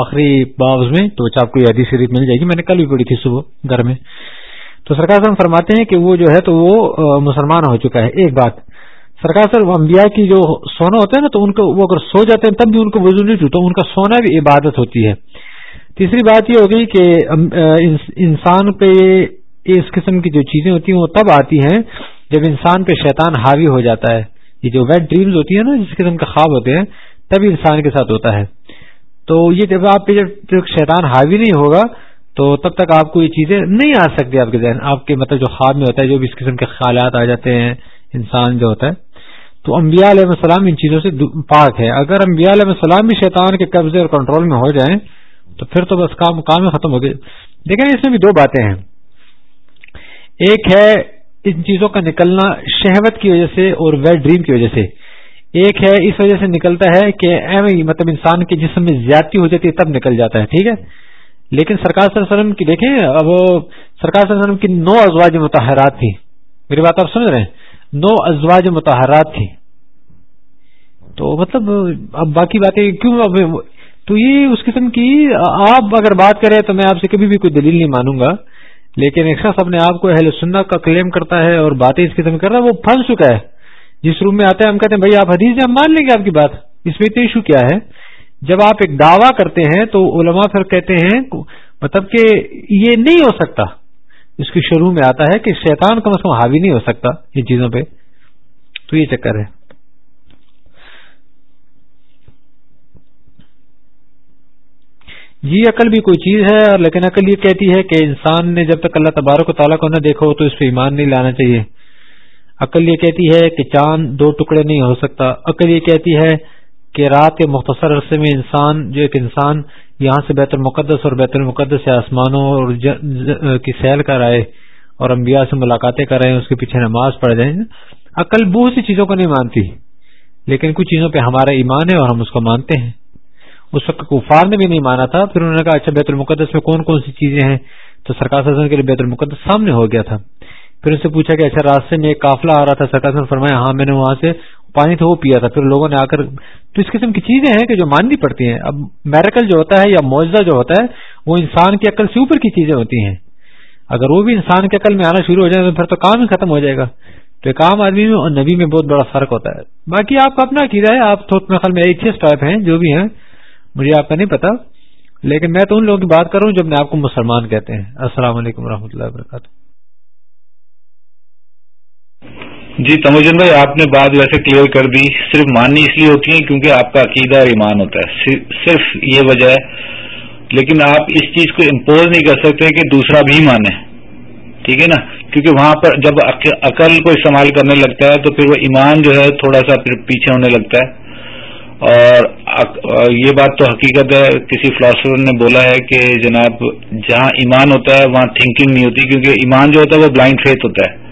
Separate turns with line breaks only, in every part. آخری باوز میں تو آپ کو یہ حدیث شریف مل جائے گی میں نے کل بھی پڑی تھی صبح گھر میں تو سرکار صاحب فرماتے ہیں کہ وہ جو ہے تو وہ مسلمان ہو چکا ہے ایک بات سرکار سر امبیا کی جو سونا ہوتا ہے نا تو ان کو وہ اگر سو جاتے ہیں تب بھی ان کو وزو نہیں جوتا ان کا سونا بھی عبادت ہوتی ہے تیسری بات یہ ہوگی کہ انسان پہ اس قسم کی جو چیزیں ہوتی ہیں وہ تب آتی ہیں جب انسان پہ شیطان حاوی ہو جاتا ہے یہ جو ویڈ ڈریمز ہوتی ہیں نا جس قسم کا خواب ہوتے ہیں تب انسان کے ساتھ ہوتا ہے تو یہ جب آپ کے جب شیطان حاوی نہیں ہوگا تو تب تک آپ کو یہ چیزیں نہیں آ سکتی آپ کے ذہن آپ کے مطلب جو خواب میں ہوتا ہے جو بھی اس قسم کے خیالات آ جاتے ہیں انسان جو ہوتا ہے تو انبیاء علیہ السلام ان چیزوں سے پاک ہے اگر انبیاء علیہ السلام بھی شیطان کے قبضے اور کنٹرول میں ہو جائیں تو پھر تو بس کام کام ختم ہو گئے دیکھیں اس میں بھی دو باتیں ہیں ایک ہے ان چیزوں کا نکلنا شہوت کی وجہ سے اور ویڈ ڈریم کی وجہ سے ایک ہے اس وجہ سے نکلتا ہے کہ ایم مطلب انسان کے جسم میں زیادتی ہو جاتی ہے تب نکل جاتا ہے ٹھیک ہے لیکن سرکار صلی اللہ علیہ وسلم کی دیکھیں اب سرکار صلی اللہ علیہ وسلم کی نو ازواج متحرات تھی میری بات آپ سن رہے ہیں نو ازواج متحرات تھی تو مطلب اب باقی باتیں کیوں اب تو یہ اس قسم کی آپ اگر بات کریں تو میں آپ سے کبھی بھی کوئی دلیل نہیں مانوں گا لیکن ایک شخص اپنے آپ کو اہل سننا کا کلیم کرتا ہے اور باتیں اس قسم کر رہا ہے وہ پھنس چکا ہے جس روم میں آتا ہے ہم کہتے ہیں بھائی آپ حدیث ہیں ہم مان لیں گے آپ کی بات اس میں تو ایشو کیا ہے جب آپ ایک دعویٰ کرتے ہیں تو علماء پھر کہتے ہیں مطلب کہ یہ نہیں ہو سکتا اس کے شروع میں آتا ہے کہ شیطان کم از کم حاوی نہیں ہو سکتا ان چیزوں پہ تو یہ چکر ہے جی عقل بھی کوئی چیز ہے لیکن عقل یہ کہتی ہے کہ انسان نے جب تک اللہ تبارک و تعالیٰ کو نہ دیکھو تو اس پہ ایمان نہیں لانا چاہیے عقل یہ کہتی ہے کہ چاند دو ٹکڑے نہیں ہو سکتا عقل یہ کہتی ہے کہ رات کے مختصر عرصے میں انسان جو ایک انسان یہاں سے بہتر مقدس اور بیت المقدس سے آسمانوں اور کی سیل کر آئے اور انبیاء سے ملاقاتیں کرائے اس کے پیچھے نماز پڑھ جائیں عقل بہت سی چیزوں کو نہیں مانتی لیکن کچھ چیزوں پہ ہمارا ایمان ہے اور ہم اس کو مانتے ہیں اس وقت کفار نے بھی نہیں مانا تھا پھر انہوں نے کہا اچھا بیت المقدس میں کون کون سی چیزیں ہیں تو سرکار سزن کے لیے بیت المقدس سامنے ہو گیا تھا پھر اس سے پوچھا کہ اچھا راستے میں ایک قافلہ آ رہا تھا سرکار نے فرمایا ہاں میں نے وہاں سے پانی تھا وہ پیا تھا پھر لوگوں نے آ کر تو اس قسم کی چیزیں ہیں کہ جو ماننی پڑتی ہیں اب میریکل جو ہوتا ہے یا معجزہ جو ہوتا ہے وہ انسان کی عقل سے اوپر کی چیزیں ہوتی ہیں اگر وہ بھی انسان کی عقل میں آنا شروع ہو جائے تو پھر تو کام ہی ختم ہو جائے گا تو ایک عام آدمی میں اور نبی میں بہت بڑا فرق ہوتا ہے باقی آپ کا اپنا کی ہے آپ میں ایچ ایس ٹائپ ہیں جو بھی ہیں مجھے آپ کا نہیں پتا لیکن میں تو ان لوگوں کی بات کروں جب میں آپ کو مسلمان کہتے ہیں السلام علیکم و اللہ وبرکاتہ
جی تموجن بھائی آپ نے بات ویسے کلیئر کر دی صرف ماننی اس لیے ہوتی ہے کیونکہ آپ کا عقیدہ اور ایمان ہوتا ہے صرف یہ وجہ ہے لیکن آپ اس چیز کو امپوز نہیں کر سکتے کہ دوسرا بھی مانے ٹھیک ہے نا کیونکہ وہاں پر جب عقل کو استعمال کرنے لگتا ہے تو پھر وہ ایمان جو ہے تھوڑا سا پھر پیچھے ہونے لگتا ہے اور یہ بات تو حقیقت ہے کسی فلاسفر نے بولا ہے کہ جناب جہاں ایمان ہوتا ہے وہاں تھنکنگ نہیں ہوتی کیونکہ ایمان جو ہوتا ہے وہ بلائنڈ فیتھ ہوتا ہے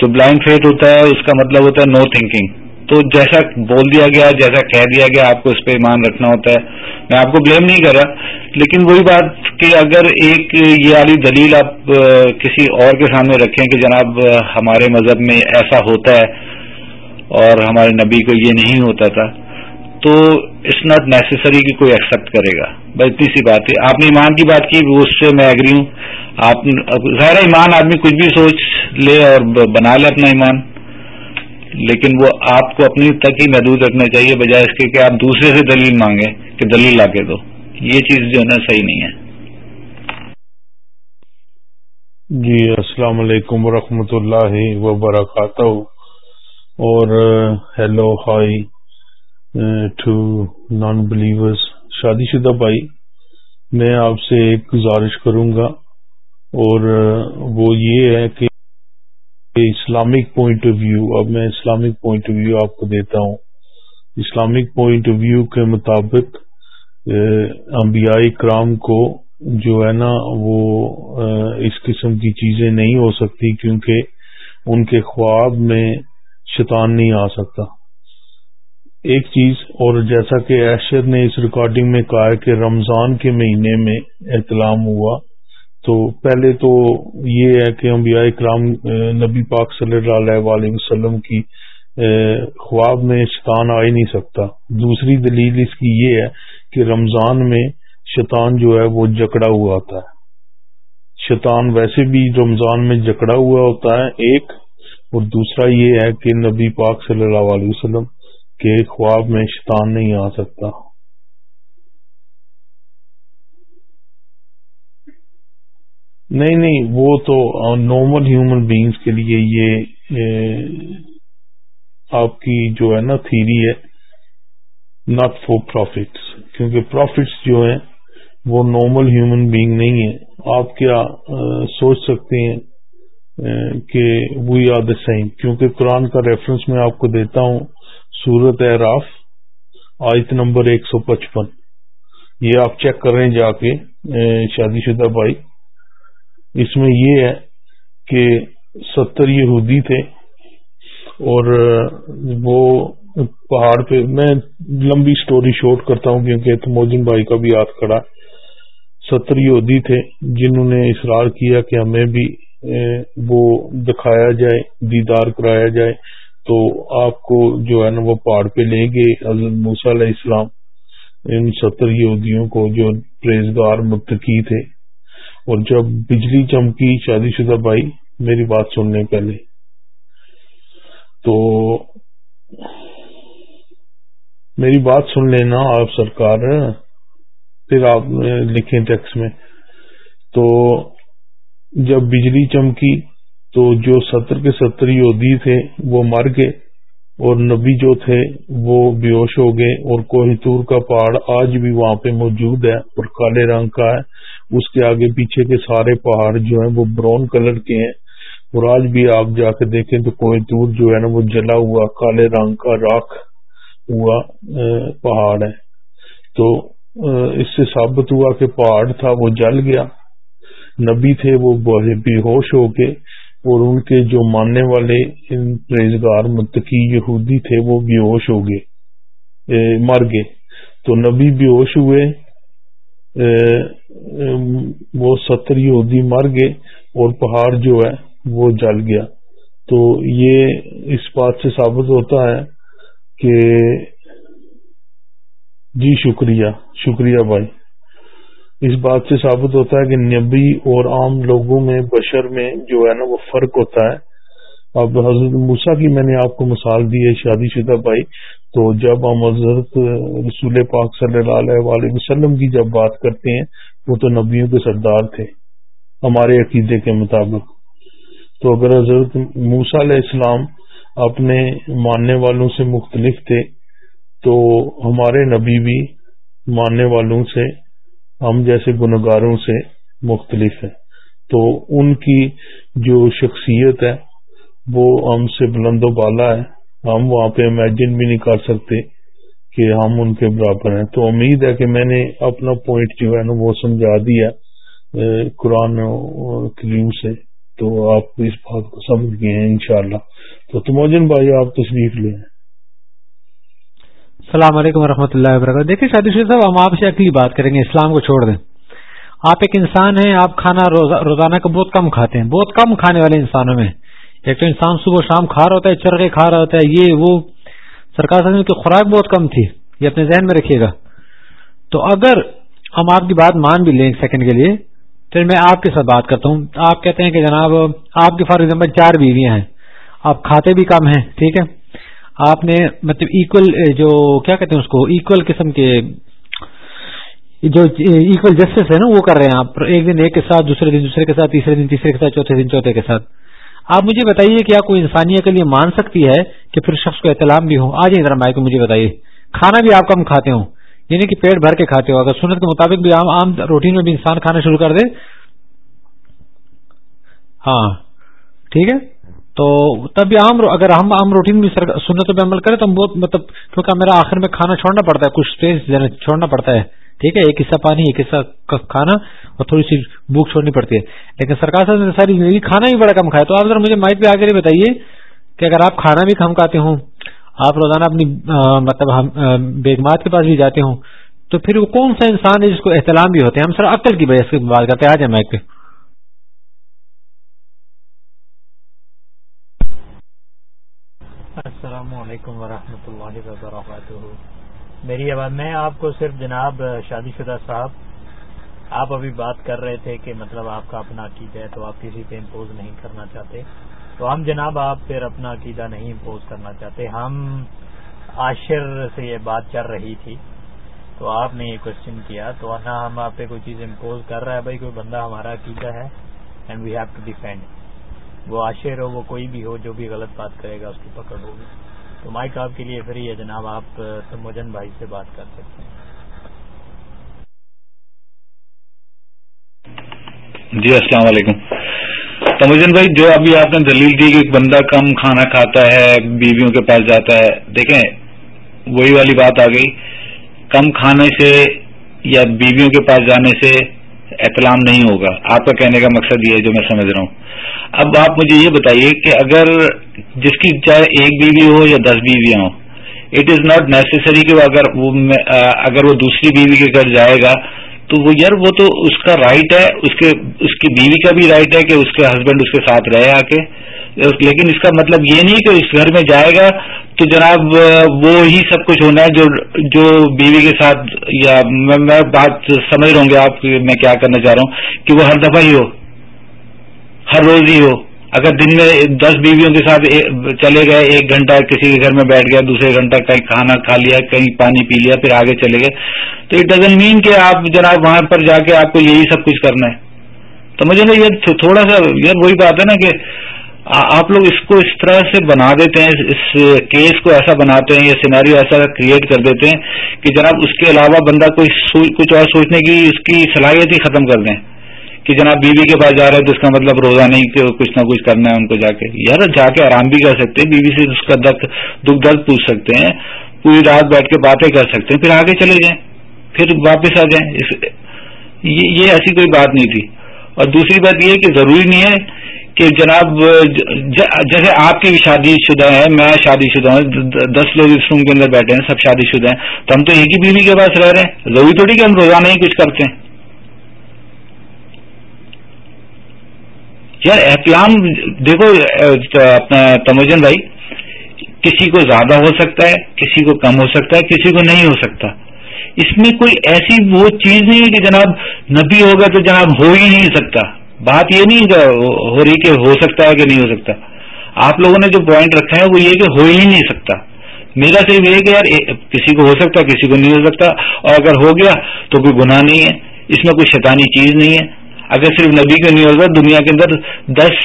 تو بلائنڈ فیٹ ہوتا ہے اس کا مطلب ہوتا ہے نو تھنکنگ تو جیسا بول دیا گیا جیسا کہہ دیا گیا آپ کو اس پہ ایمان رکھنا ہوتا ہے میں آپ کو بلیم نہیں کر رہا لیکن وہی بات کہ اگر ایک یہ والی دلیل آپ کسی اور کے سامنے رکھیں کہ جناب ہمارے مذہب میں ایسا ہوتا ہے اور ہمارے نبی کو یہ نہیں ہوتا تھا تو اٹس ناٹ نیسسری کہ کوئی ایکسپٹ کرے گا بس اتنی سی بات ہے آپ نے ایمان کی بات کی اس سے میں اگری ہوں آپ ظاہر ایمان آدمی کچھ بھی سوچ لے اور بنا لے اپنا ایمان لیکن وہ آپ کو اپنی تک ہی محدود رکھنا چاہیے بجائے اس کے کہ آپ دوسرے سے دلیل مانگے کہ دلیل لا کے دو یہ چیز جو ہے نا صحیح نہیں ہے
جی السلام علیکم ورحمۃ اللہ وبرکاتہ اور hello hi to non believers شادی شدہ بھائی میں آپ سے ایک گزارش کروں گا اور وہ یہ ہے کہ اسلامک پوائنٹ آف ویو اب میں اسلامک پوائنٹ آف ویو آپ کو دیتا ہوں اسلامک پوائنٹ آف ویو کے مطابق امبیائی کرام کو جو ہے نا وہ اس قسم کی چیزیں نہیں ہو سکتی کیونکہ ان کے خواب میں شیطان نہیں آ سکتا ایک چیز اور جیسا کہ ایشر نے اس ریکارڈنگ میں کہا کہ رمضان کے مہینے میں احتلام ہوا تو پہلے تو یہ ہے کہ انبیاء اکرام نبی پاک صلی اللہ علیہ وسلم کی خواب میں شیطان آ ہی نہیں سکتا دوسری دلیل اس کی یہ ہے کہ رمضان میں شیطان جو ہے وہ جکڑا ہوا ہوتا ہے شیطان ویسے بھی رمضان میں جکڑا ہوا ہوتا ہے ایک اور دوسرا یہ ہے کہ نبی پاک صلی اللہ علیہ وسلم کہ خواب میں شیطان نہیں آ سکتا نہیں نہیں وہ تو نارمل ہیومن بینگس کے لیے یہ آپ کی جو ہے نا تھیری ہے ناٹ فور پروفٹس کیونکہ پروفٹس جو ہیں وہ نارمل ہیومن بینگ نہیں ہے آپ کیا سوچ سکتے ہیں کہ وی آر دا سیم کیونکہ قرآن کا ریفرنس میں آپ کو دیتا ہوں سورت اعراف آیت نمبر ایک سو پچپن یہ آپ چیک کر رہے ہیں جا کے شادی شدہ بھائی اس میں یہ ہے کہ ستر یہودی تھے اور وہ پہاڑ پہ میں لمبی سٹوری شارٹ کرتا ہوں تو موجن بھائی کا بھی ہاتھ کھڑا ستر یہودی تھے جنہوں نے اصرار کیا کہ ہمیں بھی وہ دکھایا جائے دیدار کرایا جائے تو آپ کو جو ہے نا وہ پہاڑ پہ لے گئے حضرت موس علیہ السلام ان ستر یہودیوں کو جو پریزگار متقی تھے اور جب بجلی چمکی شادی شدہ بھائی میری بات سننے پہلے تو میری بات سن لینا آپ سرکار پھر آپ لکھیں ٹیکس میں تو جب بجلی چمکی تو جو ستر کے ستر یہودی تھے وہ مر گئے اور نبی جو تھے وہ بیوش ہو گئے اور کوہتور کا پہاڑ آج بھی وہاں پہ موجود ہے اور کالے رنگ کا ہے اس کے آگے پیچھے کے سارے پہاڑ جو ہیں وہ براؤن کلر کے ہیں اور آج بھی آپ جا کے دیکھیں تو کوہتور جو ہے نا وہ جلا ہوا کالے رنگ کا راک ہوا پہاڑ ہے تو اس سے ثابت ہوا کہ پہاڑ تھا وہ جل گیا نبی تھے وہ بے ہوش ہو کے اور ان کے جو ماننے والے متقی یہودی تھے وہ ہوش ہو گئے مر گئے تو نبی بے ہوش ہوئے وہ ستر یہودی مر گئے اور پہاڑ جو ہے وہ جل گیا تو یہ اس بات سے ثابت ہوتا ہے کہ جی شکریہ شکریہ بھائی اس بات سے ثابت ہوتا ہے کہ نبی اور عام لوگوں میں بشر میں جو ہے نا وہ فرق ہوتا ہے اب حضرت موسا کی میں نے آپ کو مثال دی ہے شادی شدہ بھائی تو جب ہم حضرت رسول پاک صلی اللہ علیہ وآلہ وسلم کی جب بات کرتے ہیں وہ تو نبیوں کے سردار تھے ہمارے عقیدے کے مطابق تو اگر حضرت موسا علیہ السلام اپنے ماننے والوں سے مختلف تھے تو ہمارے نبی بھی ماننے والوں سے ہم جیسے گنگاروں سے مختلف ہیں تو ان کی جو شخصیت ہے وہ ہم سے بلند و بالا ہے ہم وہاں پہ امیجن بھی نہیں کر سکتے کہ ہم ان کے برابر ہیں تو امید ہے کہ میں نے اپنا پوائنٹ جو ہے نا وہ سمجھا دیا قرآن سے تو آپ اس بات کو سمجھ گئے ہیں انشاءاللہ تو تموجن بھائی آپ تشریف لیں السلام علیکم ورحمۃ اللہ وبرکاتہ دیکھیں شادی شریف صاحب ہم آپ سے اکثر
بات کریں گے اسلام کو چھوڑ دیں آپ ایک انسان ہیں آپ کھانا روزانہ کا بہت کم کھاتے ہیں بہت کم کھانے والے انسانوں میں ایک تو انسان صبح شام کھا رہا ہوتا ہے چرخے کھا رہا ہوتا ہے یہ وہ سرکار کی خوراک بہت کم تھی یہ اپنے ذہن میں رکھیے گا تو اگر ہم آپ کی بات مان بھی لیں ایک سیکنڈ کے لیے پھر میں آپ کے ساتھ بات کرتا ہوں آپ کہتے ہیں کہ جناب آپ کی فار ایگزامپل چار بیویاں ہیں آپ کھاتے بھی کم ہیں ٹھیک ہے آپ نے مطلب ایکول جو کیا کہتے ہیں اس کو ایکول قسم کے جو ایکول جسٹس ہے نا وہ کر رہے ہیں آپ ایک دن ایک کے ساتھ دوسرے دن دوسرے کے ساتھ تیسرے دن تیسرے کے ساتھ چوتھے دن چوتھے کے ساتھ آپ مجھے بتائیے کہ آپ کو انسانیت کے لیے مان سکتی ہے کہ پھر شخص کو احتلام بھی ہو آ جائیں ذرا بھائی کو مجھے بتائیے کھانا بھی آپ کم کھاتے ہوں یعنی کہ پیٹ بھر کے کھاتے ہو اگر سنت کے مطابق بھی عام عام روٹین میں بھی انسان کھانا شروع کر دے ہاں ٹھیک ہے تو تب عام اگر ہم عام روٹین میں سنتوں پہ عمل کریں تو ہم بہت مطلب کیونکہ میرا آخر میں کھانا چھوڑنا پڑتا ہے کچھ اسپیس چھوڑنا پڑتا ہے ٹھیک ہے ایک حصہ پانی ایک حصہ کھانا اور تھوڑی سی بھوک چھوڑنی پڑتی ہے لیکن سرکار صاحب نے ساری زندگی کھانا بھی بڑا کم کھایا تو آپ ذرا مجھے مائک پہ آ کے بتائیے کہ اگر آپ کھانا بھی کم کھاتے ہوں آپ روزانہ اپنی مطلب بیگمات کے پاس بھی جاتے ہوں تو پھر وہ کون سا انسان ہے جس کو احترام بھی ہوتے ہیں ہم سر عقل کی وجہ سے بات کرتے ہیں آ جائیں مائک پہ
السلام علیکم ورحمۃ اللہ وبرکاتہ میری آواز میں آپ کو صرف جناب شادی شدہ صاحب آپ ابھی بات کر رہے تھے کہ مطلب آپ کا اپنا عقیدہ ہے تو آپ کسی پہ امپوز نہیں کرنا چاہتے تو ہم جناب آپ پھر اپنا عقیدہ نہیں امپوز کرنا چاہتے ہم عاشر سے یہ بات چل رہی تھی تو آپ نے یہ کوشچن کیا تو نہ ہم آپ پہ کوئی چیز امپوز کر رہا ہے بھائی کوئی بندہ ہمارا عقیدہ ہے and we have to defend وہ عاشر ہو وہ کوئی بھی ہو جو بھی غلط بات کرے گا اس کی پکڑ ہوگی تو مائک آپ کے لیے فری ہے جناب آپ سموجن بھائی سے بات کر سکتے ہیں
جی السلام علیکم تموجن بھائی جو ابھی آپ نے دلیل دی کہ ایک بندہ کم کھانا کھاتا ہے بیویوں کے پاس جاتا ہے دیکھیں وہی والی بات آ گئی کم کھانے سے یا بیویوں کے پاس جانے سے احتلام نہیں ہوگا آپ کا کہنے کا مقصد یہ ہے جو میں سمجھ رہا ہوں اب آپ مجھے یہ بتائیے کہ اگر جس کی چاہے ایک بیوی ہو یا دس بیویاں ہوں اٹ از ناٹ نیسری کہ اگر وہ اگر وہ دوسری بیوی کے گھر جائے گا تو وہ یار وہ تو اس کا رائٹ ہے اس کے اس کی بیوی کا بھی رائٹ ہے کہ اس کے ہسبینڈ اس کے ساتھ رہے آ کے لیکن اس کا مطلب یہ نہیں کہ اس گھر میں جائے گا تو جناب وہ ہی سب کچھ ہونا ہے جو جو بیوی کے ساتھ یا میں بات سمجھ رہا ہوں گے آپ میں کیا کرنا چاہ رہا ہوں کہ وہ ہر دفعہ ہی ہو ہر روز ہی ہو اگر دن میں دس بیویوں کے ساتھ چلے گئے ایک گھنٹہ کسی کے گھر میں بیٹھ گیا دوسرے گھنٹہ کہیں کھانا کھا لیا کہیں پانی پی لیا پھر آگے چلے گئے تو اٹ ڈزن مین کہ آپ جناب وہاں پر جا کے آپ کو یہی سب کچھ کرنا ہے تو مجھے نا یہ تھوڑا سا یہ وہی بات ہے نا کہ آپ لوگ اس کو اس طرح سے بنا دیتے ہیں اس کیس کو ایسا بناتے ہیں یا سیناریو ایسا کریٹ کر دیتے ہیں کہ جناب اس کے علاوہ بندہ کوئی کچھ اور سوچنے کی اس کی صلاحیت ہی ختم کر دیں کہ جناب بیوی کے پاس جا رہے ہیں تو اس کا مطلب روزہ نہیں کہ کچھ نہ کچھ کرنا ہے ان کو جا کے یار جا کے آرام بھی کر سکتے ہیں بیوی سے اس کا دکھ درد پوچھ سکتے ہیں پوری رات بیٹھ کے باتیں کر سکتے ہیں پھر آگے چلے جائیں پھر واپس آ جائیں اس یہ ایسی کوئی بات نہیں تھی اور دوسری بات یہ کہ ضروری نہیں ہے کہ جناب جیسے آپ کی شادی شدہ ہے میں شادی شدہ ہوں دس لوگ اس روم کے اندر بیٹھے ہیں سب شادی شدہ ہیں تو ہم تو ایک ہی بیوی کے پاس رہ رہے ہیں ضروری تھوڑی کہ ہم روزانہ ہی کچھ کرتے ہیں یار احتلام دیکھو اپنا تمجن بھائی کسی کو زیادہ ہو سکتا ہے کسی کو کم ہو سکتا ہے کسی کو نہیں ہو سکتا اس میں کوئی ایسی وہ چیز نہیں ہے کہ جناب نبی ہوگا تو جناب ہو ہی نہیں سکتا بات یہ نہیں ہو رہی کہ ہو سکتا ہے کہ نہیں ہو سکتا آپ لوگوں نے جو پوائنٹ رکھا ہے وہ یہ کہ ہو ہی نہیں سکتا میرا صرف یہ کہ یار کسی کو ہو سکتا ہے کسی کو نہیں ہو سکتا اور اگر ہو گیا تو کوئی گناہ نہیں ہے اس میں کوئی شیطانی چیز نہیں ہے اگر صرف نبی کا نہیں ہوتا دنیا کے اندر دس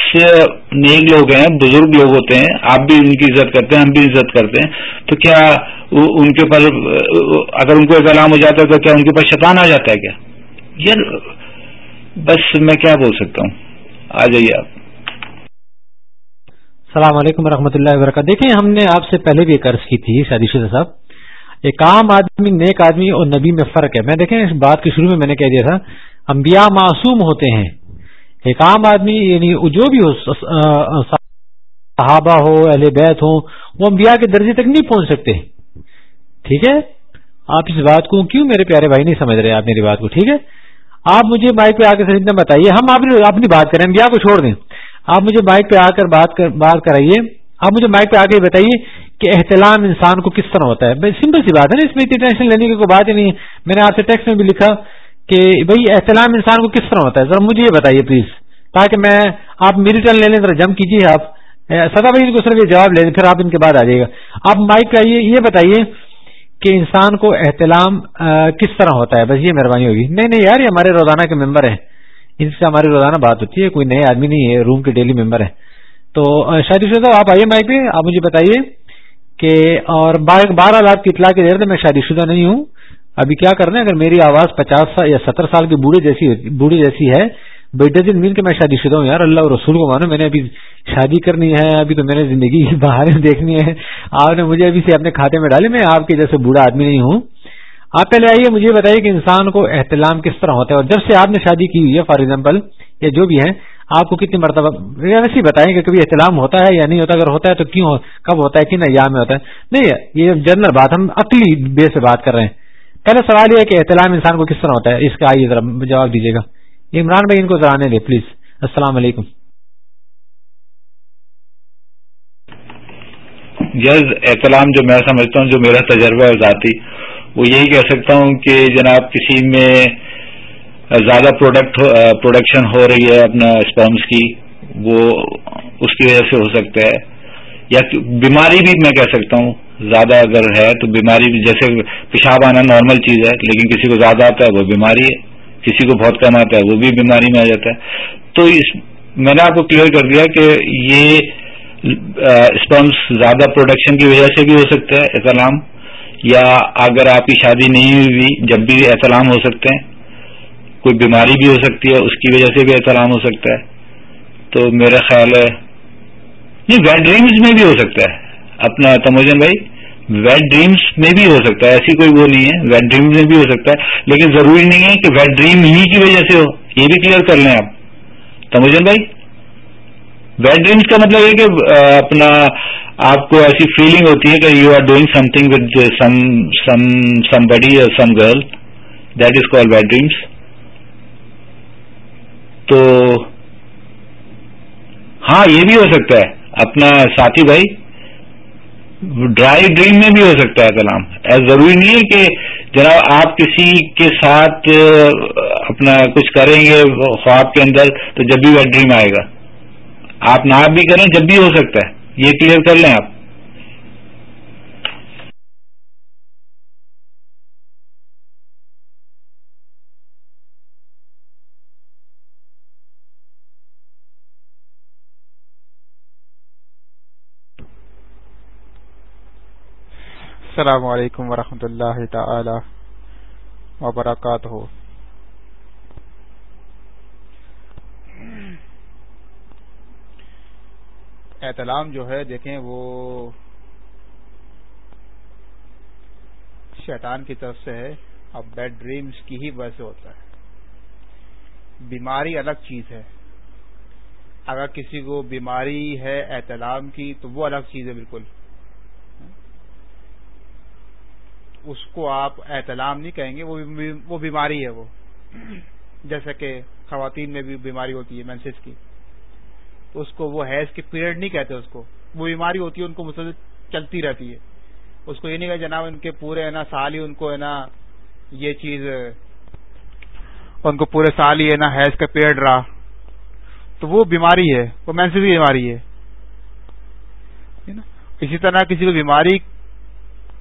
نیک لوگ ہیں بزرگ لوگ ہوتے ہیں آپ بھی ان کی عزت کرتے ہیں ہم بھی عزت کرتے ہیں تو کیا ان کے پر اگر ان کو ایک الام ہو جاتا ہے تو کیا ان کے شیطان آ جاتا ہے کیا یار بس میں کیا بول سکتا ہوں آ جائیے آپ
السلام علیکم ورحمۃ اللہ وبرکاتہ دیکھیں ہم نے آپ سے پہلے بھی ایک قرض کی تھی شادی شدہ صاحب ایک عام آدمی نیک آدمی اور نبی میں فرق ہے میں دیکھیں اس بات کے شروع میں میں نے کہہ دیا تھا انبیاء معصوم ہوتے ہیں ایک عام آدمی یعنی جو بھی ہو صحابہ ہو اہل بیت ہو وہ انبیاء کے درجے تک نہیں پہنچ سکتے ٹھیک ہے آپ اس بات کو کیوں میرے پیارے بھائی نہیں سمجھ رہے آپ میری بات کو ٹھیک ہے آپ مجھے بائک پہ آ کے سرجنا بتائیے ہم اپنی بات کریں انبیاء کو چھوڑ دیں آپ مجھے بائک پہ آ کر بات بات کرائیے آپ مجھے مائک پہ آ کے بتائیے کہ احتلام انسان کو کس طرح ہوتا ہے سمپل سی بات ہے نا اس میں اتنی ٹینشن لینے کی کوئی بات ہی نہیں ہے میں نے آپ سے ٹیکسٹ میں بھی لکھا کہ بھائی احتلام انسان کو کس طرح ہوتا ہے ذرا مجھے یہ بتائیے پلیز تاکہ میں آپ میری ٹرن لے لیں ذرا جم کیجیے آپ سدا بھائی کو صرف یہ جواب لے لیں پھر آپ ان کے بعد آ جائیے گا آپ مائک پہ آئیے یہ بتائیے کہ انسان کو احتلام کس طرح ہوتا ہے بس یہ مہربانی ہوگی نہیں نہیں یار یہ ہمارے روزانہ کے ممبر ہیں ان سے ہماری روزانہ بات ہوتی ہے کوئی نئے آدمی نہیں ہے روم کے ڈیلی ممبر ہے تو شادی شدہ آپ آئیے مائک پہ آپ مجھے بتائیے کہ اور بارہ لاکھ کی اطلاع کے دیر میں شادی شدہ نہیں ہوں ابھی کیا کرنا ہے اگر میری آواز پچاس سال یا ستر سال کی بوڑھے جیسی بوڑھی جیسی ہے بیٹے دن مین کے میں شادی شدہ ہوں یار اللہ اور رسول کو مانو میں نے ابھی شادی کرنی ہے ابھی تو میں نے زندگی باہر دیکھنی ہے آپ نے مجھے ابھی سے اپنے کھاتے میں ڈالے میں آپ کے جیسے بوڑھا آدمی نہیں ہوں آپ پہلے آئیے مجھے بتائیے کہ انسان کو احتلام کس طرح ہوتا ہے اور جب سے آپ نے شادی کی ہوئی ہے فار ایگزامپل یا جو بھی ہے آپ کو کتنی مرتبہ ویسے ہی بتائیں کہ کبھی احتلام ہوتا ہے یا نہیں ہوتا اگر ہوتا ہے تو کیوں کب ہوتا ہے کہ نہ یا میں ہوتا ہے نہیں یہ جنرل بات ہم اکلی بے سے بات کر رہے ہیں پہلا سوال یہ ہے کہ احتلام انسان کو کس طرح ہوتا ہے اس کا آئیے ذرا جواب دیجیے گا عمران بھائی ان کو ذرا آنے دیں پلیز السلام علیکم
جز احتلام جو میں سمجھتا ہوں جو میرا تجربہ ہے ذاتی وہ یہی کہہ سکتا ہوں کہ جناب کسی میں زیادہ پروڈکٹ پروڈکشن ہو رہی ہے اپنا اسپونس کی وہ اس کی وجہ سے ہو سکتا ہے یا بیماری بھی میں کہہ سکتا ہوں زیادہ اگر ہے تو بیماری جیسے پیشاب آنا نارمل چیز ہے لیکن کسی کو زیادہ آتا ہے وہ بیماری ہے کسی کو بہت کم آتا ہے وہ بھی بیماری میں آ جاتا ہے تو اس میں نے آپ کو کلیئر کر دیا کہ یہ اسپمس زیادہ پروڈکشن کی وجہ سے بھی ہو سکتا ہے احتلام یا اگر آپ کی شادی نہیں ہوئی بھی جب بھی احتلام ہو سکتے ہیں کوئی بیماری بھی ہو سکتی ہے اس کی وجہ سے بھی احتلام ہو سکتا ہے تو میرا خیال ہے یہ ویڈ ڈریمز میں بھی ہو سکتا ہے اپنا تموجن بھائی ویڈ ڈریمس میں بھی ہو سکتا ہے ایسی کوئی وہ نہیں ہے ویڈ ڈریمس میں بھی ہو سکتا ہے لیکن ضروری نہیں ہے کہ ویڈ ڈریم ہی کی وجہ سے ہو یہ بھی کلیئر کر لیں آپ تموجن بھائی ویڈ ڈریمس کا مطلب ہے کہ اپنا آپ کو ایسی فیلنگ ہوتی ہے کہ you are doing something with سم بڈی اور some girl that is call wet dreams تو ہاں یہ بھی ہو سکتا ہے اپنا ساتھی بھائی ڈرائی ڈریم میں بھی ہو سکتا ہے کلام ایسا ضروری نہیں ہے کہ جناب آپ کسی کے ساتھ اپنا کچھ کریں گے خواب کے اندر تو جب بھی وہ ڈریم آئے گا آپ نہ بھی کریں جب بھی ہو سکتا ہے یہ کلیئر کر لیں آپ
السلام علیکم ورحمۃ اللہ تعالی وبرکاتہ احتلام جو ہے دیکھیں وہ شیطان کی طرف سے ہے اور بیڈ ڈریمز کی ہی وجہ سے ہوتا ہے بیماری الگ چیز ہے اگر کسی کو بیماری ہے احتلام کی تو وہ الگ چیز ہے بالکل اس کو آپ احتلام نہیں کہیں گے وہ بیماری ہے وہ جیسا کہ خواتین میں بھی بیماری ہوتی ہے مینسز کی تو اس کو وہ حیض کی پیریڈ نہیں کہتے اس کو وہ بیماری ہوتی ہے ان کو مسلسل چلتی رہتی ہے اس کو یہ نہیں کہ جناب ان کے پورے ہے نا سال ہی ان کو ہے نا یہ چیز ان کو پورے سال ہی ہے نا حیض کا پیریڈ رہا تو وہ بیماری ہے وہ مینس کی بیماری ہے اسی طرح کسی کو بیماری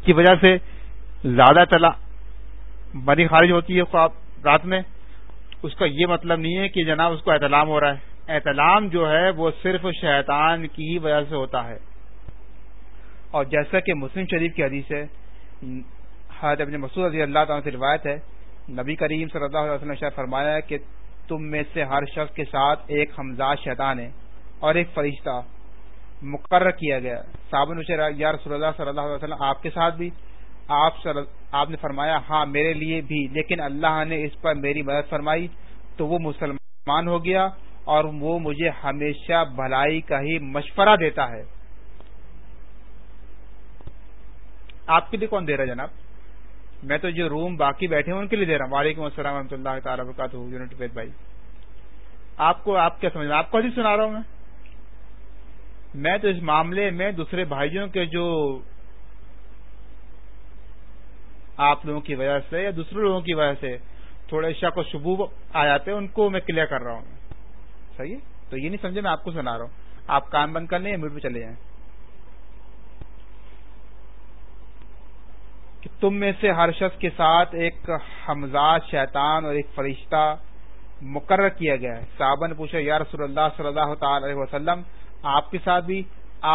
کی وجہ سے زیادہ بنی خارج ہوتی ہے خواب رات میں اس کا یہ مطلب نہیں ہے کہ جناب اس کو احتلام ہو رہا ہے احتلام جو ہے وہ صرف شیطان کی ہی وجہ سے ہوتا ہے اور جیسا کہ مسلم شریف کی حدیث ہے حضرت ابن مسعود رضی اللہ تعالیٰ سے روایت ہے نبی کریم صلی اللہ علیہ وسلم نے فرمایا کہ تم میں سے ہر شخص کے ساتھ ایک حمزہ شیطان ہے اور ایک فرشتہ مقرر کیا گیا صابن یا رسول اللہ صلی اللہ علیہ وسلم آپ کے ساتھ بھی آپ آپ نے فرمایا ہاں میرے لیے بھی لیکن اللہ نے اس پر میری مدد فرمائی تو وہ مسلمان ہو گیا اور وہ مجھے ہمیشہ بھلائی کا ہی مشورہ دیتا ہے آپ کے لیے کون دے رہا جناب میں تو جو روم باقی بیٹھے ہیں ان کے لیے دے رہا ہوں وعلیکم السلام ورحمۃ اللہ تعالیٰ وبرکاتہ یونٹ بھائی آپ کو آپ کیا سمجھ آپ کو سنا رہا ہوں میں میں تو اس معاملے میں دوسرے بھائیوں کے جو آپ لوگوں کی وجہ سے یا دوسرے لوگوں کی وجہ سے تھوڑے شک کو شبو آ جاتے ہیں ان کو میں کلیئر کر رہا ہوں صحیح ہے تو یہ نہیں سمجھے میں آپ کو سنا رہا ہوں آپ کام بند کر لیں میٹ پہ چلے جائیں کہ تم میں سے ہر شخص کے ساتھ ایک حمزاد شیطان اور ایک فرشتہ مقرر کیا گیا ہے صحابہ نے پوچھا یا رسول اللہ صلی اللہ تعالی علیہ وسلم آپ کے ساتھ بھی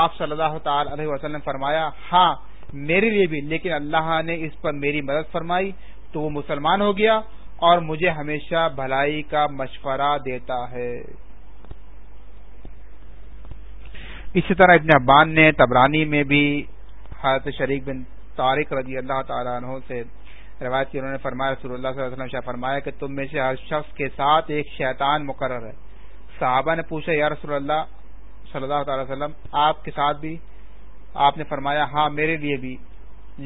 آپ صلی اللہ تعالی علیہ وسلم فرمایا ہاں میرے لیے بھی لیکن اللہ نے اس پر میری مدد فرمائی تو وہ مسلمان ہو گیا اور مجھے ہمیشہ بھلائی کا مشورہ دیتا ہے اسی طرح ابن ابان نے تبرانی میں بھی حضرت شریف بن طارق رضی اللہ تعالیٰ عنہ سے روایت کی انہوں نے فرمایا فرمایا رسول اللہ اللہ صلی علیہ وسلم کہ تم میں سے ہر شخص کے ساتھ ایک شیطان مقرر ہے صحابہ نے پوچھا یا رسول اللہ صلی اللہ تعالی وسلم آپ کے ساتھ بھی آپ نے فرمایا ہاں میرے لیے بھی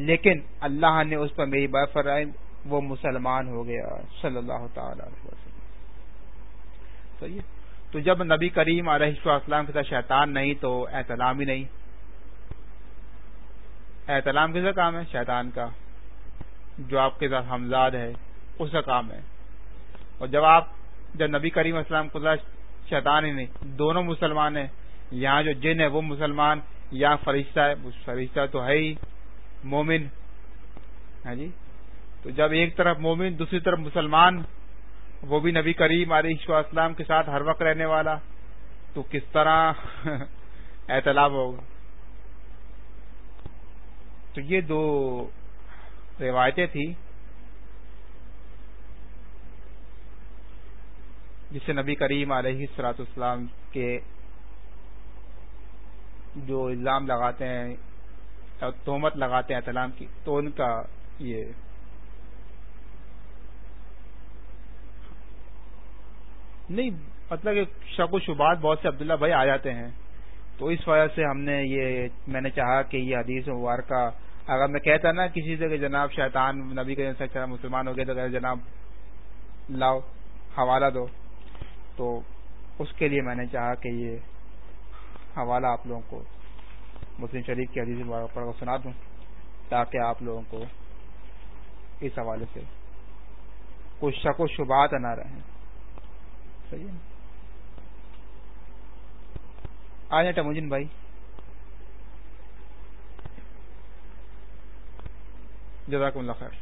لیکن اللہ نے اس پر میری بات فرمائی وہ مسلمان ہو گیا صلی اللہ تعالی وسلم تو جب نبی کریم علیہ السلام کے ساتھ شیطان نہیں تو احتلام ہی نہیں احتلام کس کا کام ہے شیطان کا جو آپ کے ساتھ حمزاد ہے اس کا کام ہے اور جب آپ جب نبی کریم اسلام کے ساتھ شیطان ہی نہیں دونوں مسلمان ہیں یہاں جو جن ہے وہ مسلمان یا فرشتہ ہے فرشتہ تو ہے ہی مومن ہاں جی تو جب ایک طرف مومن دوسری طرف مسلمان وہ بھی نبی کریم علیہ السلام کے ساتھ ہر وقت رہنے والا تو کس طرح اعتلاب ہوگا تو یہ دو روایتیں تھیں جس سے نبی کریم علیہ السلاط اسلام کے جو الزام لگاتے ہیں تہمت لگاتے ہیں سلام کی تو ان کا یہ نہیں مطلب کہ شک و شبات بہت سے عبداللہ بھائی آ جاتے ہیں تو اس وجہ سے ہم نے یہ میں نے چاہا کہ یہ حدیث وار کا اگر میں کہتا نا کسی سے کہ جناب شیطان نبی کے مسلمان ہو گئے تو جناب لاؤ حوالہ دو تو اس کے لیے میں نے چاہا کہ یہ حوالہ آپ لوگوں کو مسلم شریف کے عدیز پر سنا دوں تاکہ آپ لوگوں کو اس حوالے سے کچھ شک و شبات نہ رہے آ جائیں ٹموجن بھائی جزاک اللہ خیر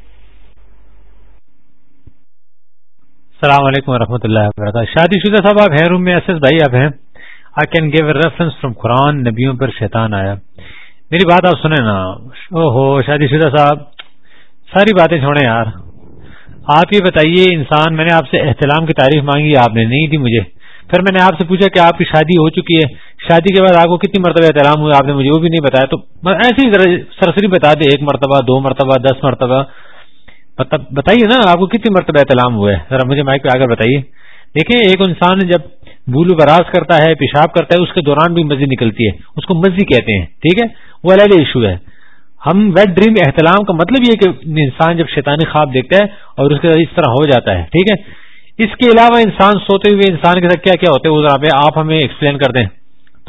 السلام علیکم و اللہ وبرکاتہ شادی شدہ صاحب آپ ہیں روم میں ایس ایس بھائی آپ ہیں I can give a reference from Quran نبیوں پر شیطان آیا میری بات آپ سنیں نا او ہو شادی شدہ صاحب ساری باتیں چھوڑیں یار آپ یہ بتائیے انسان میں نے آپ سے احترام کی تعریف مانگی آپ نے نہیں دی مجھے پھر میں نے آپ سے پوچھا کہ آپ کی شادی ہو چکی ہے شادی کے بعد آپ کو کتنی مرتبہ احترام ہوا آپ نے مجھے وہ بھی نہیں بتایا تو ایسے ہی سرسری بتا دے ایک مرتبہ دو مرتبہ دس مرتبہ بتائیے نا آپ کو کتنی مرتبہ احترام ہوا ہے ذرا مجھے مائک پہ آ کر بتائیے دیکھیں ایک انسان جب بولو براز کرتا ہے پیشاب کرتا ہے اس کے دوران بھی مزی نکلتی ہے اس کو مزی کہتے ہیں ٹھیک ہے وہ الگ ایشو ہے ہم ویٹ ڈریم احتلام کا مطلب یہ کہ انسان جب شیطانی خواب دیکھتا ہے اور اس کے اس طرح ہو جاتا ہے ٹھیک ہے اس کے علاوہ انسان سوتے ہوئے انسان کے ساتھ کیا کیا ہوتے ہیں وہ ہمیں ایکسپلین کر دیں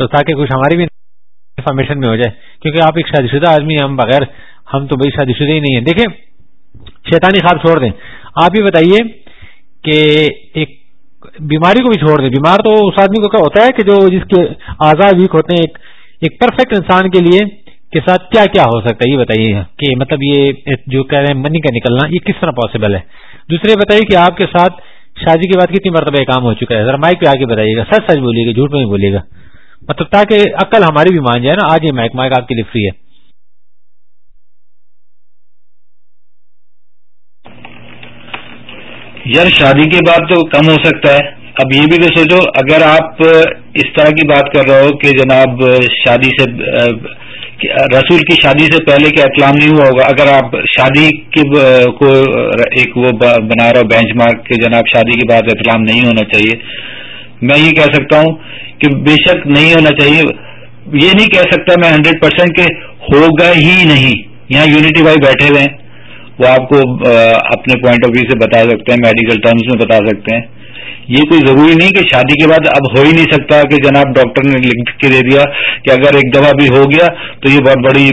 تو تاکہ کچھ ہماری بھی انفارمیشن میں ہو جائے کیونکہ آپ ایک شادی شدہ آدمی ہیں ہم بغیر ہم تو بھائی شادی شدہ ہی نہیں ہیں دیکھیں شیطانی خواب چھوڑ دیں آپ یہ بتائیے کہ ایک بیماری کو بھی چھوڑ دیں بیمار تو اس آدمی کو کیا ہوتا ہے کہ جو جس کے آزاد ویک ہوتے ہیں ایک ایک پرفیکٹ انسان کے لیے کے ساتھ کیا کیا ہو سکتا ہے یہ بتائیے کہ مطلب یہ جو کہہ رہے ہیں منی کا نکلنا یہ کس طرح پاسبل ہے دوسرے بتائیے کہ آپ کے ساتھ شادی کے بعد کتنی مرتبہ کام ہو چکا ہے ذرا مائک پہ آ کے بتائیے گا سچ سچ بولیے گا جھوٹ میں بولیے گا مطلب تاکہ عقل ہماری بھی مان جائے نا آج یہ مائک مائک آپ کے لیے فری ہے یار شادی کے
بعد تو کم ہو سکتا ہے اب یہ بھی تو سوچو اگر آپ اس طرح کی بات کر رہے ہو کہ جناب شادی سے رسول کی شادی سے پہلے کیا احترام نہیں ہوا ہوگا اگر آپ شادی کے کو ایک وہ بنا ہو بینچ مارک کہ جناب شادی کے بعد احترام نہیں ہونا چاہیے میں یہ کہہ سکتا ہوں کہ بے شک نہیں ہونا چاہیے یہ نہیں کہہ سکتا میں ہنڈریڈ پرسینٹ کہ ہوگا ہی نہیں یہاں یونٹی بھائی بیٹھے ہوئے ہیں وہ آپ کو اپنے پوائنٹ آف ویو سے بتا سکتے ہیں میڈیکل ٹرمز میں بتا سکتے ہیں یہ کوئی ضروری نہیں کہ شادی کے بعد اب ہو ہی نہیں سکتا کہ جناب ڈاکٹر نے لکھ کے دے دیا کہ اگر ایک دفعہ بھی ہو گیا تو یہ بہت بڑی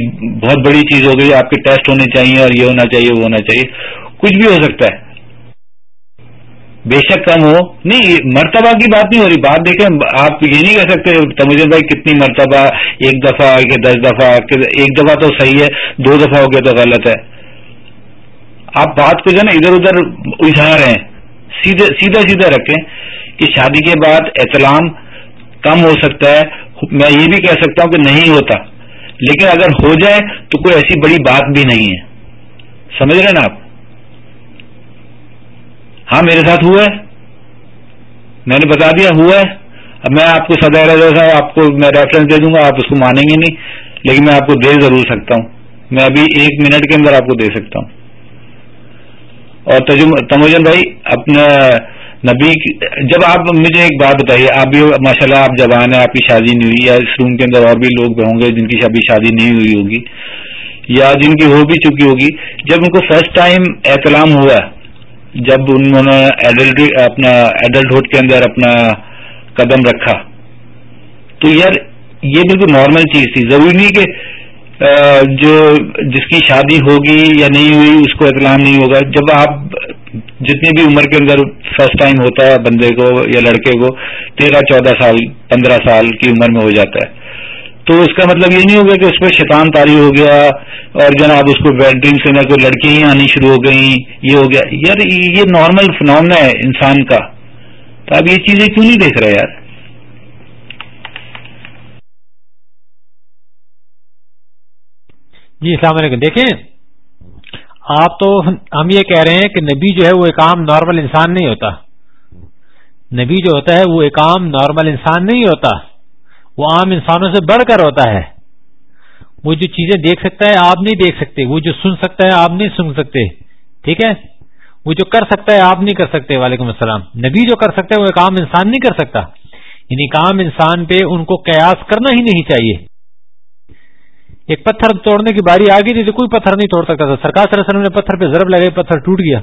بہت بڑی چیز ہو گئی آپ کے ٹیسٹ ہونے چاہیے اور یہ ہونا چاہیے وہ ہونا چاہیے کچھ بھی ہو سکتا ہے بے شک کم ہو نہیں مرتبہ کی بات نہیں ہو رہی بات دیکھیں آپ یہ نہیں کہہ سکتے تو بھائی کتنی مرتبہ ایک دفعہ کہ دس دفعہ ایک دفعہ تو صحیح ہے دو دفعہ ہو گیا تو غلط ہے آپ بات کو جو ہے نا ادھر ادھر اجھا رہے ہیں سیدھا سیدھا رکھیں کہ شادی کے بعد احترام کم ہو سکتا ہے میں یہ بھی کہہ سکتا ہوں کہ نہیں ہوتا لیکن اگر ہو جائے تو کوئی ایسی بڑی بات بھی نہیں ہے سمجھ رہے نا آپ ہاں میرے ساتھ ہوا ہے میں نے بتا دیا ہوا ہے اب میں آپ کو سدا رہا جا آپ کو میں ریفرنس دے دوں گا آپ اس کو مانیں گے نہیں لیکن میں آپ کو دے ضرور سکتا ہوں میں ابھی ایک منٹ کے اندر آپ کو دے سکتا ہوں اور تموجن بھائی اپنا نبی جب آپ مجھے ایک بات بتائیے آپ بھی ماشاء اللہ آپ جوان ہیں آپ کی شادی نہیں ہوئی یا اس روم کے اندر اور بھی لوگ ہوں گے جن کی شادی نہیں ہوئی ہوگی یا جن کی ہو بھی چکی ہوگی جب ان کو فرسٹ ٹائم احتلام ہوا جب انہوں نے ایڈلٹ اپنا ایڈلٹہڈ کے اندر اپنا قدم رکھا تو یار یہ بالکل نارمل چیز تھی ضروری نہیں کہ جو جس کی شادی ہوگی یا نہیں ہوئی اس کو اطلاع نہیں ہوگا جب آپ جتنی بھی عمر کے اندر فرسٹ ٹائم ہوتا ہے بندے کو یا لڑکے کو تیرہ چودہ سال پندرہ سال کی عمر میں ہو جاتا ہے تو اس کا مطلب یہ نہیں ہوگا کہ اس پہ شیطان تاری ہو گیا اور جناب اس کو بیڈ سے نہ کوئی لڑکیاں ہی آنی شروع ہو گئیں یہ ہو گیا یار یہ نارمل فنامنا ہے انسان
کا تو آپ یہ چیزیں کیوں نہیں دیکھ رہے یار جی السلام علیکم دیکھیں آپ تو ہم یہ کہہ رہے ہیں کہ نبی جو ہے وہ ایک عام نارمل انسان نہیں ہوتا نبی جو ہوتا ہے وہ ایک عام نارمل انسان نہیں ہوتا وہ عام انسانوں سے بڑھ کر ہوتا ہے وہ جو چیزیں دیکھ سکتا ہے آپ نہیں دیکھ سکتے وہ جو سن سکتا ہے آپ نہیں سن سکتے ٹھیک ہے وہ جو کر سکتا ہے آپ نہیں کر سکتے وعلیکم السلام نبی جو کر سکتا ہے وہ ایک عام انسان نہیں کر سکتا یعنی ایک عام انسان پہ ان کو قیاس کرنا ہی نہیں چاہیے ایک پتھر توڑنے کی باری آ گئی تھی تو کوئی پتھر نہیں توڑ سکتا تھا سرکار صلی اللہ علیہ وسلم نے پتھر پہ ضرب لگائی پتھر ٹوٹ گیا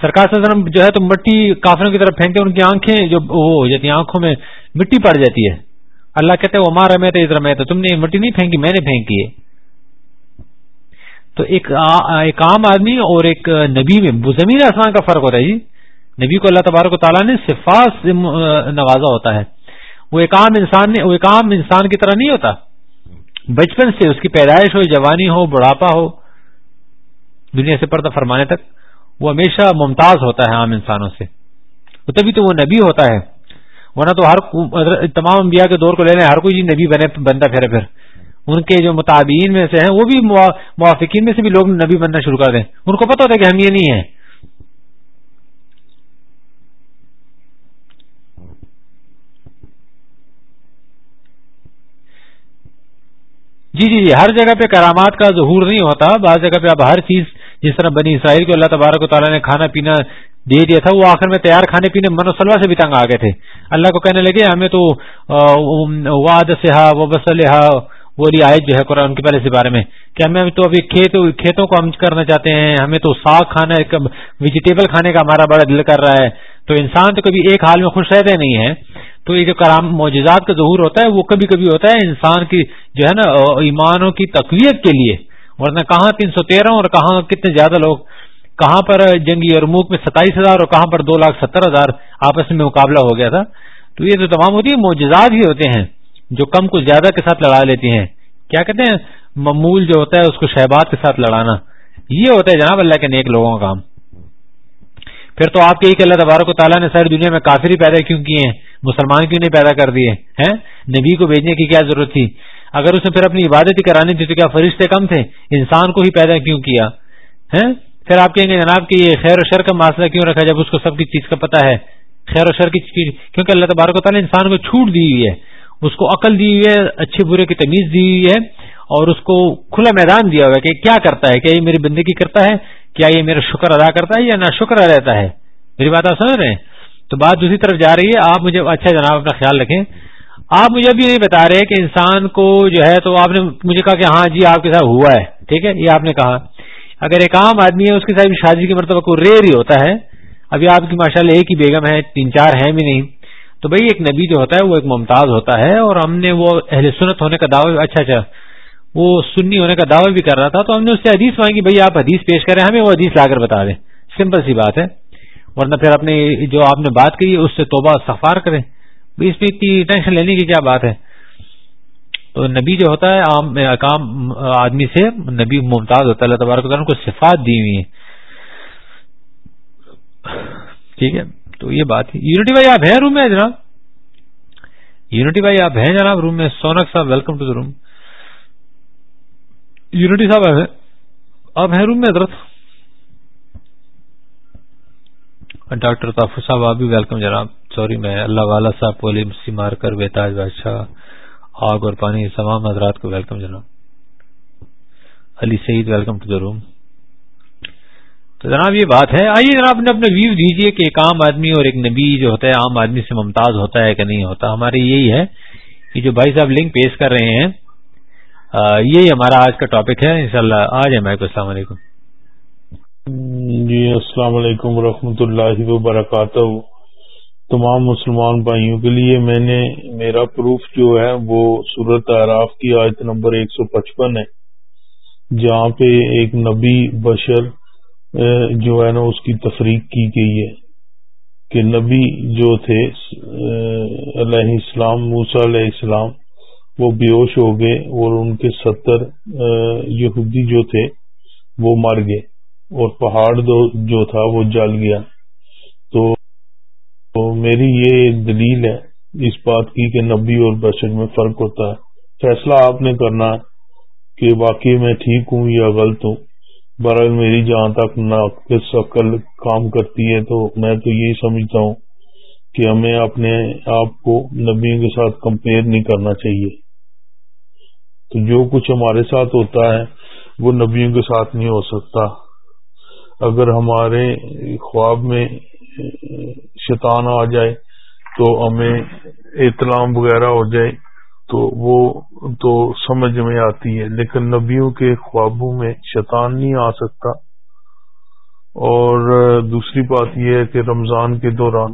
سرکار صلی اللہ علیہ وسلم جو ہے تو مٹی کافروں کی طرف پھینکتے ان کی آنکھیں جو وہ ہو جاتی آنکھوں میں مٹی پڑ جاتی ہے اللہ کہتے ہیں وہ تم نے مٹی نہیں پھینکی میں نے پھینکی ہے تو ایک عام آدمی اور ایک نبی میں زمین آسمان کا فرق ہوتا ہے جی نبی کو اللہ تبارک و تعالیٰ نے نوازا ہوتا ہے وہ ایک عام انسان نے ایک عام انسان کی طرح نہیں ہوتا بچپن سے اس کی پیدائش ہو جوانی ہو بڑھاپا ہو دنیا سے پردہ فرمانے تک وہ ہمیشہ ممتاز ہوتا ہے عام انسانوں سے تبھی تو وہ نبی ہوتا ہے ورنہ تو ہر تمام انبیاء کے دور کو لے لیں ہر کوئی جی نبی بنے بنتا پھر پھر ان کے جو مطابین میں سے ہیں وہ بھی موافقین میں سے بھی لوگ نبی بننا شروع کر دیں ان کو پتہ ہوتا ہے کہ ہم یہ نہیں ہیں جی جی جی ہر جگہ پہ کرامات کا ظہور نہیں ہوتا بعض جگہ پہ آپ ہر چیز جس طرح بنی اسرائیل کو اللہ تبارک و تعالیٰ نے کھانا پینا دے دیا تھا وہ آخر میں تیار کھانے پینے منسلو سے بھی تنگ آ گئے تھے اللہ کو کہنے لگے ہمیں تو واد سے ہا وہ بسل ہا وہ جو ہے قرآن کے پہلے سے بارے میں کہ ہمیں تو ابھی کھیت کھیتوں کو ہم کرنا چاہتے ہیں ہمیں تو ساگ کھانا ویجیٹیبل کھانے کا ہمارا بڑا دل کر رہا ہے تو انسان تو کبھی ایک حال میں خوش رہتے نہیں ہیں تو یہ جو کرام معجزات کا ظہور ہوتا ہے وہ کبھی کبھی ہوتا ہے انسان کی جو ہے نا ایمانوں کی تقویت کے لیے ورنہ کہاں تین سو تیرہ اور کہاں کتنے زیادہ لوگ کہاں پر جنگی اور موک میں ستائیس ہزار اور کہاں پر دو لاکھ ستر ہزار آپس میں مقابلہ ہو گیا تھا تو یہ تو تمام ہوتی ہے معجزات ہی ہوتے ہیں جو کم کچھ زیادہ کے ساتھ لڑا لیتی ہیں کیا کہتے ہیں معمول جو ہوتا ہے اس کو شہباد کے ساتھ لڑانا یہ ہوتا ہے جناب اللہ کے نیک لوگوں کا کام پھر تو آپ کے ہی کہ اللہ تبارک و تعالیٰ نے ساری دنیا میں ہی پیدا کیوں کیے ہیں مسلمان کیوں نہیں پیدا کر دیے ہیں نبی کو بھیجنے کی کیا ضرورت تھی اگر اس نے پھر اپنی عبادت ہی کرانی تھی تو کیا فرشتے کم تھے انسان کو ہی پیدا کیوں کیا ہیں پھر آپ کہیں گے جناب کہ یہ خیر و شر کا معاصلہ کیوں رکھا جب اس کو سب کی چیز کا پتا ہے خیر و شر کی چیز کیونکہ اللہ تبارک و تعالیٰ انسان کو چھوٹ دی ہوئی ہے اس کو عقل دی ہوئی ہے اچھے برے کی تمیز دی ہوئی ہے اور اس کو کھلا میدان دیا ہوا ہے کہ کیا کرتا ہے کیا یہ میری بندگی کرتا ہے کیا یہ میرا شکر ادا کرتا ہے یا نہ شکر رہتا ہے میری بات آپ سمجھ رہے ہیں تو بات دوسری طرف جا رہی ہے آپ مجھے اچھا جناب اپنا خیال رکھیں آپ مجھے ابھی نہیں بتا رہے کہ انسان کو جو ہے تو آپ نے مجھے کہا کہ ہاں جی آپ کے ساتھ ہوا ہے ٹھیک ہے یہ آپ نے کہا اگر ایک عام آدمی ہے اس کے ساتھ شادی کی مرتبہ کو ریئر ہی ہوتا ہے ابھی آپ کی ماشاء اللہ ایک ہی بیگم ہے تین چار ہیں بھی نہیں تو بھائی ایک نبی جو ہوتا ہے وہ ایک ممتاز ہوتا ہے اور ہم نے وہ اہل سنت ہونے کا دعوی اچھا اچھا وہ سنی ہونے کا دعوی بھی کر رہا تھا تو ہم نے اس سے حدیث مانگی بھائی آپ حدیث پیش کریں ہمیں وہ حدیث لا کر بتا دیں سمپل سی بات ہے ورنہ پھر اپنے جو آپ نے بات کی اس سے توبہ سفار کریں اس اتنی ٹینشن لینے کی کیا بات ہے تو نبی جو ہوتا ہے عام آدمی سے نبی ممتاز ہوتا ہے اللہ تبارک کو صفات دی ہوئی ٹھیک ہے تو یہ بات ہے یونٹی بھائی آپ ہیں روم میں جناب یونٹی بھائی آپ ہیں جناب روم میں سونک صاحب welcome to the room unity صاحب آپ ہیں روم میں ڈاکٹر کاف صاحب آپ بھی ویلکم جناب سوری میں اللہ والا صاحب کو علی مسی مار کر بےتاج بادشاہ آگ اور پانی تمام حضرات کو ویلکم جناب Ali Saeed welcome to the room تو جناب یہ بات ہے آئیے جناب نے اپنے ویو دیجئے کہ ایک عام آدمی اور ایک نبی جو ہوتا ہے عام آدمی سے ممتاز ہوتا ہے کہ نہیں ہوتا ہمارے یہی ہے کہ جو بھائی صاحب لنک پیش کر رہے ہیں یہی ہمارا آج کا ٹاپک ہے انشاءاللہ شاء اللہ آ جائیں
میرے کو السلام علیکم جی السلام علیکم ورحمۃ اللہ وبرکاتہ تمام مسلمان بھائیوں کے لیے میں نے میرا پروف جو ہے وہ صورت عراف کی آیت ایک سو پچپن ہے جہاں پہ ایک نبی بشر جو ہے نا اس کی تفریق کی گئی ہے کہ نبی جو تھے علیہ السلام موسا علیہ السلام وہ بیوش ہو گئے اور ان کے ستر یہودی جو تھے وہ مر گئے اور پہاڑ جو تھا وہ جل گیا تو میری یہ دلیل ہے اس بات کی کہ نبی اور بشر میں فرق ہوتا ہے فیصلہ آپ نے کرنا کہ واقعی میں ٹھیک ہوں یا غلط ہوں براہ میری جہاں تک ناقص عقل کام کرتی ہے تو میں تو یہی سمجھتا ہوں کہ ہمیں اپنے آپ کو نبیوں کے ساتھ کمپیئر نہیں کرنا چاہیے تو جو کچھ ہمارے ساتھ ہوتا ہے وہ نبیوں کے ساتھ نہیں ہو سکتا اگر ہمارے خواب میں شیطان آ جائے تو ہمیں اطلاع وغیرہ ہو جائے تو وہ تو سمجھ میں آتی ہے لیکن نبیوں کے خوابوں میں شیطان نہیں آ سکتا اور دوسری بات یہ ہے کہ رمضان کے دوران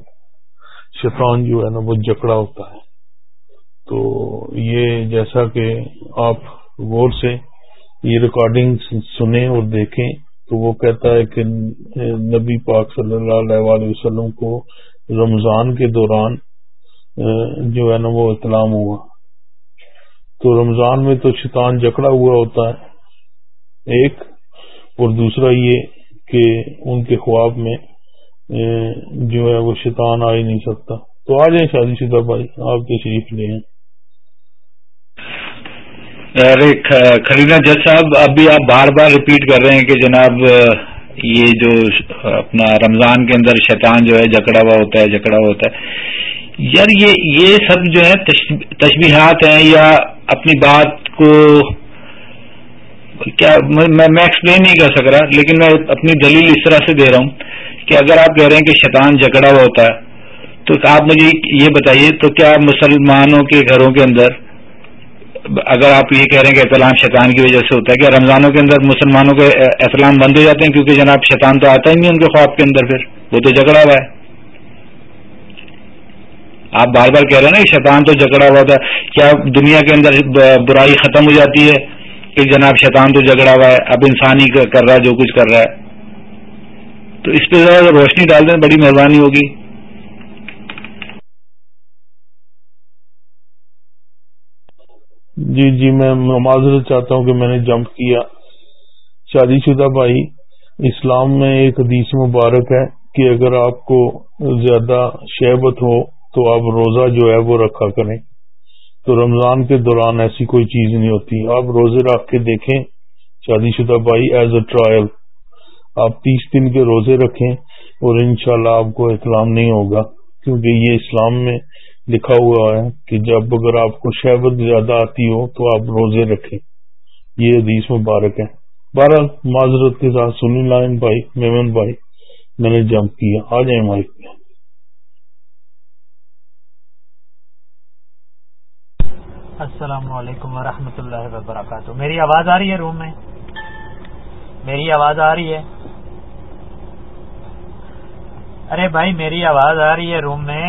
شیطان جو ہے نا وہ جکڑا ہوتا ہے تو یہ جیسا کہ آپ غور سے یہ ریکارڈنگ سنیں اور دیکھیں تو وہ کہتا ہے کہ نبی پاک صلی اللہ علیہ وسلم کو رمضان کے دوران جو ہے نا وہ اطلام ہوا تو رمضان میں تو شیطان جکڑا ہوا ہوتا ہے ایک اور دوسرا یہ کہ ان کے خواب میں جو ہے وہ شیطان آ ہی نہیں سکتا تو آ جائیں شادی شدہ بھائی آپ تشریف لے ہیں
ارے خلینا جج صاحب ابھی آپ
بار بار ریپیٹ
کر رہے ہیں کہ جناب یہ جو اپنا رمضان کے اندر شیطان جو ہے جکڑا ہوا ہوتا ہے جکڑا ہوا ہوتا ہے یار یہ سب جو ہے تشبیہات ہیں یا اپنی بات کو کیا میں ایکسپلین نہیں کر سک رہا لیکن میں اپنی دلیل اس طرح سے دے رہا ہوں کہ اگر آپ کہہ رہے ہیں کہ شیطان جکڑا ہوا ہوتا ہے تو آپ مجھے یہ بتائیے تو کیا مسلمانوں کے گھروں کے اندر اگر آپ یہ کہہ رہے ہیں کہ احتلام شیطان کی وجہ سے ہوتا ہے کہ رمضانوں کے اندر مسلمانوں کے احتلام بند ہو جاتے ہیں کیونکہ جناب شیطان تو آتا ہی نہیں ان کے خواب کے اندر پھر وہ تو جھگڑا ہوا ہے آپ بار بار کہہ رہے ہیں نا کہ شیطان تو جھگڑا ہوا تھا کیا دنیا کے اندر برائی ختم ہو جاتی ہے کہ جناب شیطان تو جھگڑا ہوا ہے اب انسان ہی کر رہا ہے جو کچھ کر رہا ہے تو اس پہ ذرا روشنی ڈال دیں بڑی مہربانی ہوگی
جی جی میں معذرت چاہتا ہوں کہ میں نے جمپ کیا شادی شدہ بھائی اسلام میں ایک حدیث مبارک ہے کہ اگر آپ کو زیادہ شہبت ہو تو آپ روزہ جو ہے وہ رکھا کریں تو رمضان کے دوران ایسی کوئی چیز نہیں ہوتی آپ روزے رکھ کے دیکھیں شادی شدہ بھائی ایز اے ٹرائل آپ تیس دن کے روزے رکھیں اور انشاءاللہ شاء آپ کو احترام نہیں ہوگا کیونکہ یہ اسلام میں لکھا ہوا ہے کہ جب اگر آپ کو شہبت زیادہ آتی ہو تو آپ روزے رکھیں یہ حدیث مبارک ہے بارہ معذرت کے ساتھ سنی لائن بھائی میمن بھائی میں نے جمپ کیا آ جائیں مائک
السلام علیکم ورحمۃ اللہ وبرکاتہ میری آواز آ رہی ہے روم میں میری آواز آ رہی ہے ارے بھائی میری آواز آ رہی ہے روم میں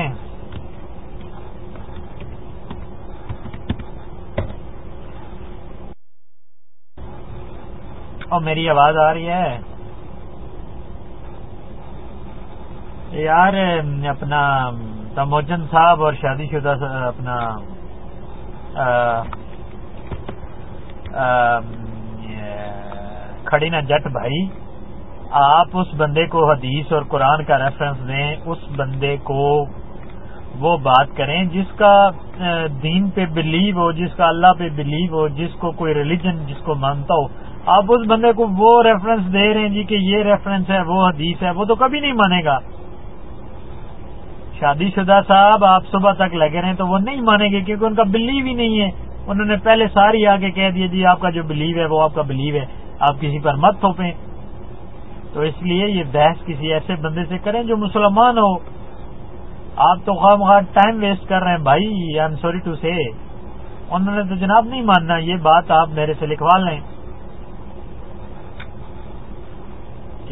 میری آواز آ رہی ہے یار اپنا تموجن صاحب اور شادی شدہ اپنا کھڑی نا جٹ بھائی آپ اس بندے کو حدیث اور قرآن کا ریفرنس دیں اس بندے کو وہ بات کریں جس کا دین پہ بلیو ہو جس کا اللہ پہ بلیو ہو جس کو کوئی ریلیجن جس کو مانتا ہو آپ اس بندے کو وہ ریفرنس دے رہے ہیں جی کہ یہ ریفرنس ہے وہ حدیث ہے وہ تو کبھی نہیں مانے گا شادی شدہ صاحب آپ صبح تک لگے رہے ہیں تو وہ نہیں مانیں گے کیونکہ ان کا بلیو ہی نہیں ہے انہوں نے پہلے ساری آگے کہہ دیا جی آپ کا جو بلیو ہے وہ آپ کا بلیو ہے آپ کسی پر مت تھوپیں تو اس لیے یہ بحث کسی ایسے بندے سے کریں جو مسلمان ہو آپ تو خواہ مخواہ ٹائم ویسٹ کر رہے ہیں بھائی آئی ایم سوری ٹو سے انہوں نے تو جناب نہیں ماننا یہ بات آپ میرے سے لکھوا لیں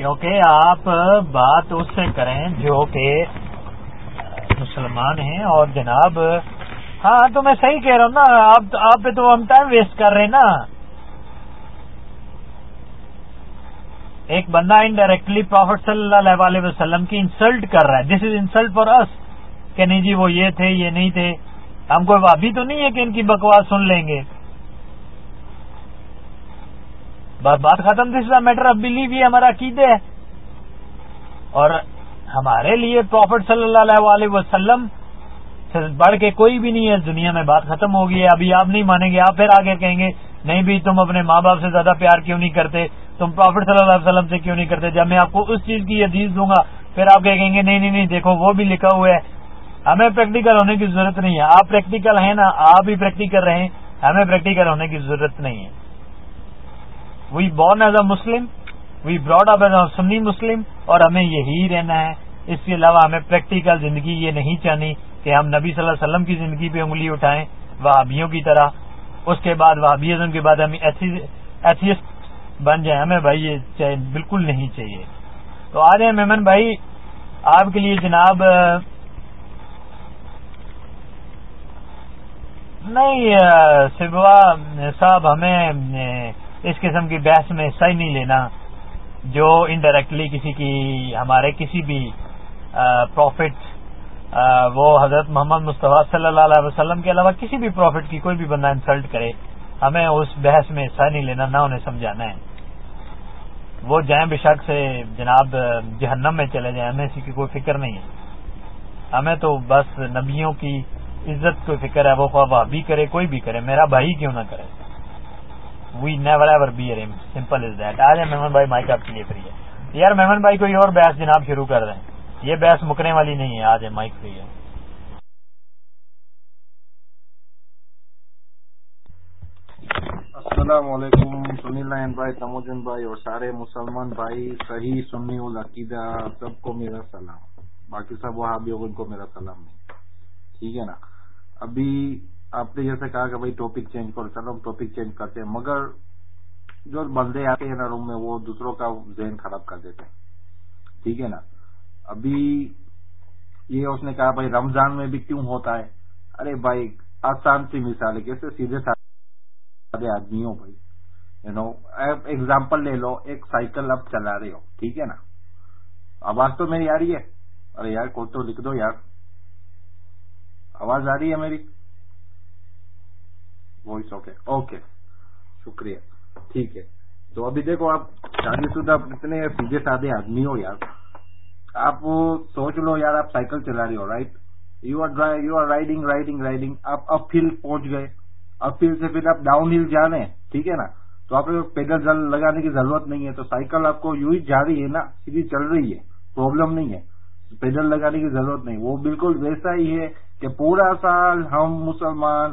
کیونکہ آپ بات اس سے کریں جو کہ مسلمان ہیں اور جناب ہاں تو میں صحیح کہہ رہا ہوں نا آپ پہ تو ہم ٹائم ویسٹ کر رہے ہیں نا ایک بندہ انڈائریکٹلی پروفٹ صلی اللہ علیہ وسلم کی انسلٹ کر رہا ہے this is insult for us کہ نہیں جی وہ یہ تھے یہ نہیں تھے ہم کو ابھی تو نہیں ہے کہ ان کی بکواس سن لیں گے بات ختم تھی اس کا میٹر آف بلیو یہ ہمارا کی ہمارے لیے پروفٹ صلی اللہ علیہ وسلم سے بڑھ کے کوئی بھی نہیں ہے دنیا میں بات ختم ہو گئی ہے ابھی آپ نہیں مانیں گے آپ پھر آگے کہیں گے نہیں بھی تم اپنے ماں باپ سے زیادہ پیار کیوں نہیں کرتے تم پروفٹ صلی اللہ علیہ وسلم سے کیوں نہیں کرتے جب میں آپ کو اس چیز کی یزیز دوں گا پھر آپ کہیں گے نہیں نہیں نہیں دیکھو وہ بھی لکھا ہوا ہے ہمیں پریکٹیکل ہونے کی ضرورت نہیں ہے آپ پریکٹیکل ہیں نا آپ بھی پریکٹیکل رہیں ہمیں پریکٹیکل ہونے کی ضرورت نہیں ہے we born as a Muslim we brought up as a Sunni Muslim اور ہمیں یہی رہنا ہے اس کے علاوہ ہمیں پریکٹیکل زندگی یہ نہیں چاہنی کہ ہم نبی صلی اللہ علیہ وسلم کی زندگی پہ انگلی اٹھائیں وہابیوں کی طرح اس کے بعد وہابیزم کے بعد ہم ایتھیسٹ بن جائیں ہمیں بھائی یہ بالکل نہیں چاہیے تو آ رہے ہیں بھائی آپ کے لیے جناب نہیں سبوا صاحب ہمیں اس قسم کی بحث میں حصہ ہی نہیں لینا جو انڈائریکٹلی کسی کی ہمارے کسی بھی پروفٹ وہ حضرت محمد مصطفیٰ صلی اللہ علیہ وسلم کے علاوہ کسی بھی پروفٹ کی کوئی بھی بندہ انسلٹ کرے ہمیں اس بحث میں حصہ نہیں لینا نہ انہیں سمجھانا ہے وہ جائیں بشاک سے جناب جہنم میں چلے جائیں ہمیں اسی کی کوئی فکر نہیں ہے ہمیں تو بس نبیوں کی عزت کو فکر ہے وہ خواب بھی کرے کوئی بھی کرے میرا بھائی کیوں نہ کرے we never ever be are simple as that آج مہمان بھائی مائک آپ کے لیے فری ہے یار مہمان بھائی کوئی اور بحث جناب شروع کر رہے ہیں یہ بحث مکنے والی نہیں ہے آج مائک فری ہے
السلام علیکم سنیل نائن بھائی تموجن بھائی اور سارے مسلمان بھائی صحیح سنی العقیدہ سب کو میرا سلام باقی سب وہاں بھی ان کو میرا سلام ٹھیک ہے نا ابھی آپ نے جیسے کہا کہ بھائی ٹاپک چینج کر ہم ٹاپک چینج کرتے ہیں مگر جو بندے آتے ہیں نا روم میں وہ دوسروں کا ذہن خراب کر دیتے ہیں ٹھیک ہے نا ابھی یہ اس نے کہا بھائی رمضان میں بھی کیوں ہوتا ہے ارے بھائی آسان سی مثال ہے کیسے سیدھے سادے آدمی ہو بھائی یو نو ایگزامپل لے لو ایک سائیکل اب چلا رہے ہو ٹھیک ہے نا آواز تو میری آ رہی ہے ارے یار کوئی تو لکھ دو یار آواز آ رہی ہے میری وائس اوکے اوکے شکریہ ٹھیک ہے تو ابھی دیکھو آپ شادی شدہ اتنے سادے آدمی ہو یار آپ سوچ لو یار آپ سائیکل چلا رہی ہو right you are you are riding riding riding آپ اپ ہل پہنچ گئے اپ ہل سے پھر آپ ڈاؤن ہل جانے ٹھیک ہے نا تو آپ کو پیدل لگانے کی ضرورت نہیں ہے تو سائیکل آپ کو یو ہی جا رہی ہے نا سیدھی چل رہی ہے پرابلم نہیں ہے پیدل لگانے کی ضرورت نہیں وہ بالکل ویسا ہی ہے کہ پورا سال ہم مسلمان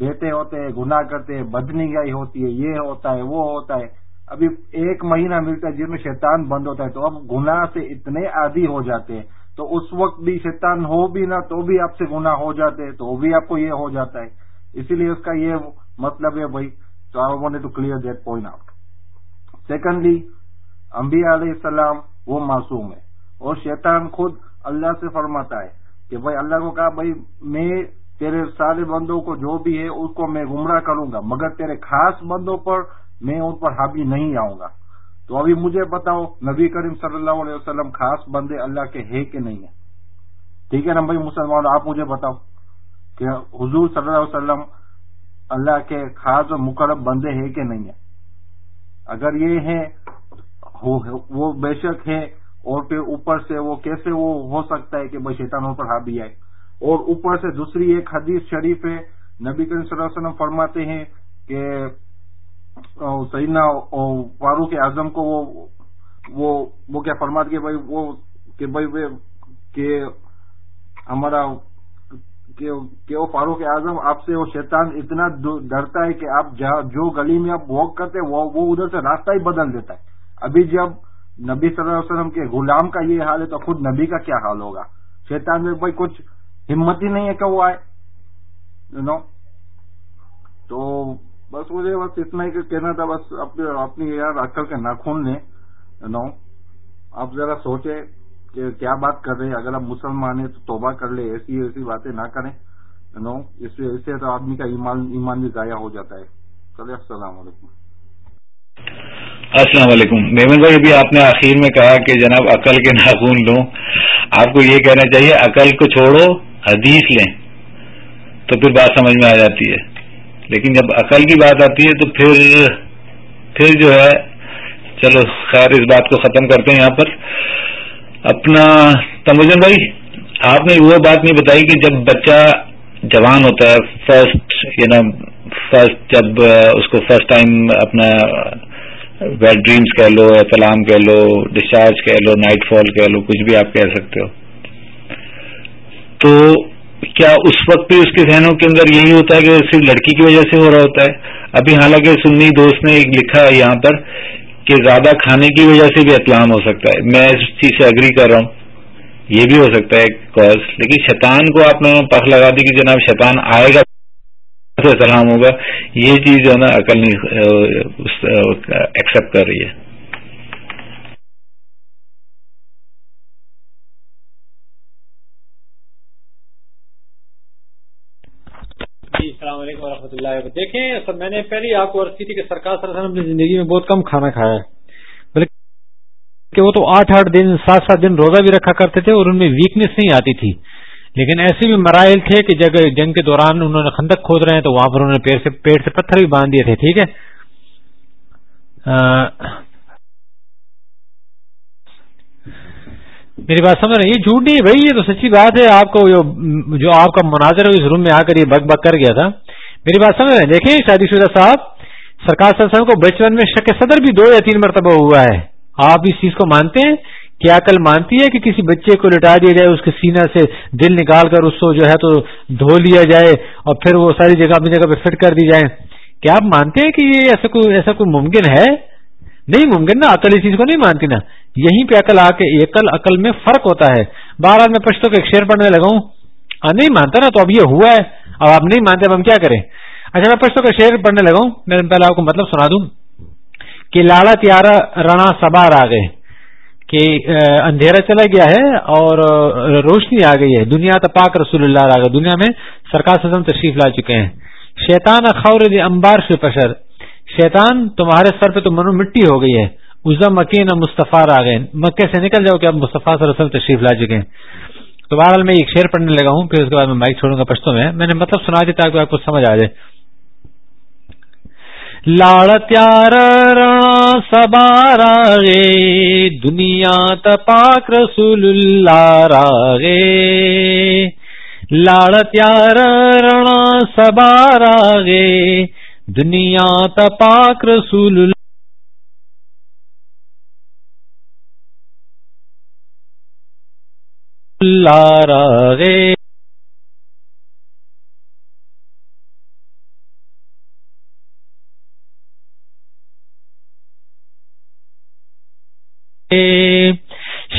بیٹے ہوتے ہیں گنا کرتے ہیں بدنیگاہ ہوتی ہے یہ ہوتا ہے وہ ہوتا ہے ابھی ایک مہینہ ملتا ہے جن میں شیطان بند ہوتا ہے تو اب گناہ سے اتنے عادی ہو جاتے ہیں تو اس وقت بھی شیطان ہو بھی نہ تو بھی آپ سے گنا ہو جاتے ہیں تو وہ بھی آپ کو یہ ہو جاتا ہے اسی لیے اس کا یہ مطلب ہے بھائی تو آپ نے to clear that point out secondly انبیاء علیہ السلام وہ معصوم ہے اور شیطان خود اللہ سے فرماتا ہے کہ بھائی اللہ کو کہا بھائی میں تیرے سارے بندوں کو جو بھی ہے اس کو میں گمراہ کروں گا مگر تیرے خاص بندوں پر میں ان پر حابی نہیں آؤں گا تو ابھی مجھے بتاؤ نبی کریم صلی اللہ علیہ وسلم خاص بندے اللہ کے ہے کہ نہیں ہے ٹھیک ہے نا بھائی مسلمان آپ مجھے بتاؤ کہ حضور صلی اللہ علیہ وسلم اللہ کے خاص اور مقرب بندے ہیں کہ نہیں ہیں اگر یہ ہیں وہ بے شک ہے اور پھر اوپر سے وہ کیسے وہ ہو سکتا ہے کہ بھائی شیتان پر حابی آئے اور اوپر سے دوسری ایک حدیث شریف ہے نبی کریم صلی اللہ علیہ وسلم فرماتے ہیں کہ سینا فاروق اعظم کو وہ وہ, وہ کیا فرماتے کہ کہ کہ کہ بھائی بھائی وہ وہ ہمارا فاروق اعظم آپ سے وہ شیطان اتنا ڈرتا ہے کہ آپ جو گلی میں آپ واک کرتے وہ وہ ادھر سے راستہ ہی بدل دیتا ہے ابھی جب نبی صلی اللہ علیہ وسلم کے غلام کا یہ حال ہے تو خود نبی کا کیا حال ہوگا شیطان میں بھائی کچھ ہمت ہی نہیں ہے کہ وہ آئے یو نو تو بس مجھے بس اتنا ہی کہنا تھا بس اپنی یار عقل کے ناخون لیں یو نو آپ ذرا سوچے کہ کیا بات کر رہے ہیں اگر آپ مسلمان ہیں تو توبہ کر لیں ایسی ایسی باتیں نہ کریں اس سے تو آدمی کا ایمان ایمان بھی ضائع ہو جاتا ہے چلے السلام علیکم
السلام علیکم
نیمن بھائی ابھی آپ نے آخر میں کہا کہ جناب عقل کے ناخون لوں آپ کو یہ کہنا چاہیے عقل کو چھوڑو حدیث لیں تو پھر بات سمجھ میں آ جاتی ہے لیکن جب عقل کی بات آتی ہے تو پھر پھر جو ہے چلو خیر اس بات کو ختم کرتے ہیں یہاں پر اپنا تموجن بھائی آپ نے وہ بات نہیں بتائی کہ جب بچہ جوان ہوتا ہے فرسٹ یا نا فرسٹ جب اس کو فرسٹ ٹائم اپنا ویڈ ڈریمس کہہ لو احتلام کہہ لو ڈسچارج کہہ لو نائٹ فال کہہ لو کچھ بھی آپ کہہ سکتے ہو تو کیا اس وقت بھی اس کے ذہنوں کے اندر یہی ہوتا ہے کہ صرف لڑکی کی وجہ سے ہو رہا ہوتا ہے ابھی حالانکہ سنی دوست نے ایک لکھا ہے یہاں پر کہ زیادہ کھانے کی وجہ سے بھی اطلام ہو سکتا ہے میں اس چیز سے اگری کر رہا ہوں یہ بھی ہو سکتا ہے کوز لیکن شیطان کو آپ نے پخ لگا دی کہ جناب شیطان آئے گا سلام ہوگا یہ چیز جو ہے نا عقل نہیں ایکسپٹ کر رہی ہے
اللہ دیکھیں میں نے آپ کو کی تھی کہ سرکار صلی اللہ علیہ وسلم نے زندگی میں بہت کم کھانا کھایا ہے بلکہ وہ تو آٹھ آٹھ دن سات سات دن روزہ بھی رکھا کرتے تھے اور ان میں ویکنیس نہیں آتی تھی لیکن ایسے بھی مرائل تھے کہ جگہ جنگ کے دوران انہوں نے خندق کھود رہے ہیں تو وہاں پر انہوں نے پیڑ سے سے پتھر بھی باندھ دیے تھے ٹھیک ہے میری بات سمجھ رہے یہ جھوٹ نہیں بھائی یہ تو سچی بات ہے آپ کو جو آپ کا مناظر اس روم میں آ کر یہ بک بک کر گیا تھا میری بات سمجھ رہے ہیں دیکھیں شادی شدہ صاحب سرکار صلی اللہ علیہ وسلم کو بچپن میں شک صدر بھی دو یا تین مرتبہ ہوا ہے آپ اس چیز کو مانتے ہیں کیا عقل مانتی ہے کہ کسی بچے کو لٹا دیا جائے اس کے سینہ سے دل نکال کر اس کو جو ہے تو دھو لیا جائے اور پھر وہ ساری جگہ اپنی جگہ پہ فٹ کر دی جائے کیا آپ مانتے ہیں کہ یہ ایسا کوئی ایسا کوئی ممکن ہے نہیں ممکن نا عقل اس چیز کو نہیں مانتی نا یہیں پہ عقل آ کے عقل عقل میں فرق ہوتا ہے بہرحال میں پشتوں کے شیر پڑنے لگا ہوں نہیں مانتا نا تو اب یہ ہوا ہے اب آپ نہیں مانتے اب ہم کیا کریں اچھا میں پرسوں کا شعر پڑھنے لگا ہوں میں پہلے آپ کو مطلب سنا دوں کہ لالا تیارا رنا سبار آ گئے کہ اندھیرا چلا گیا ہے اور روشنی آ گئی ہے دنیا تپاک رسول اللہ آ گئے دنیا میں سرکار سزم تشریف لا چکے ہیں شیتان خور امبار سے پشر شیتان تمہارے سر پہ تو منو مٹی ہو گئی ہے ازم مصطفیٰ آ گئے مکے سے نکل جاؤ کہ اب مصطفیٰ سے رسم تشریف لا چکے ہیں تو بہرحال میں ایک شیر پڑھنے لگا ہوں پھر اس کے بعد میں مائک چھوڑوں گا پشتوں میں میں نے مطلب سنا دیتا کو سمجھ آ جائے لاڑ تیار سبارا گے دنیا اللہ سولارا گے تیار رنا سبارا گے دنیا رسول اللہ
را گے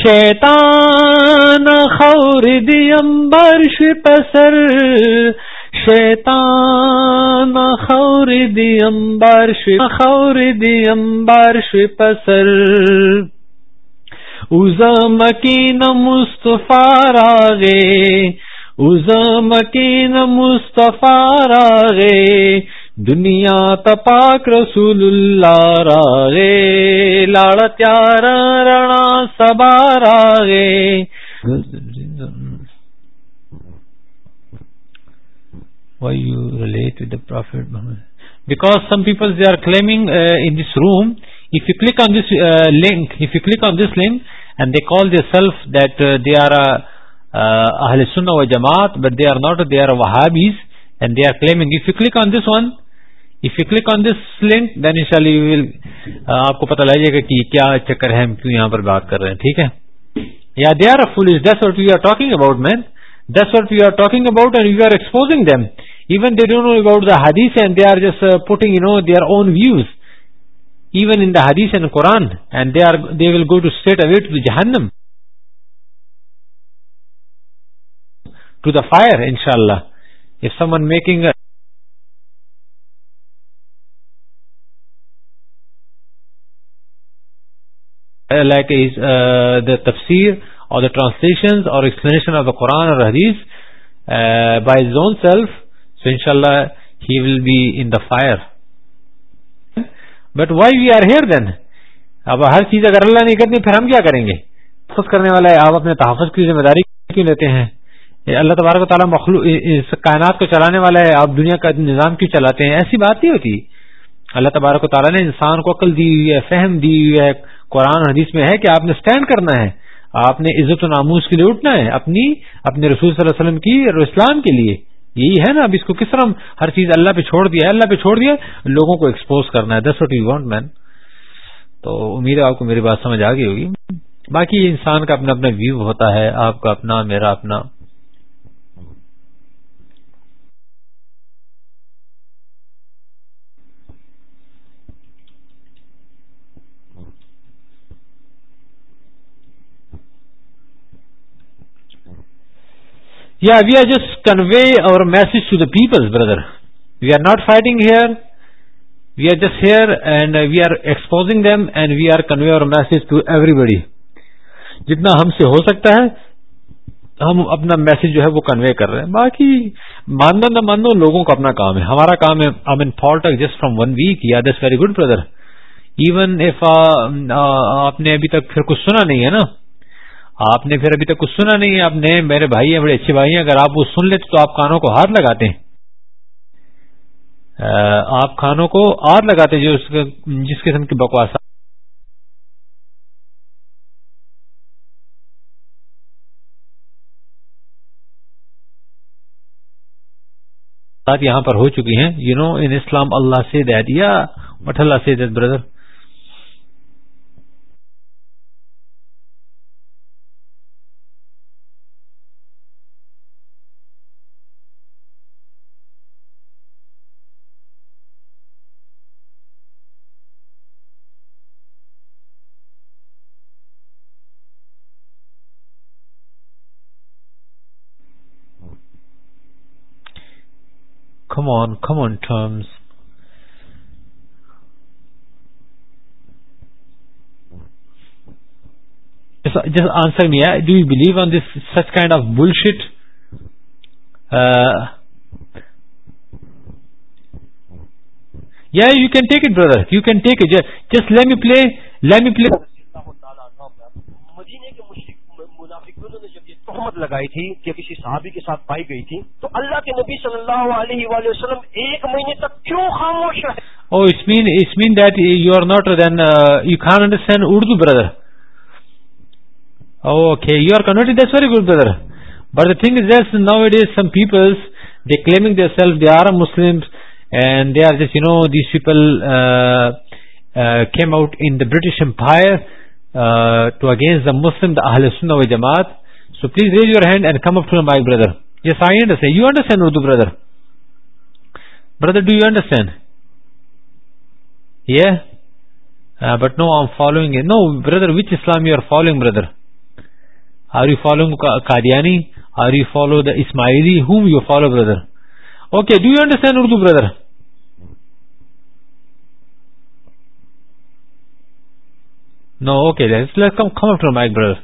شیتا نخور
دیامبار پسر شیطان خوردی امبار شی مخردی پسر ازم کی نمطف را رے ازم کی نستفا را رے دنیا تپاک رسول اللہ را رے لاڑ تبارا Because some people they are claiming uh, in this room, if you click on this uh, link, if you click on this link, and they call their self that they are اہل سن و جماعت but they are not they are Wahhabis and they are claiming if you click on this one if you click on this link then دینی شلی well آپ کو پتہ لگے گا کہ کیا چکر ہے ہم کیوں یہاں پر بات کر رہے ہیں ٹھیک ہے یا they are fool is this what you are talking about man this what you are talking about and you are exposing them even they don't know about the ہادیس and they are just putting you know they are own views even in حدیز and Quran and they are they will go to set await جہانم to the fire ان شاء اللہ تفصیل اور the translation اور قرآن اور حدیث by zone self so ان شاء اللہ he will be in the fire but why we are here then اب ہر چیز اگر اللہ نہیں کرتی پھر ہم کیا کریں گے تحفظ کرنے والا ہے آپ اپنے تحفظ کی ذمہ داری کیوں لیتے ہیں اللہ تبارک و تعالیٰ مخلوق اس کائنات کو چلانے والا ہے آپ دنیا کا نظام کیوں چلاتے ہیں ایسی بات نہیں ہوتی اللہ تبارک و تعالیٰ نے انسان کو عقل دی ہوئی ہے فہم دی ہوئی ہے قرآن حدیث میں ہے کہ آپ نے اسٹینڈ کرنا ہے آپ نے عزت و ناموز کے لیے اٹھنا ہے اپنی اپنے رسول صلی اللہ علیہ وسلم کی اور اسلام کے لیے یہی ہے نا اب اس کو کس طرح ہر چیز اللہ پہ چھوڑ دیا ہے اللہ پہ چھوڑ دیا لوگوں کو ایکسپوز کرنا ہے this what you want man تو امید ہے آپ کو میری بات سمجھ آ گئی ہوگی باقی انسان کا اپنا اپنا ویو ہوتا ہے آپ کا اپنا میرا اپنا یا we are just convey our message to the people brother we are not fighting here we are just here and we are exposing them and we are convey our message message to everybody جتنا ہم سے ہو سکتا ہے ہم اپنا message جو ہے وہ کنوے کر رہے ہیں باقی مان دو نہ مان دو لوگوں کا اپنا کام ہے ہمارا کام ہے I mean fault just from one week یا this very good brother even if آپ نے ابھی تک پھر کچھ سنا نہیں ہے نا آپ نے پھر ابھی تک کچھ سنا نہیں آپ نے میرے بھائی ہیں بڑے اچھے بھائی ہیں اگر آپ وہ سن لیتے تو آپ کانوں کو ہاتھ لگاتے ہیں آپ کانوں کو ہاتھ لگاتے جو جس قسم کی بکواس یہاں پر ہو چکی ہیں یو نو ان اسلام اللہ سے دیا اللہ سے بردر آن کومن ٹرمس جس آنسر میں آئے do you believe on this such kind of bullshit یار you can take it brother you can take it just lame you play lame you play
جب
لگائی تھی کہ کسی صحابی کے ساتھ پائی گئی تھی تو اللہ کے
نبی صلی اللہ علیہ وآلہ وسلم ایک مہینے تک کیوں خاموش
Urdu brother okay you are thing is very good brother but the thing themselves, they it some and they claiming just, self know, and they are these people came out in British empire to against the Muslim و جماعت so please raise your hand and come up to my brother yes I understand you understand Urdu brother brother do you understand یہ but no I following know brother which Islam you are following brother are you following Qadiani are you follow the Ismaili whom you follow brother okay do you understand Urdu brother no okay come come from my bros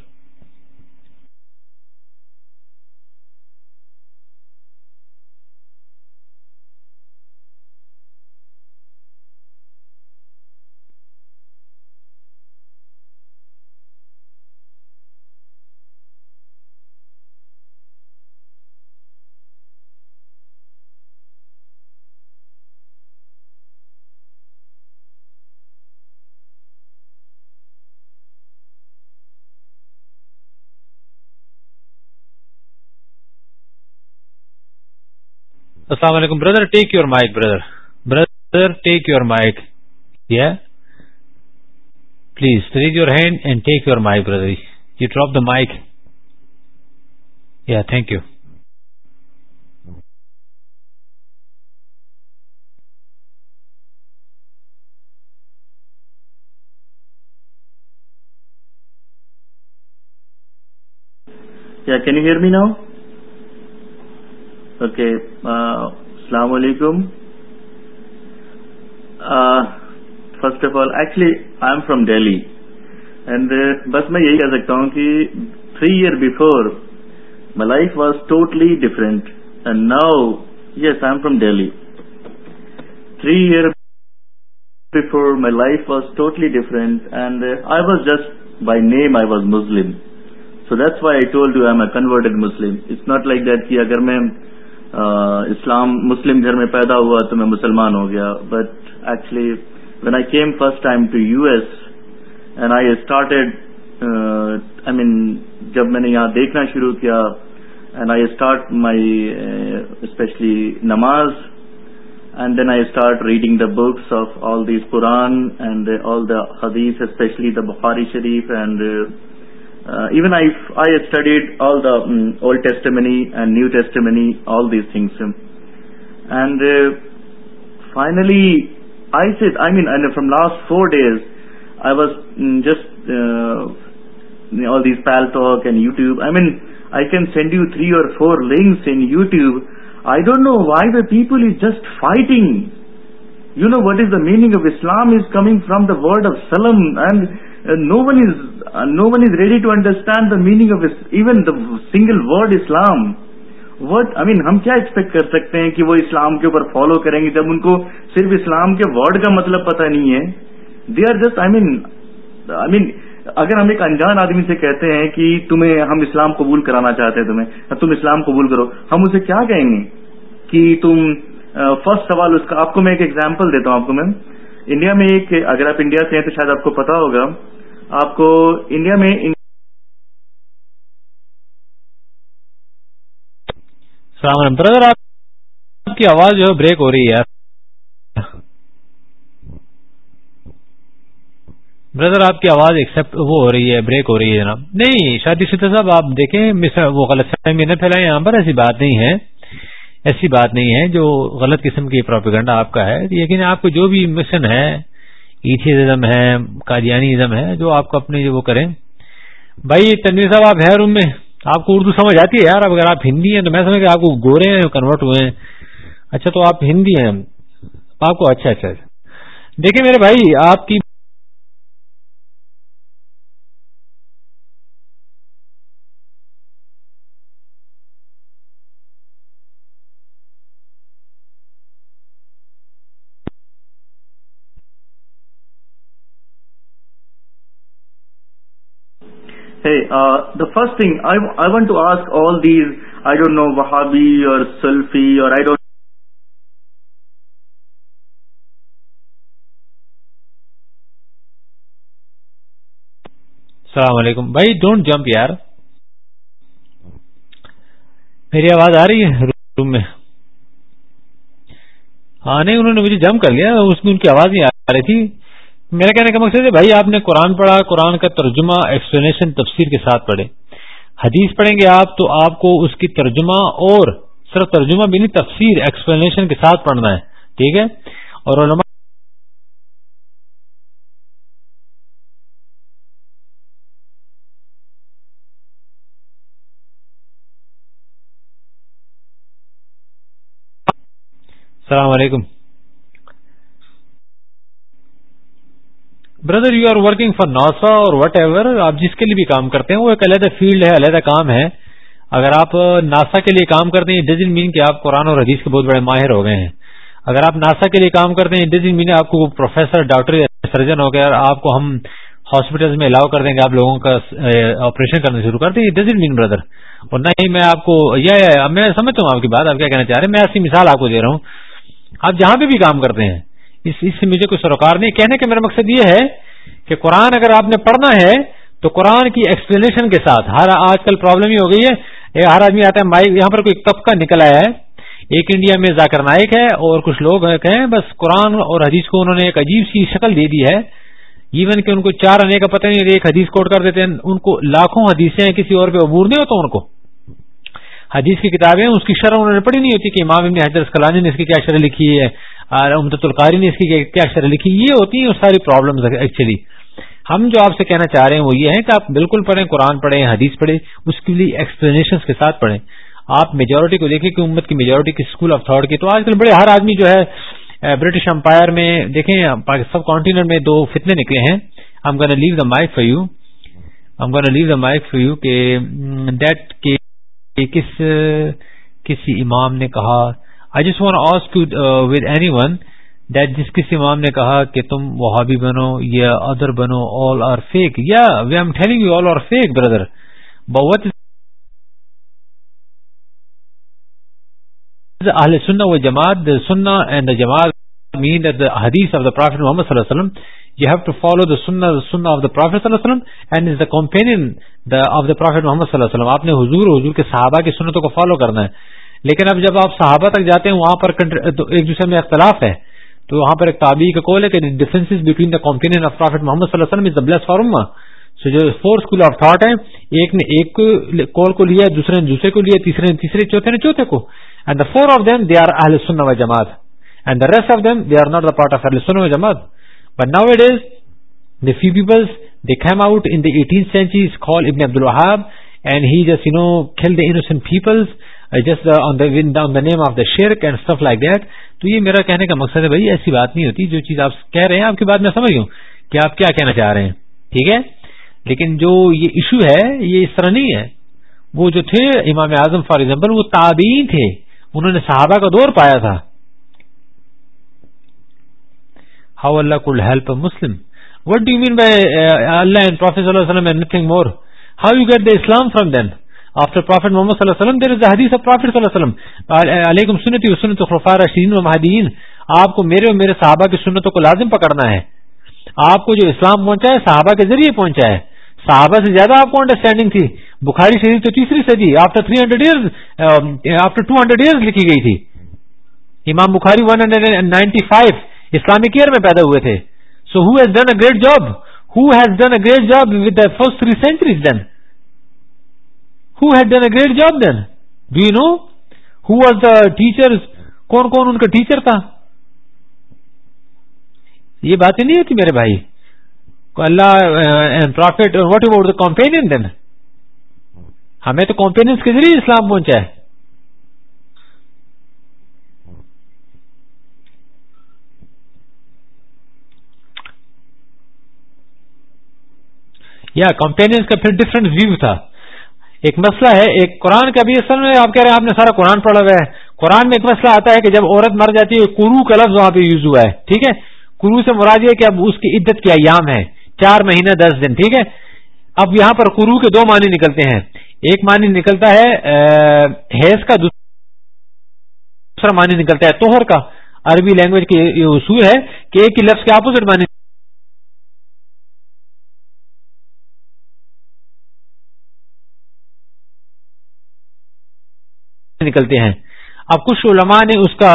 السلام علیکم brother take your mic brother brother take your mic yeah please raise your hand and take your mic brother you drop the mic yeah thank
you
me now? Okay السلام علیکم first of all actually I am from and بس میں یہی کہہ سکتا ہوں کہ three year before my life was totally different and now yes I am from Delhi three year before my life was totally different and I was just by name I was Muslim so that's why I told you I'm a converted Muslim it's not like that کہ اگر میں اسلام مسلم گھر میں پیدا ہوا تو میں مسلمان ہو گیا but actually when I came first time to U S and I started I mean جب میں نے یہاں دیکھنا شروع کیا and I start my especially نماز and then I start reading the books of all these Quran and all the حدیث especially the Bukhari Sharif and Uh, even I studied all the mm, Old Testimony and New Testimony, all these things. Um, and uh, finally, from last 4 days, I was mm, uh, all these Pal Talk and YouTube. I can send you 3 or 4 links in YouTube. I don't know why the people is just fighting. You know what is the meaning of Islam is coming from the word of Salam, and no one is no one is ready to understand the meaning of even the single word Islam ہم کیا expect کر سکتے ہیں کہ وہ اسلام کے اوپر follow کریں گے جب ان کو صرف اسلام کے ورڈ کا مطلب پتا نہیں ہے they are just I mean اگر ہم ایک انجان آدمی سے کہتے ہیں کہ تمہیں ہم اسلام قبول کرانا چاہتے ہیں تمہیں تم اسلام قبول کرو ہم اسے کیا کہیں گے کہ تم فرسٹ سوال اس کا آپ کو میں ایک ایگزامپل دیتا ہوں آپ کو میم انڈیا میں ایک اگر آپ انڈیا سے ہیں تو شاید آپ کو پتا ہوگا آپ کو انڈیا میں
سلام علیکم بردر آپ کی آواز جو ہے بریک ہو رہی ہے بردر آپ کی آواز ایکسپٹ وہ ہو رہی ہے بریک ہو رہی ہے جناب نہیں شادی شدہ صاحب آپ دیکھیں وہ غلط فہمی نہ پھیلائے یہاں پر ایسی بات نہیں ہے ایسی بات نہیں ہے جو غلط قسم کی پروپیگنڈا آپ کا ہے لیکن آپ کو جو بھی مشن ہے ایتھیزم ازم ہے قادیانی ازم ہے جو آپ کو اپنے جو کریں بھائی تنویر صاحب آپ ہے روم میں آپ کو اردو سمجھ آتی ہے یار اگر آپ ہندی ہیں تو میں سمجھ آپ کو گورے ہیں کنورٹ ہوئے ہیں اچھا تو آپ ہندی ہیں آپ
کو اچھا اچھا, اچھا۔ دیکھیں میرے بھائی آپ کی
فرسٹ تھنگ ٹو آسکون
السلام علیکم بھائی ڈونٹ جمپ یار میری آواز آ رہی ہے روم میں مجھے جمپ کر لیا اس میں ان کی آواز آ رہی تھی میرا کہنے کا مقصد ہے بھائی آپ نے قرآن پڑھا قرآن کا ترجمہ ایکسپلینیشن تفسیر کے ساتھ پڑھے حدیث پڑھیں گے آپ تو آپ کو اس کی ترجمہ اور صرف ترجمہ بھی نہیں تفسیر ایکسپلینیشن کے ساتھ پڑھنا ہے ٹھیک ہے اور علماء السلام علیکم brother you are working for NASA اور وٹ ایور آپ جس کے لیے بھی کام کرتے ہیں وہ ایک علیحدہ فیلڈ ہے علیحدہ کام ہے اگر آپ ناسا کے لیے کام کرتے ہیں ڈزن مین کہ آپ قرآن اور حدیث کے بہت بڑے ماہر ہو گئے ہیں اگر آپ ناسا کے لیے کام کرتے ہیں ڈزن مین آپ کو پروفیسر ڈاکٹر سرجن ہو گیا آپ کو ہم ہاسپٹل میں الاؤ کر دیں گے آپ لوگوں کا آپریشن کرنا شروع کر دیں یہ ڈز مین بردر اور نہ ہی میں آپ کو یہ میں سمجھتا ہوں آپ کی بات آپ کیا کہنا چاہ رہے ہیں میں ایسی مثال آپ کو دے رہا ہوں آپ جہاں پہ بھی کام کرتے ہیں اس سے مجھے کوئی سروکار نہیں کہنے کا میرا مقصد یہ ہے کہ قرآن اگر آپ نے پڑھنا ہے تو قرآن کی ایکسپلینیشن کے ساتھ ہر آج کل پرابلم ہی ہو گئی ہے ہر آدمی آتا ہے مائک یہاں پر کوئی طبقہ نکل آیا ہے ایک انڈیا میں ذاکر نائک ہے اور کچھ لوگ ہیں بس قرآن اور حدیث کو انہوں نے ایک عجیب سی شکل دے دی ہے ایون کہ ان کو چار آنے کا پتہ نہیں ایک حدیث کوٹ کر دیتے ہیں ان کو لاکھوں حدیثیں کسی اور پہ عبور نہیں ہوتا ان کو حدیث کی کتابیں اس کی شرح انہوں نے پڑھی نہیں ہوتی کہ امام ابن حضرت کلانی نے اس کی کیا شرح لکھی ہے اور امتۃ القاری نے اس کی کیا شرح لکھی یہ ہوتی ہیں ساری ایکچولی ہم جو آپ سے کہنا چاہ رہے ہیں وہ یہ ہے کہ آپ بالکل پڑھیں قرآن پڑھیں حدیث پڑھیں اس کے لیے ایکسپلینیشن کے ساتھ پڑھیں آپ میجورٹی کو دیکھیں کہ امت کی میجورٹی کی اسکول آف تھاٹ کی تو آج کل بڑے ہر آدمی جو ہے برٹش امپائر میں دیکھیں سب کانٹینٹ میں دو فتنے نکلے ہیں I'm gonna leave the mic for you I'm gonna leave the mic for you کہ دیٹ mm, کے کس کسی امام نے کہا جس one us with anyone that جس کسی امام نے کہا کہ تم وہ ہابی بنو یا ادر بنو آل آر فیک یا we am ٹھیکنگ you all are fake brother بہت سنہ و جماعت Sunnah and Jamaat mean Hadith of the prophet Muhammad صلی اللہ علیہ وسلم you have to follow the sun sun of the prophet صلی اللہ از داپین پروفیٹ محمد نے حضور حضور کے صحابہ کی سنتوں کو فالو کرنا ہے لیکن اب جب آپ صحابہ تک جاتے ہیں وہاں پر ایک دوسرے میں اختلاف ہے تو وہاں پر ایک تابعی کا محمد اللہ وسلم فارم سو جو فور اسکول آف ہیں ایک نے ایکل کو لیا دوسرے نے دوسرے کو لیا تیسرے نے چوتھے کو جماعت of them they are not آفل سن جماعت But nowadays, the few peoples, they came out in the 18th century, it's called Ibn Abdul Wahab, and he just, you know, killed the innocent peoples, uh, just uh, on the wind down the name of the shirk and stuff like that. تو یہ میرا کہنے کا مقصد ہے بھائی ایسی بات نہیں ہوتی جو چیز آپ کہہ رہے ہیں آپ کی بات میں سمجھ ہوں کہ آپ کیا کہنا چاہ رہے ہیں ٹھیک ہے لیکن جو یہ ایشو ہے یہ اس طرح نہیں ہے وہ جو تھے امام اعظم فار ایگزامپل وہ تابعین تھے انہوں نے صحابہ کا دور پایا تھا how Allah could help prophet صلی اللہ وسلم Islam from then after prophet Muhammad صلی اللہ وسلم صلی اللہ علیہ وسلم علیہم سنت سنتارمحدین آپ کو میرے اور میرے صحابہ کی سنتوں کو لازم پکڑنا ہے آپ کو جو اسلام پہنچا ہے صحابہ کے ذریعے پہنچا ہے صحابہ سے زیادہ آپ کو انڈرسٹینڈنگ تھی بخاری شریف تو تیسری صدی after three hundred year after two hundred year لکھی گئی تھی امام بخاری ون ہنڈریڈ اسلامی کیئر میں پیدا ہوئے تھے so who has done a great job who has done a great job first three centuries then who has done a great job then do you know who was the teacher کون کون ان کا teacher تھا یہ بات نہیں ہوتی میرے بھائی اللہ واٹ اباؤٹ دا کمپین تو کمپینس کے ذریعے اسلام پہنچا ہے یا کمپینس کا پھر ڈفرینٹ ویو تھا ایک مسئلہ ہے ایک قرآن کا بھی اصل میں آپ کہہ رہے ہیں آپ نے سارا قرآن پڑھا ہوا ہے قرآن میں ایک مسئلہ آتا ہے کہ جب عورت مر جاتی ہے قرو کا لفظ وہاں پہ یوز ہوا ہے ٹھیک ہے قرو سے مراد یہ کہ اب اس کی عدت کیا ہے چار مہینے دس دن ٹھیک ہے اب یہاں پر قرو کے دو معنی نکلتے ہیں ایک معنی نکلتا ہے حیض کا دوسرا معنی نکلتا ہے توہر کا عربی لینگویج کے یہ اصول ہے کہ ایک ہی لفظ کے اپوزٹ معنی نکلتے ہیں اب کچھ علماء نے اس کا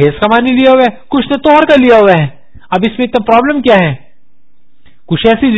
حیض کا معنی لیا ہوا ہے کچھ نے توہر کا لیا ہوا ہے اب اس میں اتنا پرابلم کیا ہے کچھ ایسی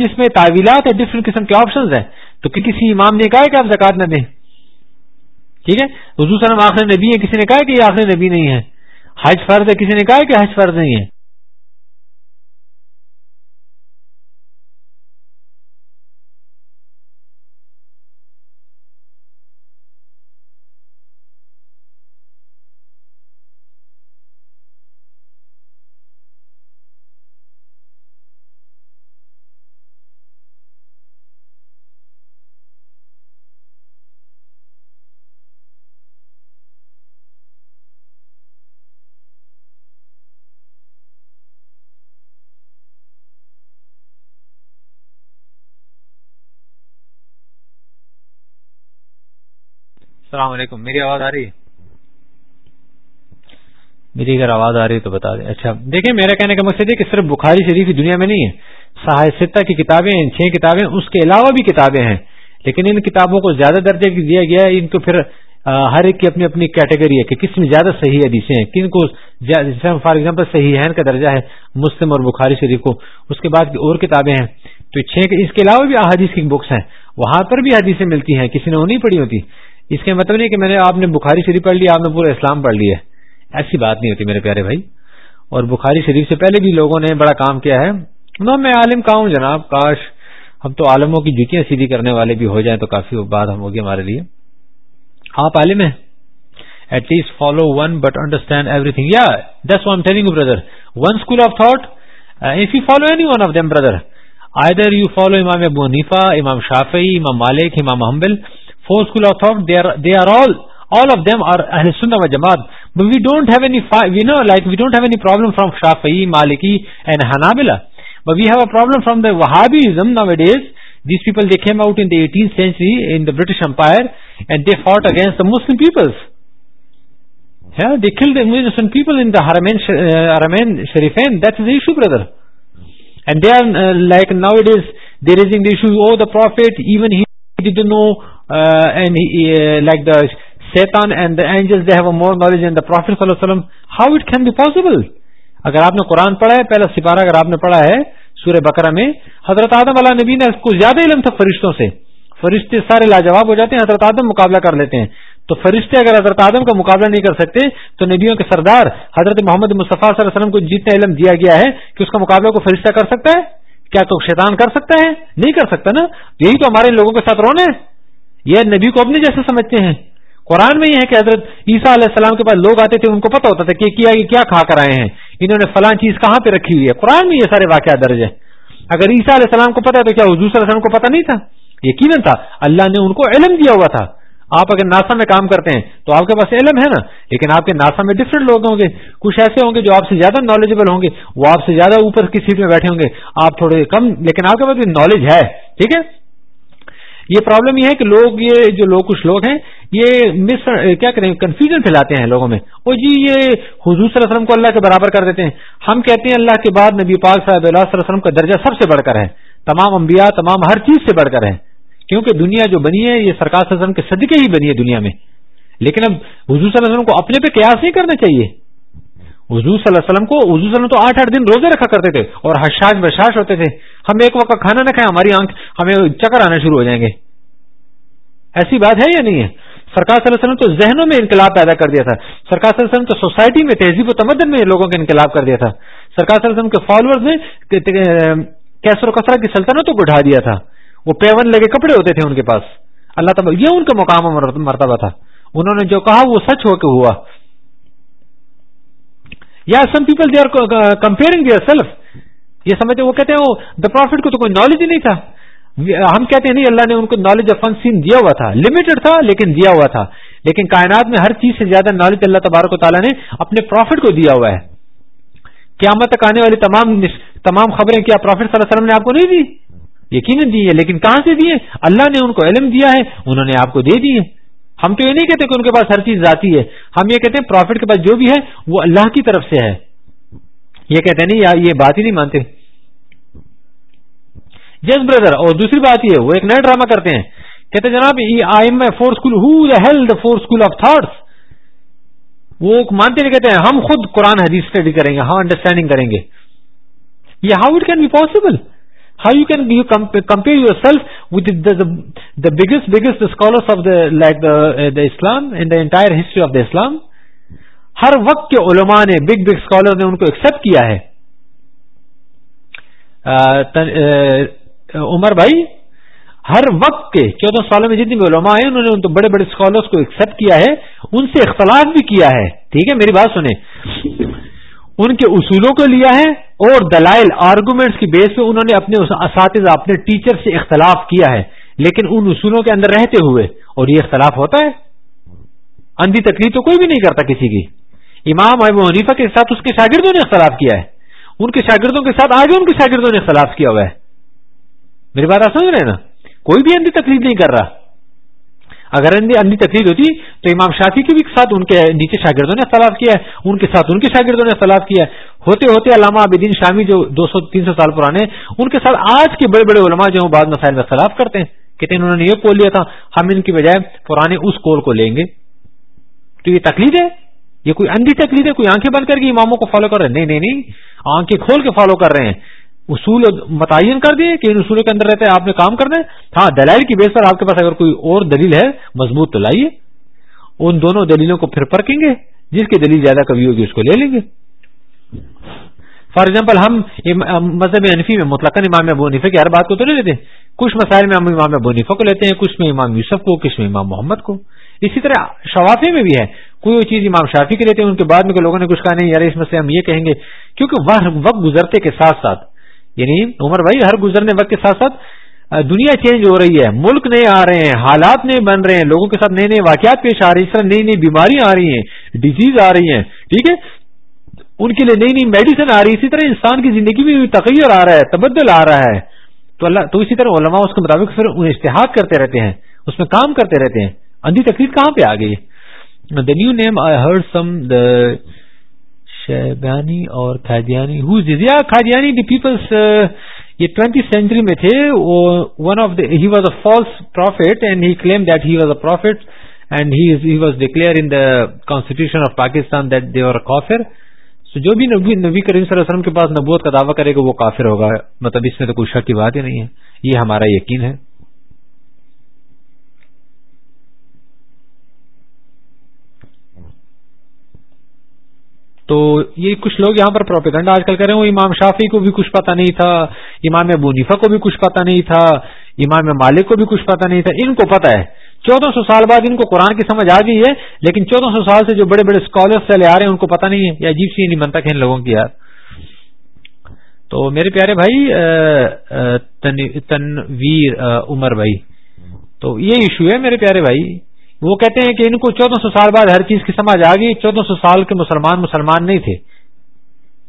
جس میں تعویلات ڈفرینٹ قسم کے آپشن ہیں تو کسی امام نے کہا کہ آپ زکات نہ دیں ٹھیک ہے حضور صلی اللہ علیہ وسلم آخری نبی ہے کسی نے کہا کہ یہ نبی نہیں ہے حج فرض ہے کسی نے کہا کہ حج فرض نہیں ہے السلام علیکم میری آواز آ رہی ہے میری اگر آواز آ رہی ہے تو بتا دیں اچھا دیکھیں میرا کہنے کا مقصد یہ صرف بخاری شریف دنیا میں نہیں ہے سہای ستہ کی کتابیں ہیں چھ کتابیں اس کے علاوہ بھی کتابیں ہیں لیکن ان کتابوں کو زیادہ درجہ دیا گیا ہے ان کو پھر ہر ایک کی اپنی اپنی کیٹیگری ہے کہ کس میں زیادہ صحیح حدیثیں ہیں کن کو فار ایگزامپل صحیح ہین کا درجہ ہے مسلم اور بخاری شریف کو اس کے بعد اور کتابیں ہیں تو چھ اس کے علاوہ بھی احادیث کی بکس ہیں وہاں پر بھی حدیثیں ملتی ہیں کسی نے وہ نہیں پڑھی ہوتی اس کا مطلب نہیں کہ میں نے آپ نے بخاری شریف پڑھ لی آپ نے پورا اسلام پڑھ لیا ہے ایسی بات نہیں ہوتی میرے پیارے بھائی اور بخاری شریف سے پہلے بھی لوگوں نے بڑا کام کیا ہے میں عالم کہا ہوں جناب کاش ہم تو عالموں کی جتیاں سیدھی کرنے والے بھی ہو جائیں تو کافی بات ہم ہوگی ہمارے لیے آپ عالم ہیں at least follow one but understand every thing یا this one telling brother school of thought if you follow any one of them brother I there you follow امام ابو ابنیفا امام شافعی امام مالک امام Hanbal four school of thought all of them are او جماعت but we don't have any we know like we don't have an problem from Shafi Maliki and Hanbali but we have اوبلم from the وا no ایڈ is this people them eighteenth century in the British empire and they fought against Muslim people people شریف and that is داشو brother and they are like no ایڈ is there is an داشو of the prophet even no like the سیتانا more مریز in the prophet وسلم how it be possible اگر آپ نے قرآن پڑھا ہے پہلا سپارہ اگر آپ نے پڑھا ہے سورہ بکرہ میں حضرت آدم علیہ نبی نے اس کو زیادہ علم تھا فرشتوں سے فرشتے سارے لاجواب ہو جاتے ہیں حضرت آدم مقابلہ کر لیتے ہیں تو فرشتے اگر حضرت آدم کا مقابلہ نہیں کر سکتے تو نبیوں کے سردار حضرت محمد مصطفیٰ صلی اللہ علیہ وسلم کو جتنا علم دیا گیا ہے کہ اس کا مقابلہ کو فرشتہ کر سکتا ہے کیا تو شیطان کر سکتا ہے نہیں کر سکتا نا یہی تو ہمارے لوگوں کے ساتھ رونا ہے یہ نبی کو اپنے جیسے سمجھتے ہیں قرآن میں یہ ہے کہ حضرت عیسیٰ علیہ السلام کے پاس لوگ آتے تھے ان کو پتا ہوتا تھا کہ کیا کیا کھا کر آئے ہیں انہوں نے فلاں چیز کہاں پہ رکھی ہوئی ہے قرآن میں یہ سارے واقعات درج ہے اگر عیسیٰ علیہ السلام کو پتا ہے تو کیا حضور علیہ السلام کو پتا نہیں تھا یقیناً تھا اللہ نے ان کو علم دیا ہوا تھا آپ اگر ناسا میں کام کرتے ہیں تو آپ کے پاس علم ہے نا لیکن آپ کے ناسا میں ڈفرینٹ لوگ ہوں گے کچھ ایسے ہوں گے جو آپ سے زیادہ نالجبل ہوں گے وہ آپ سے زیادہ اوپر کی سیٹ میں بیٹھے ہوں گے آپ تھوڑے کم لیکن آپ کے پاس نالج ہے ٹھیک ہے یہ پرابلم یہ ہے کہ لوگ یہ جو لوگ کچھ لوگ ہیں یہ مس کیا کریں کنفیوژن پھیلاتے ہیں لوگوں میں وہ جی یہ حضور صلی اللہ علیہ وسلم کو اللہ کے برابر کر دیتے ہیں ہم کہتے ہیں اللہ کے بعد نبی پاک صاحب اللہ صلی اللہ علیہ وسلم کا درجہ سب سے بڑھ کر ہے تمام انبیاء تمام ہر چیز سے بڑھ کر ہے کیونکہ دنیا جو بنی ہے یہ سرکار صلی اللہ علیہ وسلم کے صدقے ہی بنی ہے دنیا میں لیکن اب حضور صلی اللہ علیہ وسلم کو اپنے پہ قیاس نہیں کرنا چاہیے حضور صلی اللہ علیہ وسلم کو حضور صلی اللہ علیہ وسلم تو آٹھ آٹھ دن روزے رکھا کرتے تھے اور حشاش بشاش ہوتے تھے ہم ایک وقت کھانا نہ کھائیں ہماری آنکھ ہمیں چکر آنا شروع ہو جائیں گے ایسی بات ہے یا نہیں ہے سرکار صلی اللہ علیہ وسلم تو ذہنوں میں انقلاب پیدا کر دیا تھا سرکار صلی اللہ علیہ وسلم تو سوسائٹی میں تہذیب و تمدن میں لوگوں کے انقلاب کر دیا تھا سرکار صلی اللہ علیہ وسلم کے فالوور نے کیسر و کسرا کی سلطنتوں کو اٹھا دیا تھا وہ پیون لگے کپڑے ہوتے تھے ان کے پاس اللہ تعالیٰ یہ ان کا مقام مرتبہ تھا انہوں نے جو کہا وہ سچ ہو کے ہوا یا some people they are comparing their self یہ سمجھتے وہ کہتے ہیں دا oh, کو تو کوئی نالج ہی نہیں تھا uh, ہم کہتے ہیں نہیں اللہ نے ان کو نالج آف فن سین دیا تھا لمیٹڈ تھا لیکن دیا ہوا تھا لیکن کائنات میں ہر چیز سے زیادہ نالج اللہ تبارک و تعالیٰ نے اپنے پروفٹ کو دیا ہوا ہے قیامت تک آنے والی تمام تمام خبریں کیا پروفٹ صلی اللہ علیہ وسلم نے آپ کو نہیں دی یقیناً دی ہے لیکن کہاں سے دیے اللہ نے ان کو علم دیا ہے انہوں نے آپ کو دے دیے ہم تو یہ نہیں کہتے کہ ان کے پاس ہر چیز جاتی ہے ہم یہ کہتے ہیں پروفٹ کے پاس جو بھی ہے وہ اللہ کی طرف سے ہے یہ کہتے ہیں نہیں یہ بات ہی نہیں مانتے یس بردر اور دوسری بات یہ وہ ایک نیا ڈرامہ کرتے ہیں کہتے جناب فور اسکول ہو the four school of thoughts وہ مانتے نہیں کہتے ہیں ہم خود قرآن حدیث اسٹڈی کریں گے ہاں انڈرسٹینڈنگ کریں گے یہ how it can be possible how you can you compare your self with the biggest biggest scholars of the like the Islam in the entire history of the Islam ہر وقت کے علماء نے بگ بگ اسکالر نے ان کو accept کیا ہے عمر بھائی ہر وقت کے چودہ سالوں میں جتنے بھی علماء ہیں انہوں نے ان تو بڑے بڑے اسکالرس کو ایکسپٹ کیا ہے ان سے اختلاف بھی کیا ہے ٹھیک ہے میری بات سنیں ان کے اصولوں کو لیا ہے اور دلائل آرگومنٹس کی بیس پہ انہوں نے اپنے اساتذہ اپنے ٹیچر سے اختلاف کیا ہے لیکن ان اصولوں کے اندر رہتے ہوئے اور یہ اختلاف ہوتا ہے اندھی تکلیف تو کوئی بھی نہیں کرتا کسی کی امام احمد حنیفہ کے ساتھ اس کے شاگردوں نے اختلاف کیا ہے ان کے شاگردوں کے ساتھ آگے ان کے شاگردوں نے اختلاف کیا ہوا ہے میری بات آپ سمجھ رہے ہیں نا کوئی بھی اندھی تکلیف نہیں کر رہا اگر اندھی اندھی تقریر ہوتی تو امام شافی کے بھی ساتھ ان کے نیچے شاگردوں نے اختلاف کیا ہے ان کے ساتھ ان کے شاگردوں نے اختلاف کیا ہے ہوتے ہوتے علامہ عابدین شامی جو دو سو تین سو سال پرانے ان کے ساتھ آج کے بڑے بڑے علماء جو بعض مسائل میں اختلاف کرتے ہیں کہتے ہیں انہوں نے یہ کول لیا تھا ہم ان کی بجائے پرانے اس کول کو لیں گے تو یہ تقلید ہے یہ کوئی اندھی تقلید ہے کوئی آنکھیں بند کر کے اماموں کو فالو کر رہے ہیں نہیں نہیں نہیں آنکھیں کھول کے فالو کر رہے ہیں اصول متعین کر دیے کہ ان اصولوں کے اندر رہتے ہیں آپ نے کام کر دیں ہاں دلائل کی بیس پر آپ کے پاس اگر کوئی اور دلیل ہے مضبوط تو لائیے ان دونوں دلیلوں کو پھر پرکیں گے جس کی دلیل زیادہ کبھی ہوگی اس کو لے لیں گے فار ایگزامپل ہم مذہب انفی میں مطلق امام ابو ابونیفے کی ہر بات کو تو نہیں لیتے کچھ مسائل میں ہم امام ابو ابونیفے کو لیتے ہیں کچھ میں امام یوسف کو کچھ میں امام محمد کو اسی طرح شوافی میں بھی ہے کوئی وہ چیز امام شافی کے لیتے ہیں ان کے بعد میں لوگوں نے کچھ کہا نہیں یار اس مسئلے ہم یہ کہیں گے کیونکہ وقت گزرتے کے ساتھ ساتھ یعنی عمر بھائی ہر گزرنے وقت کے ساتھ ساتھ دنیا چینج ہو رہی ہے ملک نئے آ رہے ہیں حالات نئے بن رہے ہیں لوگوں کے ساتھ نئے نئے واقعات پیش آ رہے ہیں اس طرح نئی نئی بیماریاں آ رہی ہیں ڈیزیز آ رہی ہیں ٹھیک ہے ان کے لیے نئی نئی میڈیسن آ رہی ہے اسی طرح انسان کی زندگی میں تغیر آ رہا ہے تبدل آ رہا ہے تو اللہ تو اسی طرح علماء اس کے مطابق پھر اشتہار کرتے رہتے ہیں اس میں کام کرتے رہتے ہیں اندھی تقریر کہاں پہ آ گئی دا نیو نیم آئی سم شیبانی اور کھادیانی ہوز دیز یا کھادیانی دی پیپلس یہ ٹوینٹی سینچری میں تھے one of the he was a false prophet and he claim that he was a prophet and he was declare in the constitution of Pakistan that they are کافر تو جو بھی نبی, نبی کریم صلی اللہ علیہ وسلم کے پاس نبوت کا دعویٰ کرے گا وہ کافر ہوگا مطلب اس میں تو کوئی شک کی بات ہی نہیں ہے یہ ہمارا یقین ہے تو یہ کچھ لوگ یہاں پر پروپیگنڈا آج کل امام شافی کو بھی کچھ پتا نہیں تھا امام منیفا کو بھی کچھ پتا نہیں تھا امام مالک کو بھی کچھ پتا نہیں تھا ان کو پتا ہے چودہ سو سال بعد ان کو قرآن کی سمجھ آ گئی ہے لیکن چودہ سو سال سے جو بڑے بڑے اسکالر چلے آ رہے ہیں ان کو پتا نہیں ہے یہ عجیب سی نہیں بنتا کہ ان لوگوں کی یار تو میرے پیارے بھائی تنویر عمر بھائی تو یہ ایشو ہے میرے پیارے بھائی وہ کہتے ہیں کہ ان کو چودہ سو سال بعد ہر چیز کی سمجھ آ گئی چودہ سو سال کے مسلمان مسلمان نہیں تھے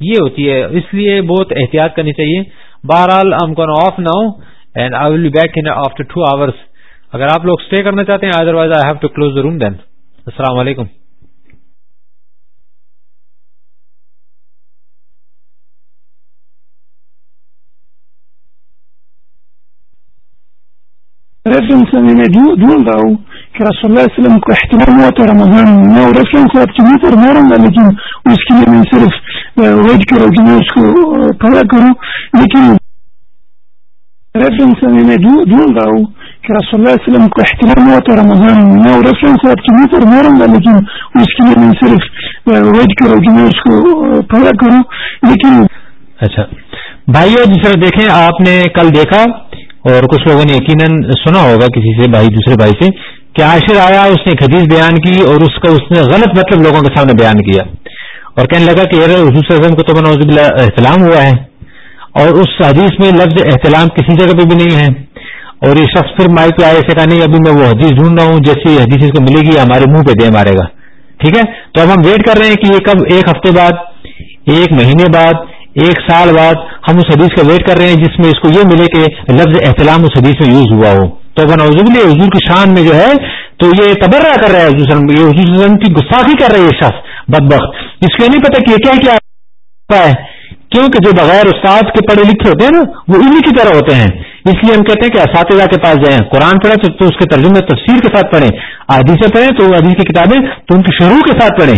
یہ ہوتی ہے اس لیے بہت احتیاط کرنی چاہیے بہرحال کون آف نہ and I will back in after two hours اگر آپ لوگ اسٹے کرنا چاہتے ہیں otherwise I have to close the room then السلام علیکم
ڈھونڈ رہا ہوں کہ رسول اللہ علیہ وسلم کو احترام ہوا تھا رمضان میں اور رسلم کو آپ چنی پر ماروں گا لیکن اس کے لیے میں صرف ویٹ کروں کہ میں اس کو پورا کروں لیکن ریفرنس میں نے دوں گا ہوں کہ رسول اللہ علیہ وسلم کو احترام ہوا تھا رمضان میں اور رسلم کو آپ چنی پر ماروں گا لیکن
اس کے لیے میں صرف ویٹ کروں کہ میں اس کو پورا کروں لیکن
اچھا بھائی جس طرح دیکھیں آپ نے کل دیکھا اور کچھ لوگوں نے یقیناً سنا ہوگا کسی سے بھائی دوسرے بھائی سے کہ عاشر آیا اس نے ایک حدیث بیان کی اور اس کا اس نے غلط مطلب لوگوں کے سامنے بیان کیا اور کہنے لگا کہ یار علیہ وسلم کو تو بنا احتلام ہوا ہے اور اس حدیث میں لفظ احتلام کسی جگہ پہ بھی نہیں ہے اور یہ شخص پھر مائک پہ آئے سے کہا نہیں ابھی میں وہ حدیث ڈھونڈ رہا ہوں جیسے حدیث اس کو ملے گی ہمارے منہ پہ دے مارے گا ٹھیک ہے تو اب ہم ویٹ کر رہے ہیں کہ یہ کب ایک ہفتے بعد ایک مہینے بعد ایک سال بعد ہم اس حدیث کا ویٹ کر رہے ہیں جس میں اس کو یہ ملے کہ لفظ احتلام اس حدیث میں یوز ہوا ہو تو غیر حضول حضور کی شان میں جو ہے تو یہ تبرہ کر رہا ہے حضور السلم یہ حضور وسلم کی کر رہا ہے یہ شخص بد اس کو نہیں پتا کہ یہ کیا کیا ہے کیونکہ جو بغیر استاد کے پڑھے لکھے ہوتے ہیں نا وہ انہی کی طرح ہوتے ہیں اس لیے ہم کہتے ہیں کہ اساتذہ کے پاس جائیں قرآن پڑھیں تو تو اس کے ترجمے تفسیر کے ساتھ پڑھیں عدیثیں پڑھیں تو عزیز کی کتابیں تو ان کی شروع کے ساتھ پڑھیں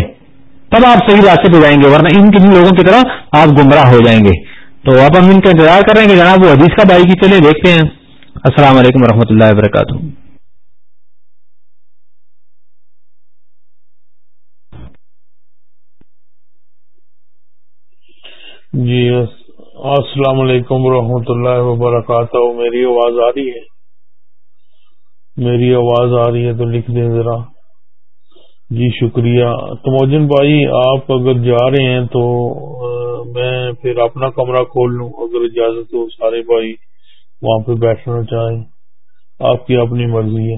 تب آپ صحیح راستے پہ جائیں گے ورنہ ان کے لوگوں کی طرح آپ گمراہ ہو جائیں گے تو اب ہم ان کا انتظار کر رہے ہیں کہ جناب وہ حدیث کا بھائی کی جی چلے دیکھتے ہیں السلام علیکم ورحمۃ
اللہ وبرکاتہ جی
السلام علیکم ورحمۃ اللہ وبرکاتہ میری آواز آ رہی ہے میری آواز آ رہی ہے تو لکھ دیں ذرا جی شکریہ بھائی آپ اگر جا رہے ہیں تو میں پھر اپنا کمرہ کھول لوں اگر اجازت ہو سارے بھائی وہاں پہ بیٹھنا چاہیں آپ کی اپنی مرضی ہے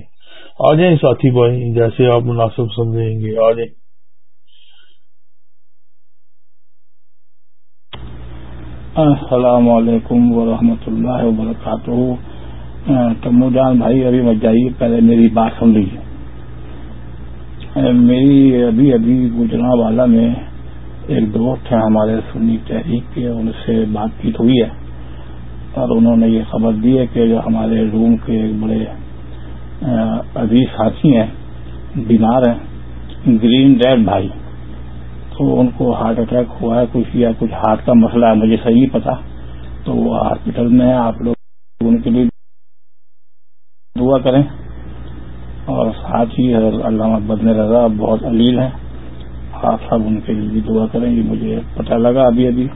آ جائیں ساتھی بھائی جیسے آپ مناسب سمجھیں گے آ
جائیں السلام علیکم ورحمۃ اللہ وبرکاتہ تمو جان بھائی ابھی مت جائیے پہلے میری بات سن لیجیے میری ابھی ابھی گجرا والا میں ایک دوست ہیں ہمارے سنی تحریک کے ان سے بات چیت ہوئی ہے پر انہوں نے یہ خبر دی ہے کہ جو ہمارے روم کے ایک بڑے عزیز ساتھی ہیں بیمار ہیں گرین ڈیڈ بھائی تو ان کو ہارٹ اٹیک ہوا ہے کچھ یا کچھ ہارٹ کا مسئلہ ہے مجھے صحیح نہیں پتا تو وہ ہاسپٹل میں ہیں آپ لوگ ان کے لیے دعا کریں اور ساتھ ہی علامہ بدن رضا بہت علیل ہیں آپ سب ان کے لیے دعا کریں یہ مجھے پتہ لگا ابھی ابھی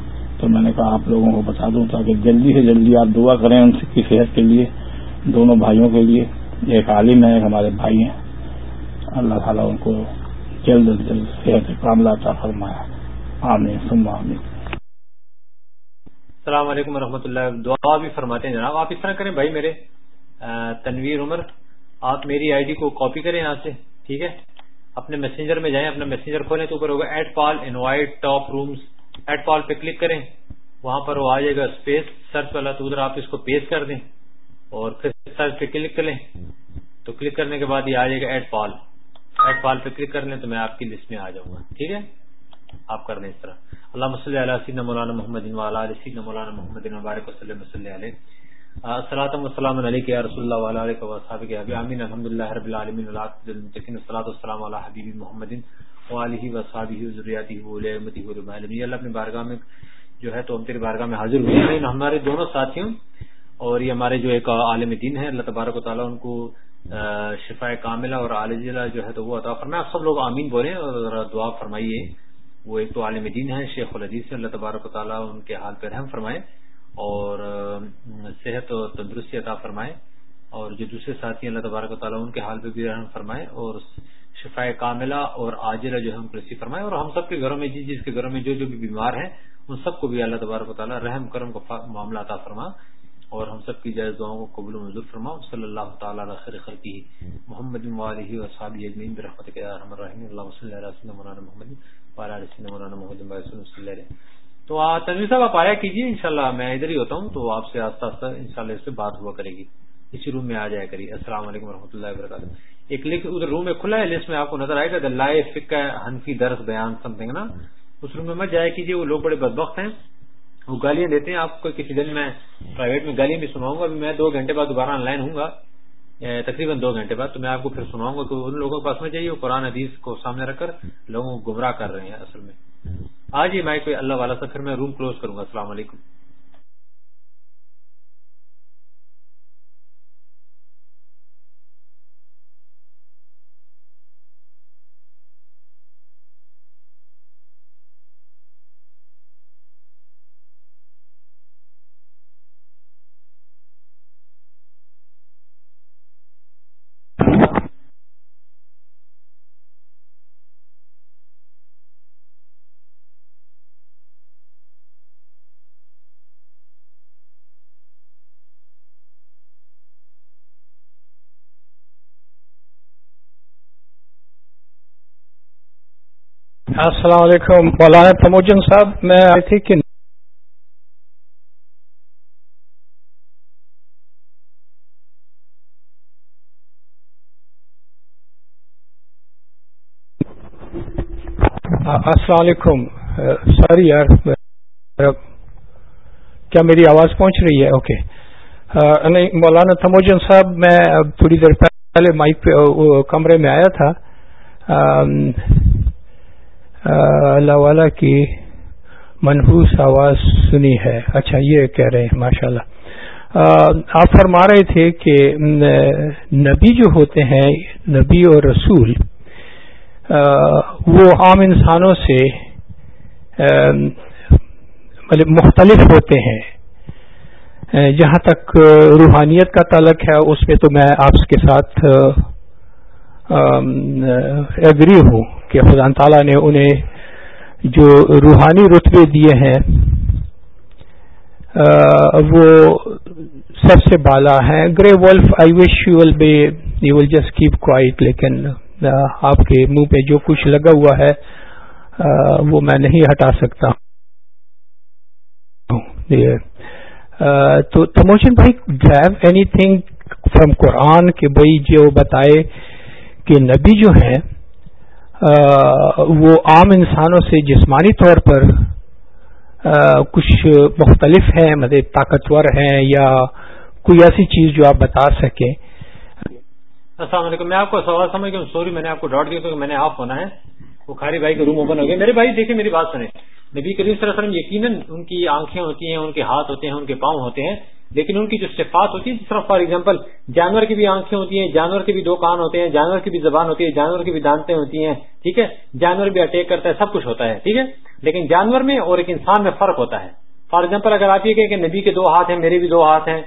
تو میں نے کہا آپ لوگوں کو بتا دوں تاکہ جلدی سے جلدی آپ دعا کریں ان کی صحت کے لیے دونوں بھائیوں کے لیے ایک عالم ہے ہمارے بھائی ہیں اللہ تعالیٰ ان کو جلد از جلد صحت فرمایا آمین آمین
السلام علیکم و اللہ دعا بھی فرماتے ہیں جناب آپ اس طرح کریں بھائی میرے تنویر عمر آپ میری آئی ڈی کو کاپی کریں یہاں سے ٹھیک ہے اپنے میسنجر میں جائیں اپنا میسنجر کھولیں تو اوپر ہوگا add pal invite top rooms add pal پہ کلک کریں وہاں پر وہ آ جائے گا اسپیس سرچ والا تو ادھر آپ اس کو پیس کر دیں اور پھر سرچ پہ کلک کریں تو کلک کرنے کے بعد یہ آ جائے گا ایڈ پال ایڈ پال پہ کلک کر لیں تو میں آپ کی لسٹ میں آ جاؤں گا ٹھیک ہے آپ کر دیں اس طرح اللہ مسلم علیہ سین مولانا محمد سین مولانا محمد مبارک وسلم علیہ السلام السلام علیہ رسول اللہ علیہ وسلم الحمد اللہ رب العلم السلام علیہ حبیب محمد علیہ اللہ بارگاہ میں جو ہے تو ہم بارگاہ میں حاضر ہوئے ہیں ہمارے دونوں ساتھیوں اور یہ ہمارے جو ایک عالم دین ہے اللہ تبارک و تعالیٰ ان کو شفا کاملہ اور جو ہے تو وہ عطا فرمائے سب لوگ آمین بولیں اور دعا فرمائیے وہ ایک تو عالم دین ہے شیخ العزیز سے اللہ تبارک و تعالیٰ ان کے حال پر رحم فرمائے اور صحت اور تندرستی عطا فرمائے اور جو دوسرے ساتھی اللہ تبارک و تعالیٰ ان کے حال پہ بھی رحم فرمائے اور شفا کاملہ اور عاجلہ جو ہم کسی فرمائے اور ہم سب کے گھروں میں جس جس کے گھروں میں جو جو بھی بیمار ہیں ان سب کو بھی اللہ تبارک و تعالیٰ رحم کرم کا معاملہ عطا فرما اور ہم سب کی جائز دعاؤں کو قبول فرما صلی اللہ تعالیٰ خیر محمد محمد تو تنویر صاحب آپ آیا کیجیے انشاءاللہ میں ادھر ہی ہوتا ہوں تو آپ سے آہستہ آستہ انشاءاللہ اس سے بات ہوا کرے گی اسی روم میں آ جائے کریے السلام علیکم و رحمۃ اللہ وبرکاتہ ایک لکھ ادھر روم میں کھلا ہے لسٹ میں آپ کو نظر آئے گا درس بیان سم تھنگ نا اس روم میں مت جائے کیجیے وہ لوگ بڑے بدبخت ہیں وہ گالیاں دیتے ہیں آپ کو کسی دن میں پرائیویٹ میں گالیاں بھی سناؤں گا ابھی میں دو گھنٹے بعد دوبارہ آن لائن ہوں گا تقریباً دو گھنٹے بعد تو میں آپ کو پھر سناؤں گا کہ ان لوگوں کے پاس میں جائیے قرآن حدیث کو سامنے رکھ کر لوگوں کو گمراہ کر رہے ہیں اصل میں آج ہی مائک اللہ والا پھر میں روم کلوز کروں گا السلام علیکم
السلام علیکم مولانا پرموجن صاحب میں آئی تھی کہ السلام علیکم سوری یار کیا میری آواز پہنچ رہی ہے اوکے نہیں مولانا تھموجن صاحب میں تھوڑی دیر پہلے مائک پہ کمرے میں آیا تھا اللہ والا کی منحوس آواز سنی ہے اچھا یہ کہہ رہے ہیں ماشاء اللہ آپ فرما رہے تھے کہ نبی جو ہوتے ہیں نبی اور رسول وہ عام انسانوں سے مطلب مختلف ہوتے ہیں جہاں تک روحانیت کا تعلق ہے اس میں تو میں آپ کے ساتھ ایگری ہوں کہ خدا تعالیٰ نے انہیں جو روحانی رتبے دیے ہیں وہ سب سے بالا ہیں گرے wolf I wish you will be you will just keep quiet لیکن آپ کے منہ پہ جو کچھ لگا ہوا ہے وہ میں نہیں ہٹا سکتا تو تموشن بھائی ہیو اینی تھنگ فرام قرآن کہ بھائی جو بتائے کہ نبی جو ہیں وہ عام انسانوں سے جسمانی طور پر کچھ مختلف ہیں مطلب طاقتور ہیں یا کوئی ایسی چیز جو آپ بتا سکیں
السلام علیکم میں آپ کو سوال سمجھ گیا سوری میں نے آپ کو ڈاٹ دیا کیونکہ میں نے آپ ہونا ہے وہ کھاری بھائی کا روم اوپن ہو گیا میرے بھائی دیکھیں میری بات سنیں نبی کریم صلی اللہ علیہ وسلم یقیناً ان کی آنکھیں ہوتی ہیں ان کے ہاتھ ہوتے ہیں ان کے پاؤں ہوتے ہیں لیکن ان کی جو صفات ہوتی ہے جس طرح فار ایگزامپل جانور کی بھی آنکھیں ہوتی ہیں جانور کے بھی دو کان ہوتے ہیں جانور کی بھی زبان ہوتی ہے جانور کی بھی دانتیں ہوتی ہیں ٹھیک ہے جانور بھی اٹیک کرتا ہے سب کچھ ہوتا ہے ٹھیک ہے لیکن جانور میں اور ایک انسان میں فرق ہوتا ہے فار ایگزامپل اگر آپ یہ کہ نبی کے دو ہاتھ ہیں میرے بھی دو ہاتھ ہیں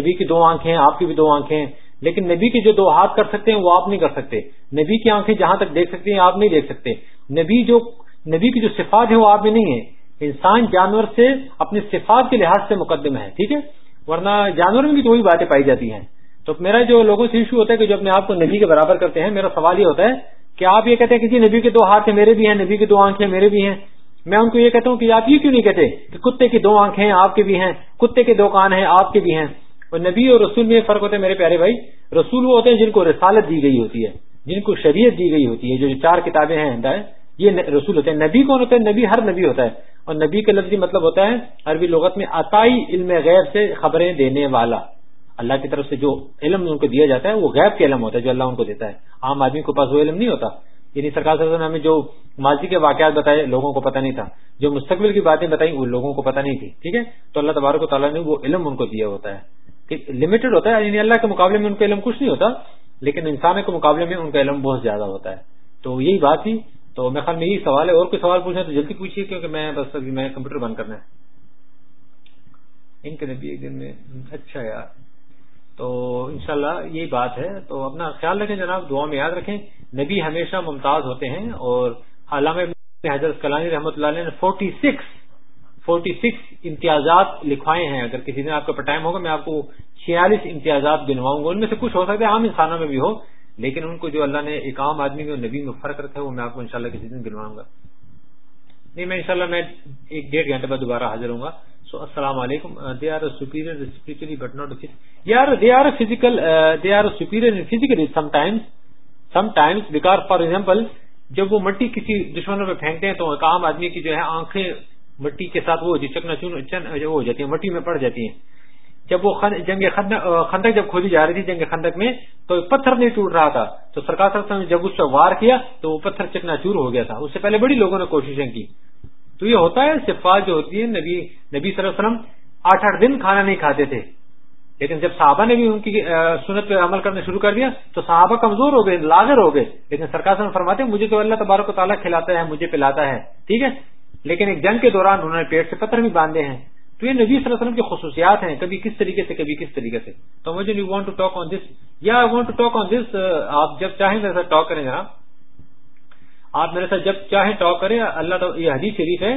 نبی کی دو آنکھیں ہیں آپ کی بھی دو آنکھیں ہیں لیکن نبی کے جو دو ہاتھ کر سکتے ہیں وہ آپ نہیں کر سکتے نبی کی آنکھیں جہاں تک دیکھ سکتے ہیں آپ نہیں دیکھ سکتے نبی جو نبی کی جو صفات ہے وہ آپ میں نہیں ہے انسان جانور سے اپنے صفات کے لحاظ سے مقدم ہے ٹھیک ہے ورنہ جانوروں کی باتیں پائی جاتی ہیں تو میرا جو لوگوں سے ایشو ہوتا ہے کہ جو اپنے آپ کو نبی کے برابر کرتے ہیں میرا سوال یہ ہوتا ہے کہ آپ یہ کہتے ہیں کہ جی نبی کے دو ہاتھ ہیں میرے بھی ہیں نبی کی دو آنکھیں میرے بھی ہیں میں ان کو یہ کہتا ہوں کہ آپ یہ کیوں نہیں کہتے کہ کتے کی دو آنکھیں ہیں آپ کے بھی ہیں کتے کے دو کان ہیں آپ کے بھی ہیں اور نبی اور رسول میں فرق ہوتا ہے میرے پیارے بھائی رسول وہ ہوتے ہیں جن کو رسالت دی گئی ہوتی ہے جن کو شریعت دی گئی ہوتی ہے جو چار کتابیں ہیں یہ رسول ہوتے ہیں نبی کون ہوتا ہے نبی ہر نبی ہوتا ہے اور نبی کا لفظی مطلب ہوتا ہے عربی لغت میں عطائی علم غیب سے خبریں دینے والا اللہ کی طرف سے جو علم ان کو دیا جاتا ہے وہ غیب کے علم ہوتا ہے جو اللہ ان کو دیتا ہے عام آدمی کے پاس وہ علم نہیں ہوتا یعنی سرکار صلی اللہ علیہ وسلم ہمیں جو ماضی کے واقعات بتائے لوگوں کو پتا نہیں تھا جو مستقبل کی باتیں بتائیں وہ لوگوں کو پتا نہیں تھی ٹھیک ہے تو اللہ تبارک و تعالیٰ نے وہ علم ان کو دیا ہوتا ہے لمیٹڈ ہوتا ہے یعنی اللہ کے مقابلے میں ان کا علم کچھ نہیں ہوتا لیکن انسانوں کے مقابلے میں ان کا علم بہت زیادہ ہوتا ہے تو یہی بات تھی تو میں خیال میں یہی سوال ہے اور کوئی سوال پوچھنا ہے تو جلدی پوچھیے کیونکہ میں بس ابھی میں کمپیوٹر بند کرنا ہے ان کے نبی ایک دن میں اچھا یار تو انشاءاللہ یہی بات ہے تو اپنا خیال رکھیں جناب دعا میں یاد رکھیں نبی ہمیشہ ممتاز ہوتے ہیں اور علامہ حضرت کلانی رحمۃ اللہ علیہ نے فورٹی سکس فورٹی سکس امتیازات لکھوائے ہیں اگر کسی دن آپ کا ٹائم ہوگا میں آپ کو چھیالیس امتیازات گنواؤں گا ان میں سے کچھ ہو سکتا ہے عام انسانوں میں بھی ہو لیکن ان کو جو اللہ نے ایک عام آدمی میں نبی میں فرق رکھا ہے وہ میں آپ کو انشاءاللہ کسی دن گنواؤں گا نہیں میں انشاءاللہ میں ایک ڈیڑھ گھنٹے بعد دوبارہ حاضر ہوں گا سو السلام علیکم they they they are are are superior superior but not یار some some times times for example جب وہ مٹی کسی دشمنوں پہ پھینکتے ہیں تو ایک عام آدمی کی جو ہے آنکھیں مٹی کے ساتھ وہ چکنا چن جاتی ہیں مٹی میں پڑ جاتی ہیں جب وہ جنگ خندق جب کھودی جا رہی تھی جنگ خندق میں تو پتھر نہیں ٹوٹ رہا تھا تو سرکار نے جب اس پر وار کیا تو وہ پتھر چکنا چور ہو گیا تھا اس سے پہلے بڑی لوگوں نے کوششیں کی تو یہ ہوتا ہے صفات جو ہوتی ہے نبی نبی صلی اللہ علیہ وسلم آٹھ آٹھ دن کھانا نہیں کھاتے تھے لیکن جب صحابہ نے بھی ان کی سنت پہ عمل کرنا شروع کر دیا تو صحابہ کمزور ہو گئے لازر ہو گئے لیکن سرکار فرماتے مجھے تو اللہ تبارک و تعالیٰ کھلاتا ہے مجھے پلاتا ہے ٹھیک ہے لیکن ایک جنگ کے دوران انہوں نے پیٹ سے پتھر بھی باندھے ہیں تو یہ نبی صلی اللہ علیہ وسلم کی خصوصیات ہیں کبھی کس طریقے سے کبھی کس طریقے سے تو مجھے you want to talk on this یا I want to talk on this آپ جب چاہیں میرے ساتھ ٹاک کریں جناب آپ میرے ساتھ جب چاہیں ٹاک کریں اللہ تعالیٰ یہ حدیث شریف ہے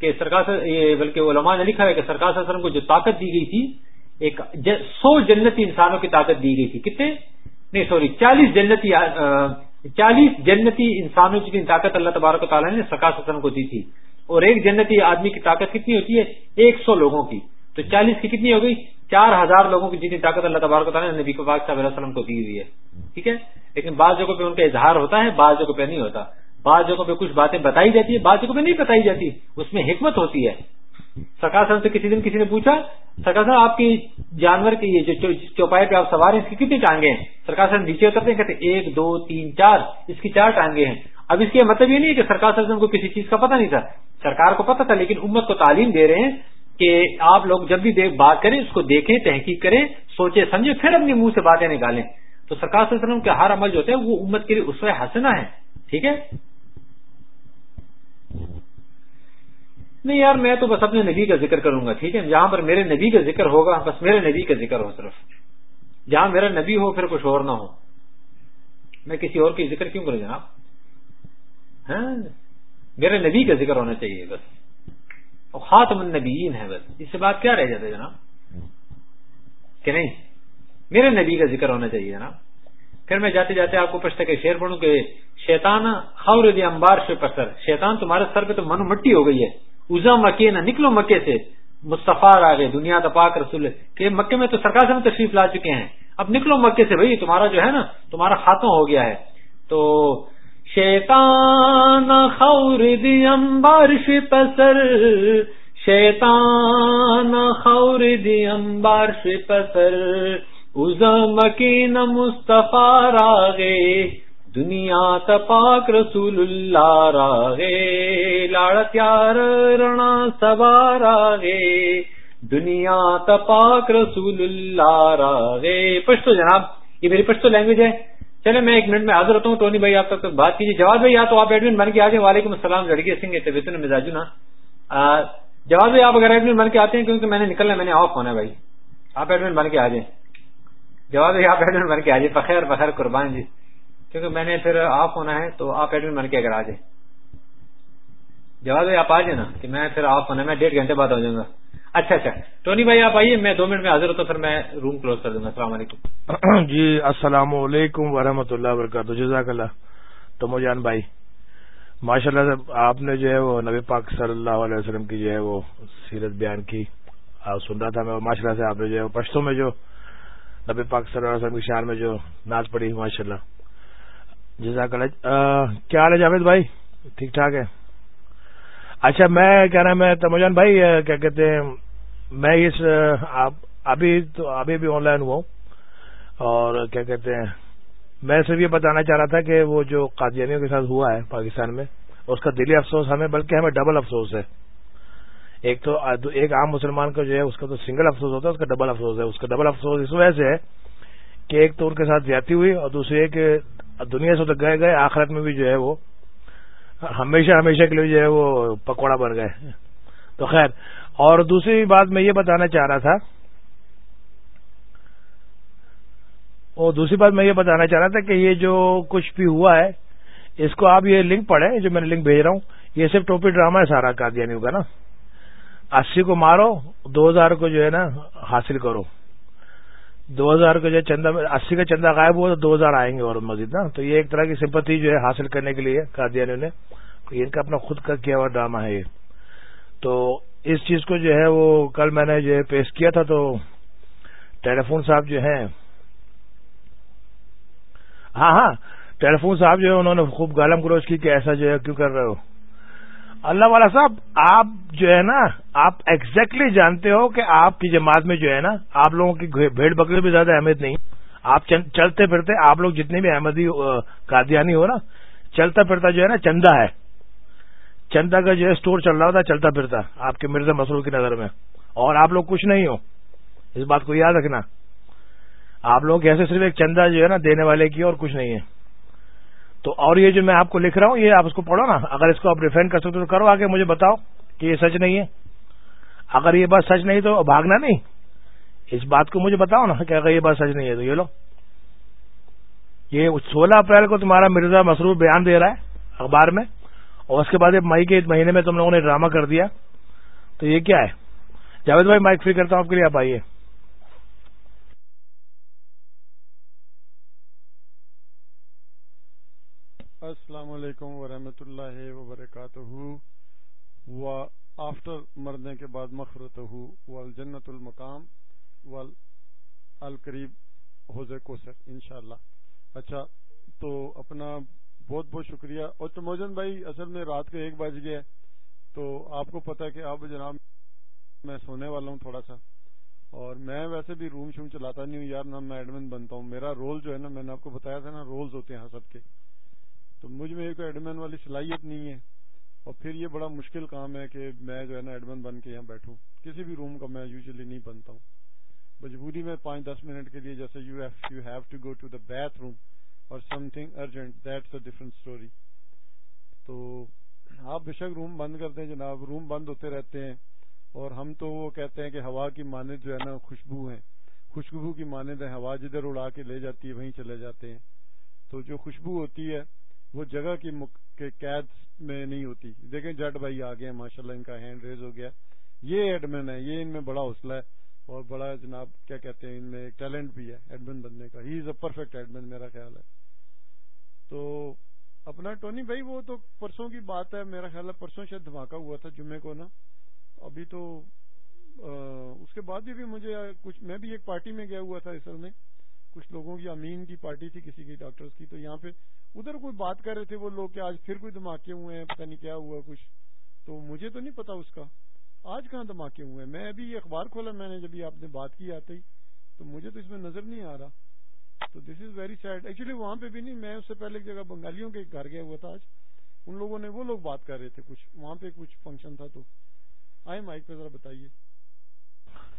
کہ سرکار یہ بلکہ علماء نے لکھا ہے کہ سرکار صلی اللہ علیہ وسلم کو جو طاقت دی گئی تھی ایک سو جنتی انسانوں کی طاقت دی گئی تھی کتنے نہیں سوری چالیس جنتی چالیس جنتی انسانوں کی طاقت اللہ تبارک تعالیٰ نے سرکار صلی اللہ علیہ وسلم کو دی تھی اور ایک جنتی آدمی کی طاقت کتنی ہوتی ہے ایک سو لوگوں کی تو چالیس کی کتنی ہو گئی چار ہزار لوگوں کی جتنی طاقت اللہ تبارک نے نبی کو پاک صاحب کو دی ہوئی ہے ٹھیک ہے لیکن بعض جگہ پہ ان کا اظہار ہوتا ہے بعض جگہ پہ نہیں ہوتا بعض جگہ پہ کچھ باتیں بتائی جاتی ہے بعض جگہوں پہ نہیں بتائی جاتی اس میں حکمت ہوتی ہے سرکار سے کسی دن کسی نے پوچھا سرکار آپ کی جانور کی جو چوپائے پہ آپ سوار ہیں اس کی کتنی ٹانگیں ہیں سرکار نیچے اترتے ہیں کہتے ہیں ایک دو تین چار اس کی چار ٹانگیں ہیں اب اس کے مطلب یہ نہیں ہے کہ سرکار صلی اللہ علیہ وسلم کو کسی چیز کا پتہ نہیں تھا سرکار کو پتہ تھا لیکن امت کو تعلیم دے رہے ہیں کہ آپ لوگ جب بھی بات کریں اس کو دیکھیں تحقیق کریں سوچیں سمجھیں پھر اپنے منہ سے باتیں نکالیں تو سرکار صلی اللہ علیہ وسلم کے ہر عمل جو ہوتے ہیں وہ امت کے لیے اس ہنسنا ہے ٹھیک ہے نہیں یار میں تو بس اپنے نبی کا ذکر کروں گا ٹھیک ہے جہاں پر میرے نبی کا ذکر ہوگا بس میرے نبی کا ذکر ہو صرف جہاں میرا نبی ہو پھر کچھ اور نہ ہو میں کسی اور کی ذکر کیوں کروں جناب میرے ہاں؟ نبی کا ذکر ہونا چاہیے بس اور خاتم النبیین ہے بس اس سے بات کیا رہ جاتا ہے جناب کہ نہیں میرے نبی کا ذکر ہونا چاہیے جناب پھر میں جاتے جاتے آپ کو کے شیر پڑھوں کہ شیتان خاور دیا شیتان تمہارے سر پہ تو من مٹی ہو گئی ہے اوزا مکے نہ نکلو مکے سے مستفار آ گئے دنیا پاک رسول کہ مکے میں تو سرکار سے تشریف لا چکے ہیں اب نکلو مکے سے بھائی تمہارا جو ہے نا تمہارا خاتمہ ہو گیا ہے تو شیطان خور بارش پسر شیطان خور بارش پسر از مکین نسفا را گے دنیا تاک رسول اللہ را تیار رنا سبا گے دنیا پاک رسول اللہ راغے پشتو جناب یہ میری پشتو لینگویج ہے میں ایک منٹ میں حاضر ہوتا ہوں ٹونی بھائی آپ تک بات کیجیے جواب بھائی یا تو آپ ایڈمن بن کے آ جائیں وعلیکم السلام لڑکی سنگھ کے جواب بھائی آپ اگر ایڈمن بن کے آتے ہیں کیونکہ میں نے نکلنا میں نے آف ہونا ہے بھائی آپ ایڈمن بن کے آ جائیں جواب بھائی آپ ایڈمن بن کے آ جائیں بخیر بخیر قربان جی کیونکہ میں نے پھر آف ہونا ہے تو آپ ایڈمن بن کے اگر آ جائیں جواب بھائی آپ آ جائیں نا کہ میں پھر آف ہونا ہے میں ڈیڑھ گھنٹے بعد آ جاؤں گا اچھا اچھا ٹونی بھائی آپ آئیے میں دو منٹ میں حاضر ہوں پھر میں روم کلوز کر دوں گا السلام
علیکم جی السلام علیکم ورحمۃ اللہ وبرکاتہ جزاک اللہ تو مجان بھائی ماشاء اللہ سے آپ نے جو ہے وہ نبی پاک صلی اللہ علیہ وسلم کی جو ہے وہ سیرت بیان کی آپ سن رہا تھا میں ماشاء اللہ سے آپ نے جو ہے پشتوں میں جو نبی پاک صلی اللہ علیہ وسلم کی شان میں جو ناز پڑی ماشاء اللہ جزاک اللہ کیا حال ہے جاوید بھائی ٹھیک ٹھاک ہے اچھا میں کیا نام میں تموجان بھائی کیا کہتے ہیں میں اس ابھی تو ابھی بھی آن لائن ہوا ہوں اور کیا کہتے ہیں میں صرف یہ بتانا چاہ رہا تھا کہ وہ جو قادیانیوں کے ساتھ ہوا ہے پاکستان میں اس کا دلی افسوس ہمیں بلکہ ہمیں ڈبل افسوس ہے ایک تو ایک عام مسلمان کا جو ہے اس کا تو سنگل افسوس ہوتا ہے اس کا ڈبل افسوس ہے اس کا ڈبل افسوس اس وجہ سے ہے کہ ایک تو ان کے ساتھ زیادتی ہوئی اور دوسری ایک دنیا سے تو گئے گئے آخرت میں بھی جو ہے وہ ہمیشہ ہمیشہ کے لیے جو ہے وہ پکوڑا بھر گئے تو خیر اور دوسری بات میں یہ بتانا چاہ رہا تھا اور دوسری بات میں یہ بتانا چاہ رہا تھا کہ یہ جو کچھ بھی ہوا ہے اس کو آپ یہ لنک پڑھیں جو میں نے لنک بھیج رہا ہوں یہ صرف ٹوپی ڈرامہ ہے سارا کا نا اسی کو مارو دو ہزار کو جو ہے نا حاصل کرو دو ہزار کا جو چندہ اسی کا چندہ غائب ہوا تو دو ہزار آئیں گے اور مزید نا تو یہ ایک طرح کی سمپتی جو ہے حاصل کرنے کے لیے نے ان کا اپنا خود کا کیا ہوا ڈرامہ ہے یہ تو اس چیز کو جو ہے وہ کل میں نے جو ہے پیش کیا تھا تو ٹیلیفون صاحب جو ہیں ہاں ہاں ٹیلیفون صاحب جو ہے انہوں نے خوب گالم گروش کی کہ ایسا جو ہے کیوں کر رہے ہو اللہ والا صاحب آپ جو ہے نا آپ ایگزیکٹلی جانتے ہو کہ آپ کی جماعت میں جو ہے نا آپ لوگوں کی بھیڑ بکری بھی زیادہ اہمیت نہیں آپ چلتے پھرتے آپ لوگ جتنے بھی احمدی قادیانی ہو نا چلتا پھرتا جو ہے نا چندہ ہے چندہ کا جو ہے اسٹور چل رہا ہوتا چلتا پھرتا آپ کے مرزا مسرور کی نظر میں اور آپ لوگ کچھ نہیں ہو اس بات کو یاد رکھنا آپ لوگ ایسے صرف ایک چندہ جو ہے نا دینے والے کی اور کچھ نہیں ہے تو اور یہ جو میں آپ کو لکھ رہا ہوں یہ آپ اس کو پڑھو نا اگر اس کو آپ ریفینڈ کر سکتے تو کرو آگے مجھے بتاؤ کہ یہ سچ نہیں ہے اگر یہ بات سچ نہیں تو بھاگنا نہیں اس بات کو مجھے بتاؤ نا کہ اگر یہ بات سچ نہیں ہے تو یہ لو یہ سولہ اپریل کو تمہارا مرزا مسرور بیان دے رہا ہے اخبار میں اور اس کے بعد مئی کے مہینے میں تم لوگوں نے ڈرامہ کر دیا تو یہ کیا ہے جاوید بھائی مائک فری کرتا ہوں آپ کے لیے آپ آئیے
السلام علیکم ورحمۃ اللہ وبرکاتہ و آفٹر مرنے کے بعد مخرت ہوں جنت المقام القریب حوض کو سر ان اللہ اچھا تو اپنا بہت بہت شکریہ اور بھائی اصل میں رات کے ایک بج گیا تو آپ کو پتا کہ اب جناب میں سونے والا ہوں تھوڑا سا اور میں ویسے بھی روم شوم چلاتا نہیں ہوں یار نہ میں ایڈمن بنتا ہوں میرا رول جو ہے نا میں نے آپ کو بتایا تھا نا رولز ہوتے ہیں سب کے تو مجھ میں ایک ایڈمن والی صلاحیت نہیں ہے اور پھر یہ بڑا مشکل کام ہے کہ میں جو ہے نا ایڈمن بن کے یہاں بیٹھوں کسی بھی روم کا میں یوزلی نہیں بنتا ہوں مجبوری میں پانچ دس منٹ کے لیے جیسے you if you have to go to the bathroom اور something urgent that's a different story تو آپ بے شک روم بند کرتے ہیں جناب روم بند ہوتے رہتے ہیں اور ہم تو وہ کہتے ہیں کہ ہوا کی مانند جو ہے نا خوشبو ہے خوشبو کی مانند ہے ہوا جدھر اڑا کے لے جاتی ہے وہیں چلے جاتے ہیں تو جو خوشبو ہوتی ہے وہ جگہ کی مک کے قید میں نہیں ہوتی دیکھیں جٹ بھائی آ گئے ماشاء اللہ ان کا ہینڈ ریز ہو گیا یہ ایڈمن ہے یہ ان میں بڑا حوصلہ ہے اور بڑا جناب کیا کہتے ہیں ان میں ایک ٹیلنٹ بھی ہے ایڈمن بننے کا he is a perfect admin میرا خیال ہے تو اپنا ٹونی بھائی وہ تو پرسوں کی بات ہے میرا خیال ہے پرسوں شاید دھماکہ ہوا تھا جمعے کو نا ابھی تو اس کے بعد بھی مجھے کچھ میں بھی ایک پارٹی میں گیا ہوا تھا اصل میں کچھ لوگوں کی امین کی پارٹی تھی کسی کی ڈاکٹرز کی تو یہاں پہ ادھر کوئی بات کر رہے تھے وہ لوگ کہ آج پھر کوئی دھماکے ہوئے ہیں پتہ نہیں کیا ہوا کچھ تو مجھے تو نہیں پتا اس کا آج کہاں دھماکے ہوئے ہیں میں ابھی یہ اخبار کھولا میں نے جب آپ نے بات کی آتی تو مجھے تو اس میں نظر نہیں آ رہا تو this is very sad actually وہاں پہ بھی نہیں میں اس سے پہلے ایک جگہ بنگالیوں کے گھر گیا ہوا تھا آج ان لوگوں نے وہ لوگ بات کر رہے تھے کچھ وہاں پہ کچھ فنکشن تھا تو آئے مائک پہ ذرا بتائیے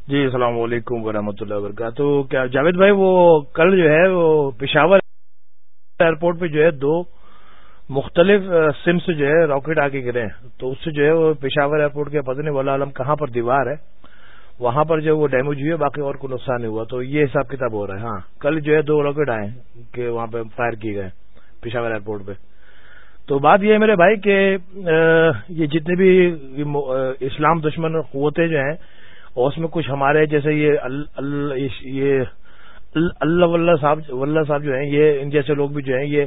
جی السلام علیکم ورحمۃ اللہ وبرکاتہ کیا جاوید بھائی وہ کل جو ہے وہ پشاور ایئرپورٹ پہ جو ہے دو مختلف سم سے جو ہے راکٹ آگے گرے ہیں تو اس سے جو ہے وہ پشاور ایئرپورٹ کے والا عالم کہاں پر دیوار ہے وہاں پر جو وہ ڈیمیج ہوئی ہے باقی اور کوئی نقصان نہیں ہوا تو یہ حساب کتاب ہو رہا ہے ہاں کل جو ہے دو راکٹ آئے کہ وہاں پہ فائر کیے گئے پشاور ایئرپورٹ پہ تو بات یہ ہے میرے بھائی کہ یہ جتنے بھی اسلام دشمن قوتیں جو ہیں اور اس میں کچھ ہمارے جیسے یہ اللہ صاحب صاحب جو ہیں یہ ان جیسے لوگ بھی جو ہیں یہ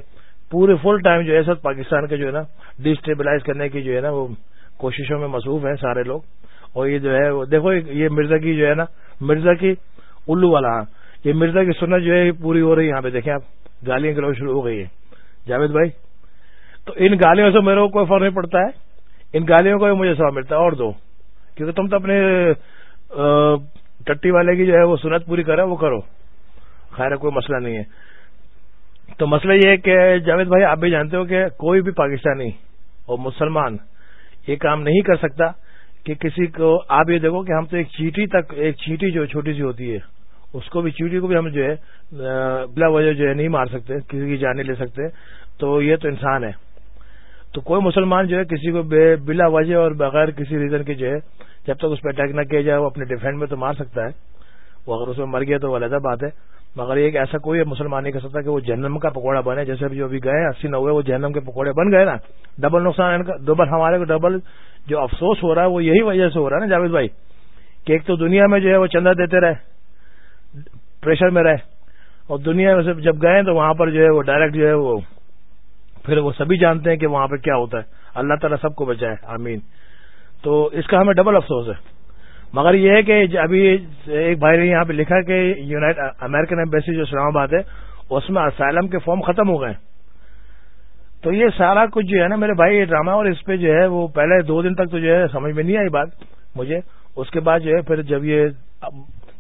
پورے فل ٹائم جو ہے سر پاکستان کے جو ہے نا ڈسٹیبلائز کرنے کی جو ہے نا وہ کوششوں میں مصروف ہیں سارے لوگ اور یہ جو ہے دیکھو یہ مرزا کی جو ہے نا مرزا کی الو والا ہاں یہ مرزا کی سنت جو ہے پوری ہو رہی ہے یہاں پہ دیکھیں آپ گالیاں گلو شروع ہو گئی ہیں جاوید بھائی تو ان گالیوں سے میرے کو کوئی فرق نہیں پڑتا ہے ان گالیوں کا بھی مجھے سوا ملتا ہے اور دو کیونکہ تم تو اپنے ٹٹی والے کی جو ہے وہ سنت پوری کرے وہ کرو خیر کوئی مسئلہ نہیں ہے تو مسئلہ یہ ہے کہ جاوید بھائی آپ بھی جانتے ہو کہ کوئی بھی پاکستانی اور مسلمان یہ کام نہیں کر سکتا کہ کسی کو آپ یہ دیکھو کہ ہم تو ایک چیٹی تک ایک چیٹی جو چھوٹی سی ہوتی ہے اس کو بھی چیٹی کو بھی ہم جو ہے بلا وجہ جو ہے نہیں مار سکتے کسی کی جان نہیں لے سکتے تو یہ تو انسان ہے تو کوئی مسلمان جو ہے کسی کو بلا وجہ اور بغیر کسی ریزن کے جو ہے جب تک اس پہ اٹیک نہ کیا جائے وہ اپنے ڈیفینڈ میں تو مار سکتا ہے وہ اگر اس میں مر گیا تو وہ علیحدہ بات ہے مگر یہ ایسا کوئی مسلمان نہیں کر سکتا کہ وہ جنم کا پکوڑا بنے جیسے جو ابھی گئے اسی نہ ہوئے وہ جنم کے پکوڑے بن گئے نا ڈبل نقصان ڈبل ہمارے کو ڈبل جو افسوس ہو رہا ہے وہ یہی وجہ سے ہو رہا ہے نا جاوید بھائی کہ ایک تو دنیا میں جو ہے وہ چندہ دیتے رہے پریشر میں رہے اور دنیا میں جب گئے تو وہاں پر جو ہے وہ ڈائریکٹ جو ہے وہ پھر وہ سبھی جانتے ہیں کہ وہاں پہ کیا ہوتا ہے اللہ تعالیٰ سب کو بچائے آمین تو اس کا ہمیں ڈبل افسوس ہے مگر یہ ہے کہ ابھی ایک بھائی نے یہاں پہ لکھا کہ یونائٹ امریکن ایمبیسی جو اسلام آباد ہے اس میں اسائلم کے فارم ختم ہو گئے تو یہ سارا کچھ جو ہے نا میرے بھائی یہ ڈرامہ اور اس پہ جو ہے وہ پہلے دو دن تک تو جو ہے سمجھ میں نہیں آئی بات مجھے اس کے بعد جو ہے پھر جب یہ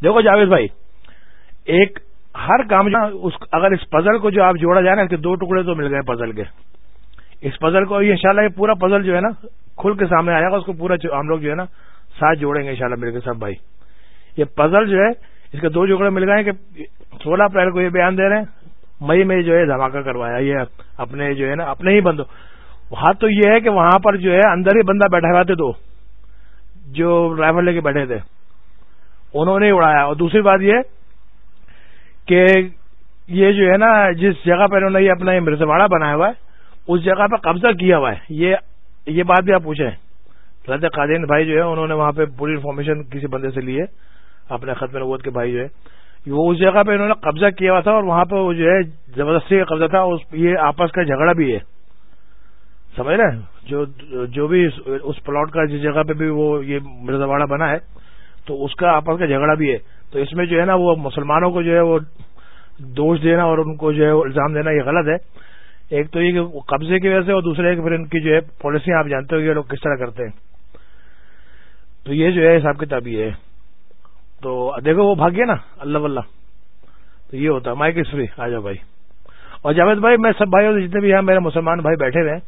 دیکھو جاوید بھائی ایک ہر کام اس اگر اس پزل کو جو آپ جوڑا جائے نا اس کے دو ٹکڑے تو مل گئے پزل کے اس پزل کو ان شاء پورا پزل جو ہے نا کھل کے سامنے آئے گا اس کو پورا ہم لوگ جو ہے نا ساتھ جوڑیں گے انشاءاللہ میرے مل کے سب بھائی یہ پزل جو ہے اس کے جوڑے مل گئے کہ سولہ اپریل کو یہ بیان دے رہے ہیں مئی میں جو ہے دھماکہ کروایا یہ اپنے جو ہے نا اپنے ہی بندوں یہ ہے کہ وہاں پر جو ہے اندر ہی بندہ بیٹھا ہوئے تھے دو رائفل لے کے بیٹھے تھے انہوں نے اڑایا اور دوسری بات یہ کہ یہ جو ہے نا جس جگہ پہ انہوں نے یہ اپنا یہ مرزواڑہ بنایا ہوا ہے اس جگہ پہ قبضہ کیا ہوا ہے یہ یہ بات بھی آپ پوچھیں لطح قادین بھائی جو ہے انہوں نے وہاں پہ پوری انفارمیشن کسی بندے سے لیے اپنے ختم نبوت کے بھائی جو ہے وہ اس جگہ پہ انہوں نے قبضہ کیا ہوا تھا اور وہاں پہ وہ جو ہے زبردستی کا قبضہ تھا یہ آپس کا جھگڑا بھی ہے سمجھ رہے جو جو بھی اس پلاٹ کا جس جگہ پہ بھی وہ یہ مرزا بنا ہے تو اس کا آپس کا جھگڑا بھی ہے تو اس میں جو ہے نا وہ مسلمانوں کو جو ہے وہ دوش دینا اور ان کو جو ہے الزام دینا یہ غلط ہے ایک تو یہ کہ قبضے کی وجہ سے اور دوسرے ایک پھر ان کی جو ہے پالیسی آپ جانتے ہو یہ لوگ کس طرح کرتے ہیں تو یہ جو ہے حساب کتاب یہ ہے تو دیکھو وہ بھاگیہ نا اللہ ولہ تو یہ ہوتا ہے مائک اس فری آ جاؤ بھائی اور جاوید بھائی میں سب بھائیوں جتنے بھی میرے مسلمان بھائی بیٹھے ہیں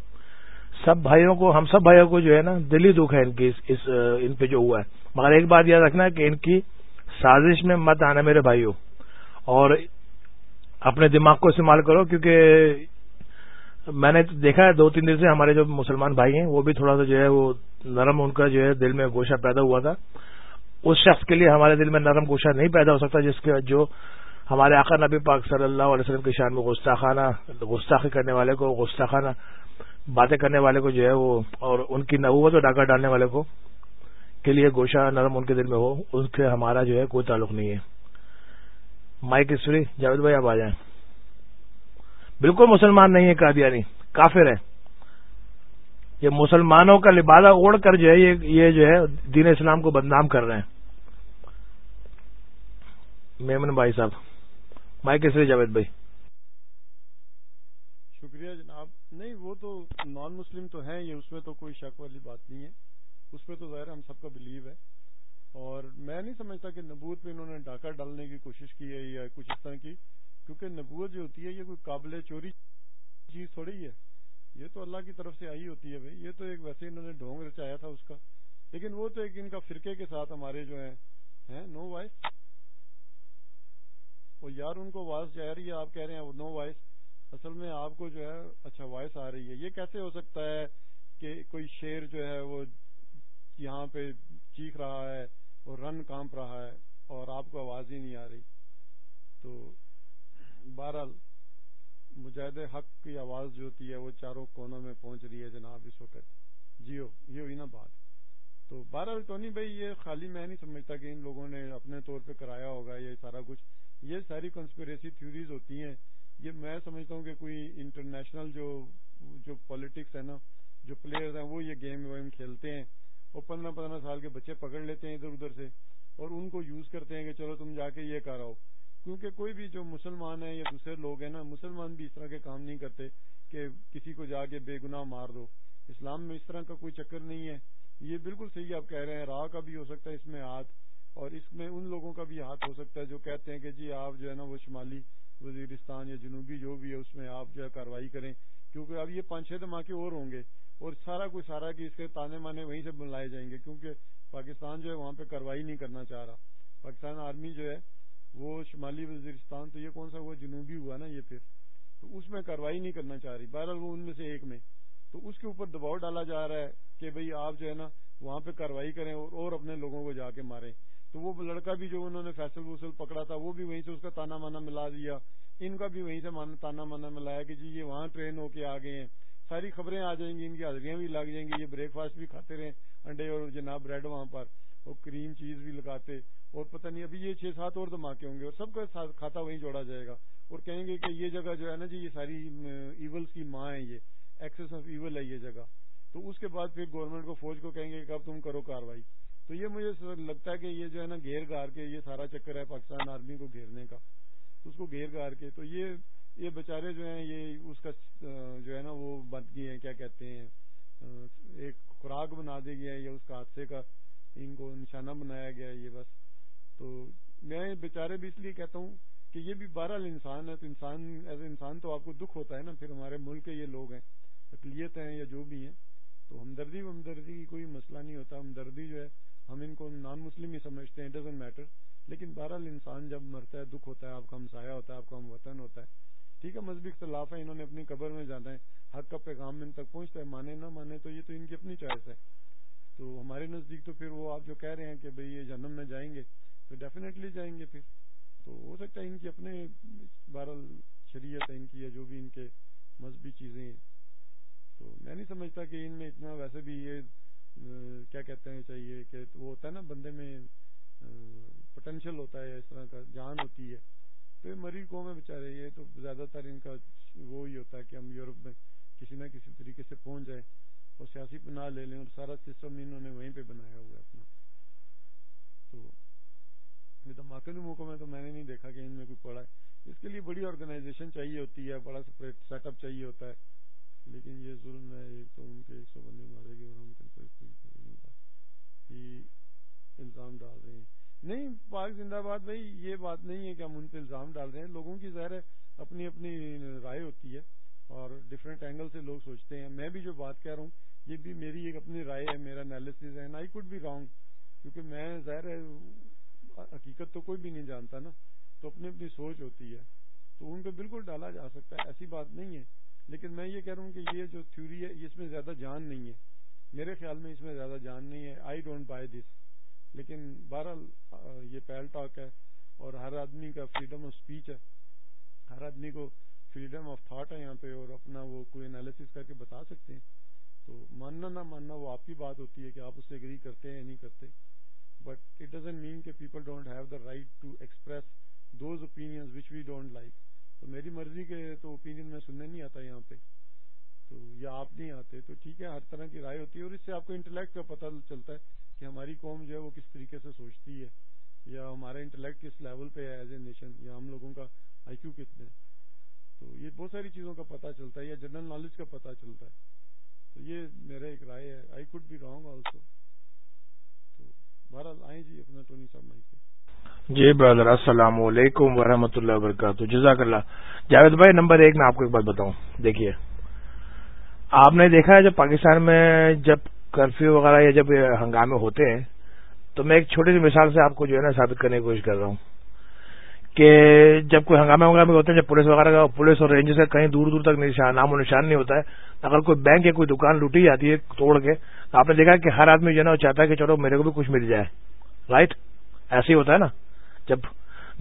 سب بھائیوں کو ہم سب بھائیوں کو جو ہے نا دلی دکھ ہے ان کی اس ان پہ جو ہوا ہے مگر ایک بات یاد رکھنا کہ ان کی سازش میں مت آنا میرے بھائیوں اور اپنے دماغ کو استعمال کرو کیونکہ میں نے دیکھا ہے دو تین دن سے ہمارے جو مسلمان بھائی ہیں وہ بھی تھوڑا سا جو ہے وہ نرم ان کا جو ہے دل میں گوشہ پیدا ہوا تھا اس شخص کے لیے ہمارے دل میں نرم گوشہ نہیں پیدا ہو سکتا جس کے جو ہمارے آقا نبی پاک صلی اللہ علیہ وسلم کی شان میں گستاخانہ گستاخی کرنے والے کو گستاخانہ باتیں کرنے والے کو جو ہے وہ اور ان کی نبوت و ڈاکہ ڈالنے والے کو کے لیے گوشہ نرم ان کے دل میں ہو اس سے ہمارا جو ہے کوئی تعلق نہیں ہے مائک مائکری جاوید بھائی آپ آ جائیں بالکل مسلمان نہیں ہے قادیانی کافر ہے یہ مسلمانوں کا لبادہ اوڑھ کر جو ہے یہ جو ہے دین اسلام کو بدنام کر رہے ہیں میمن بھائی صاحب بھائی لیے جاوید بھائی
شکریہ جناب نہیں وہ تو نان مسلم تو ہیں یہ اس میں تو کوئی شک والی بات نہیں ہے اس میں تو ظاہر ہم سب کا بلیو ہے اور میں نہیں سمجھتا کہ نبوت میں انہوں نے ڈاکہ ڈالنے کی کوشش کی ہے یا کچھ اس طرح کی کیونکہ نبوت جو ہوتی ہے یہ کوئی قابل چوری چیز تھوڑی ہے یہ تو اللہ کی طرف سے آئی ہوتی ہے بھائی یہ تو ایک ویسے انہوں نے ڈھونگ رچایا تھا اس کا لیکن وہ تو ایک ان کا فرقے کے ساتھ ہمارے جو ہیں نو وائس وہ یار ان کو آواز جا رہی ہے آپ کہہ رہے ہیں نو وائس اصل میں آپ کو جو ہے اچھا وائس آ رہی ہے یہ کیسے ہو سکتا ہے کہ کوئی شیر جو ہے وہ یہاں پہ چیخ رہا ہے وہ رن کانپ رہا ہے اور آپ کو آواز ہی نہیں آ رہی تو بہرحال مجاہد حق کی آواز جو ہوتی ہے وہ چاروں کونوں میں پہنچ رہی ہے جناب اس وقت جیو یہ ہوئی نا بات تو بہرحال ٹونی بھائی یہ خالی میں نہیں سمجھتا کہ ان لوگوں نے اپنے طور پہ کرایا ہوگا یہ سارا کچھ یہ ساری کنسپریسی تھیوریز ہوتی ہیں یہ میں سمجھتا ہوں کہ کوئی انٹرنیشنل جو جو پالیٹکس ہے نا جو پلیئرز ہیں وہ یہ گیم ویم کھیلتے ہیں اور پندرہ پندرہ سال کے بچے پکڑ لیتے ہیں ادھر ادھر سے اور ان کو یوز کرتے ہیں کہ چلو تم جا کے یہ کراؤ کیونکہ کوئی بھی جو مسلمان ہے یا دوسرے لوگ ہیں نا مسلمان بھی اس طرح کے کام نہیں کرتے کہ کسی کو جا کے بے گناہ مار دو اسلام میں اس طرح کا کوئی چکر نہیں ہے یہ بالکل صحیح آپ کہہ رہے ہیں راہ کا بھی ہو سکتا ہے اس میں ہاتھ اور اس میں ان لوگوں کا بھی ہاتھ ہو سکتا ہے جو کہتے ہیں کہ جی آپ جو ہے نا وہ شمالی وزیرستان یا جنوبی جو بھی ہے اس میں آپ جو ہے کاروائی کریں کیونکہ اب یہ پانچ چھ دھماکے اور ہوں گے اور سارا کچھ سارا کہ اس کے تانے مانے وہیں سے بلائے جائیں گے کیونکہ پاکستان جو ہے وہاں پہ کاروائی نہیں کرنا چاہ رہا پاکستان آرمی جو ہے وہ شمالی وزیرستان تو یہ کون سا ہوا جنوبی ہوا نا یہ پھر تو اس میں کاروائی نہیں کرنا چاہ رہی بہرحال وہ ان میں سے ایک میں تو اس کے اوپر دباؤ ڈالا جا رہا ہے کہ بھئی آپ جو ہے نا وہاں پہ کاروائی کریں اور اور اپنے لوگوں کو جا کے مارے تو وہ لڑکا بھی جو انہوں نے فیصل وسل پکڑا تھا وہ بھی وہیں سے اس کا تانا مانا ملا دیا ان کا بھی وہیں سے تانا مانا ملایا کہ جی یہ وہاں ٹرین ہو کے آ گئے ہیں ساری خبریں آ جائیں گی ان کی حاضریاں بھی لگ جائیں گی یہ بریک فاسٹ بھی کھاتے رہے انڈے اور جناب بریڈ وہاں پر وہ کریم چیز بھی لگاتے اور پتہ نہیں ابھی یہ چھ سات اور دھماکے ہوں گے اور سب کا کھاتا وہیں جوڑا جائے گا اور کہیں گے کہ یہ جگہ جو ہے نا جی یہ ساری ایولز کی ماں ہے یہ ایکسس آف ایول ہے یہ جگہ تو اس کے بعد پھر گورنمنٹ کو فوج کو کہیں گے کہ اب تم کرو کاروائی تو یہ مجھے لگتا ہے کہ یہ جو ہے نا گھیر گار کے یہ سارا چکر ہے پاکستان آرمی کو گھیرنے کا اس کو گھیر گار کے تو یہ یہ بیچارے جو ہیں یہ اس کا جو ہے نا وہ بند گئے ہیں کیا کہتے ہیں ایک خوراک بنا دی گیا ہے یا اس کا حادثے کا ان کو نشانہ بنایا گیا ہے یہ بس تو میں بیچارے بھی اس لیے کہتا ہوں کہ یہ بھی بہرحال انسان ہے تو انسان ایز اے انسان تو آپ کو دکھ ہوتا ہے نا پھر ہمارے ملک کے یہ لوگ ہیں اقلیت ہیں یا جو بھی ہیں تو ہمدردی ہمدردی کی کوئی مسئلہ نہیں ہوتا ہمدردی جو ہے ہم ان کو نان مسلم ہی سمجھتے ہیں ڈزنٹ میٹر لیکن بہرحال انسان جب مرتا ہے دکھ ہوتا ہے آپ کا ہمسایہ ہوتا ہے آپ کا ہم وطن ہوتا ہے ٹھیک ہے مذہبی اختلاف ہے انہوں نے اپنی قبر میں جانا ہے حق کا پیغام ان تک پہنچتا ہے مانے نہ مانے تو یہ تو ان کی اپنی چوائس ہے تو ہمارے نزدیک تو پھر وہ آپ جو کہہ رہے ہیں کہ بھئی یہ جنم میں جائیں گے تو ڈیفینیٹلی جائیں گے پھر تو ہو سکتا ہے ان کی اپنے بہرحال شریعت ہے ان کی یا جو بھی ان کے مذہبی چیزیں ہیں تو میں نہیں سمجھتا کہ ان میں اتنا ویسے بھی یہ کیا کہتے ہیں چاہیے کہ وہ ہوتا ہے نا بندے میں پوٹینشیل ہوتا ہے اس طرح کا جان ہوتی ہے تو یہ قوم ہے بےچارے یہ تو زیادہ تر ان کا وہ ہی ہوتا ہے کہ ہم یورپ میں کسی نہ کسی طریقے سے پہنچ جائیں سیاسی پناہ لے لیں اور سارا سسٹم انہوں نے وہیں پہ بنایا ہوا ہے اپنا تو یہ کے موقعوں میں تو میں نے نہیں دیکھا کہ ان میں کوئی پڑا ہے اس کے لیے بڑی آرگنائزیشن چاہیے ہوتی ہے بڑا سپریٹ سیٹ اپ چاہیے ہوتا ہے لیکن یہ ظلم ہے ایک تو ان کے سو بندے مارے گئے اور ہم الزام ڈال رہے ہیں نہیں پاک زندہ باد بھائی یہ بات نہیں ہے کہ ہم ان پہ الزام ڈال رہے ہیں لوگوں کی ظاہر ہے اپنی اپنی رائے ہوتی ہے اور ڈفرینٹ اینگل سے لوگ سوچتے ہیں میں بھی جو بات کہہ رہا ہوں یہ بھی میری ایک اپنی رائے ہے میرا انالیس بھی رانگ کیونکہ میں ظاہر ہے حقیقت تو کوئی بھی نہیں جانتا نا تو اپنی اپنی سوچ ہوتی ہے تو ان پہ بالکل ڈالا جا سکتا ہے ایسی بات نہیں ہے لیکن میں یہ کہہ رہا ہوں کہ یہ جو تھیوری ہے اس میں زیادہ جان نہیں ہے میرے خیال میں اس میں زیادہ جان نہیں ہے آئی ڈونٹ بائی دس لیکن بہرحال یہ پیل ٹاک ہے اور ہر آدمی کا فریڈم آف اسپیچ ہے ہر آدمی کو فریڈم آف تھاٹ ہے یہاں پہ اور اپنا وہ کوئی انالیس کر کے بتا سکتے ہیں تو ماننا نہ ماننا وہ آپ کی بات ہوتی ہے کہ آپ اسے اگری کرتے ہیں یا نہیں کرتے بٹ اٹ ڈزنٹ مین کہ people don't have the right to express those opinions which we don't like تو میری مرضی کے تو اوپینین میں سننے نہیں آتا یہاں پہ تو یا آپ نہیں آتے تو ٹھیک ہے ہر طرح کی رائے ہوتی ہے اور اس سے آپ کو انٹلیکٹ کا پتہ چلتا ہے کہ ہماری قوم جو ہے وہ کس طریقے سے سوچتی ہے یا ہمارا انٹلیکٹ کس لیول پہ ہے ایز اے نیشن یا ہم لوگوں کا آئی کیو کتنے یہ بہت ساری چیزوں کا پتا چلتا ہے یا جنرل نالج کا چلتا ہے ہے تو تو یہ ایک رائے آئی آلسو بہرحال جی
اپنا جی برادر السلام علیکم ورحمۃ اللہ وبرکاتہ جزاک اللہ جاوید بھائی نمبر ایک میں آپ کو ایک بات بتاؤں دیکھیے آپ نے دیکھا ہے جب پاکستان میں جب کرفیو وغیرہ یا جب ہنگامے ہوتے ہیں تو میں ایک چھوٹی سی مثال سے آپ کو جو ہے نا ثابت کرنے کی کوشش کر رہا ہوں کہ جب کوئی ہنگامے میں ہوتے ہیں جب پولیس وغیرہ کا پولیس اور رینجز کا کہیں دور دور تک نشان نام و نشان نہیں ہوتا ہے اگر کوئی بینک یا کوئی دکان لوٹی جاتی ہے توڑ کے تو آپ نے دیکھا کہ ہر آدمی جو ہے نا وہ چاہتا ہے کہ چلو میرے کو بھی کچھ مل جائے رائٹ ایسے ہی ہوتا ہے نا جب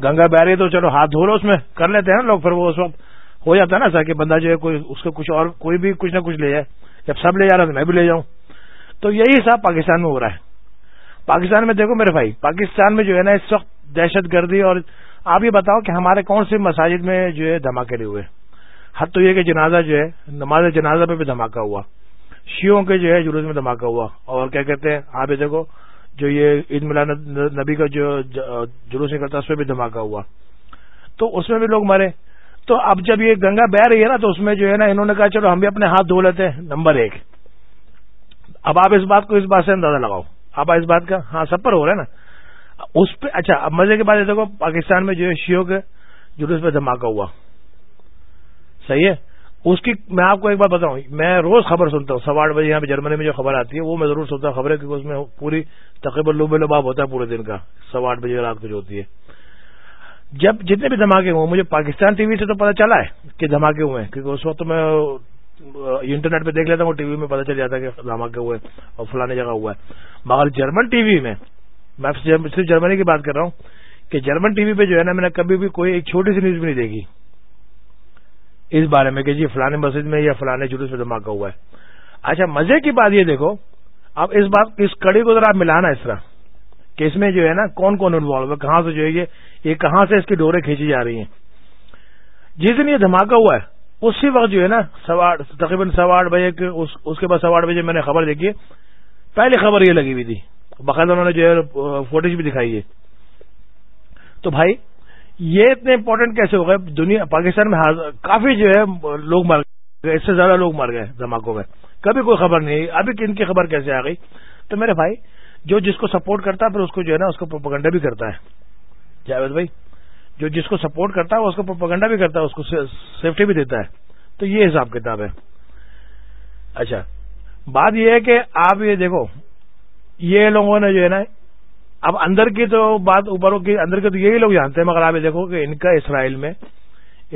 گنگا بہ ہے تو چلو ہاتھ دھو لو اس میں کر لیتے ہیں نا لوگ پھر وہ اس وقت ہو جاتا ہے نا ایسا کہ بندہ جو ہے کوئی اس کو کچھ اور کوئی بھی کچھ نہ کچھ لے جائے جب سب لے جا رہا تو میں بھی لے جاؤں تو یہی حساب پاکستان میں ہو رہا ہے پاکستان میں دیکھو میرے بھائی پاکستان میں جو ہے نا اس وقت دہشت گردی اور آپ یہ بتاؤ کہ ہمارے کون سے مساجد میں جو ہے دھماکے ہوئے حد تو یہ کہ جنازہ جو ہے نماز جنازہ پہ بھی دھماکہ ہوا شیوں کے جو ہے جلوس میں دھماکہ ہوا اور کیا کہتے ہیں آپ یہ دیکھو جو یہ عید میلان نبی کا جو جلوس نکلتا اس پہ بھی دھماکہ ہوا تو اس میں بھی لوگ مرے تو اب جب یہ گنگا بہ رہی ہے نا تو اس میں جو ہے نا انہوں نے کہا چلو ہم بھی اپنے ہاتھ دھو لیتے ہیں نمبر ایک اب آپ اس بات کو اس بات سے اندازہ لگاؤ آپ اس بات کا ہاں سب پر ہو رہا ہے نا اس پہ اچھا اب مزے کے بعد یہ دیکھو پاکستان میں جو ہے شیو کے جلوس پہ دھماکہ ہوا صحیح ہے اس کی میں آپ کو ایک بات بتاؤں میں روز خبر سنتا ہوں سوا آٹھ بجے یہاں پہ جرمنی میں جو خبر آتی ہے وہ میں ضرور سنتا ہوں خبریں کیونکہ اس میں پوری تقریباً لوبے لباب ہوتا ہے پورے دن کا سوا آٹھ بجے رات کو جو ہوتی ہے جب جتنے بھی دھماکے ہوئے مجھے پاکستان ٹی وی سے تو پتا چلا ہے کہ دھماکے ہوئے ہیں کیونکہ اس وقت میں انٹرنیٹ پہ دیکھ لیتا ہوں ٹی وی میں پتہ چل جاتا ہے کہ دھماکے ہوئے اور فلانے جگہ ہوا ہے مگر جرمن ٹی وی میں میں صرف جرمنی کی بات کر رہا ہوں کہ جرمن ٹی وی پہ جو ہے نا میں نے کبھی بھی کوئی ایک چھوٹی سی نیوز بھی نہیں دیکھی اس بارے میں کہ جی فلانے مسجد میں یا فلانے جلوس میں دھماکہ ہوا ہے اچھا مزے کی بات یہ دیکھو اب اس بات اس کڑی کو ذرا آپ ملانا اس طرح کہ اس میں جو ہے نا کون کون انوالو ہے کہاں سے جو ہے یہ کہاں سے اس کی ڈورے کھینچی جا رہی ہیں جس دن یہ دھماکہ ہوا ہے اسی وقت جو ہے نا سوا تقریباً سوا آٹھ بجے اس کے بعد سوا آٹھ بجے میں نے خبر دیکھی پہلی خبر یہ لگی ہوئی تھی باقاعدہ انہوں نے جو ہے فوٹیج بھی دکھائی ہے تو بھائی یہ اتنے امپورٹنٹ کیسے ہو گئے دنیا پاکستان میں کافی جو ہے لوگ گئے اس سے زیادہ لوگ مار گئے دھماکوں میں کبھی کوئی خبر نہیں ابھی کن کی خبر کیسے آ گئی تو میرے بھائی جو جس کو سپورٹ کرتا ہے پھر اس کو جو ہے نا اس کو پروپگنڈا بھی کرتا ہے جاوید بھائی جو جس کو سپورٹ کرتا ہے اس کو پروپگنڈا بھی کرتا ہے اس کو سیفٹی بھی دیتا ہے تو یہ حساب کتاب ہے اچھا بات یہ ہے کہ آپ یہ دیکھو یہ لوگوں نے جو ہے نا اب اندر کی تو بات اوپروں کی اندر کے تو یہی لوگ جانتے ہیں مگر آپ یہ دیکھو کہ ان کا اسرائیل میں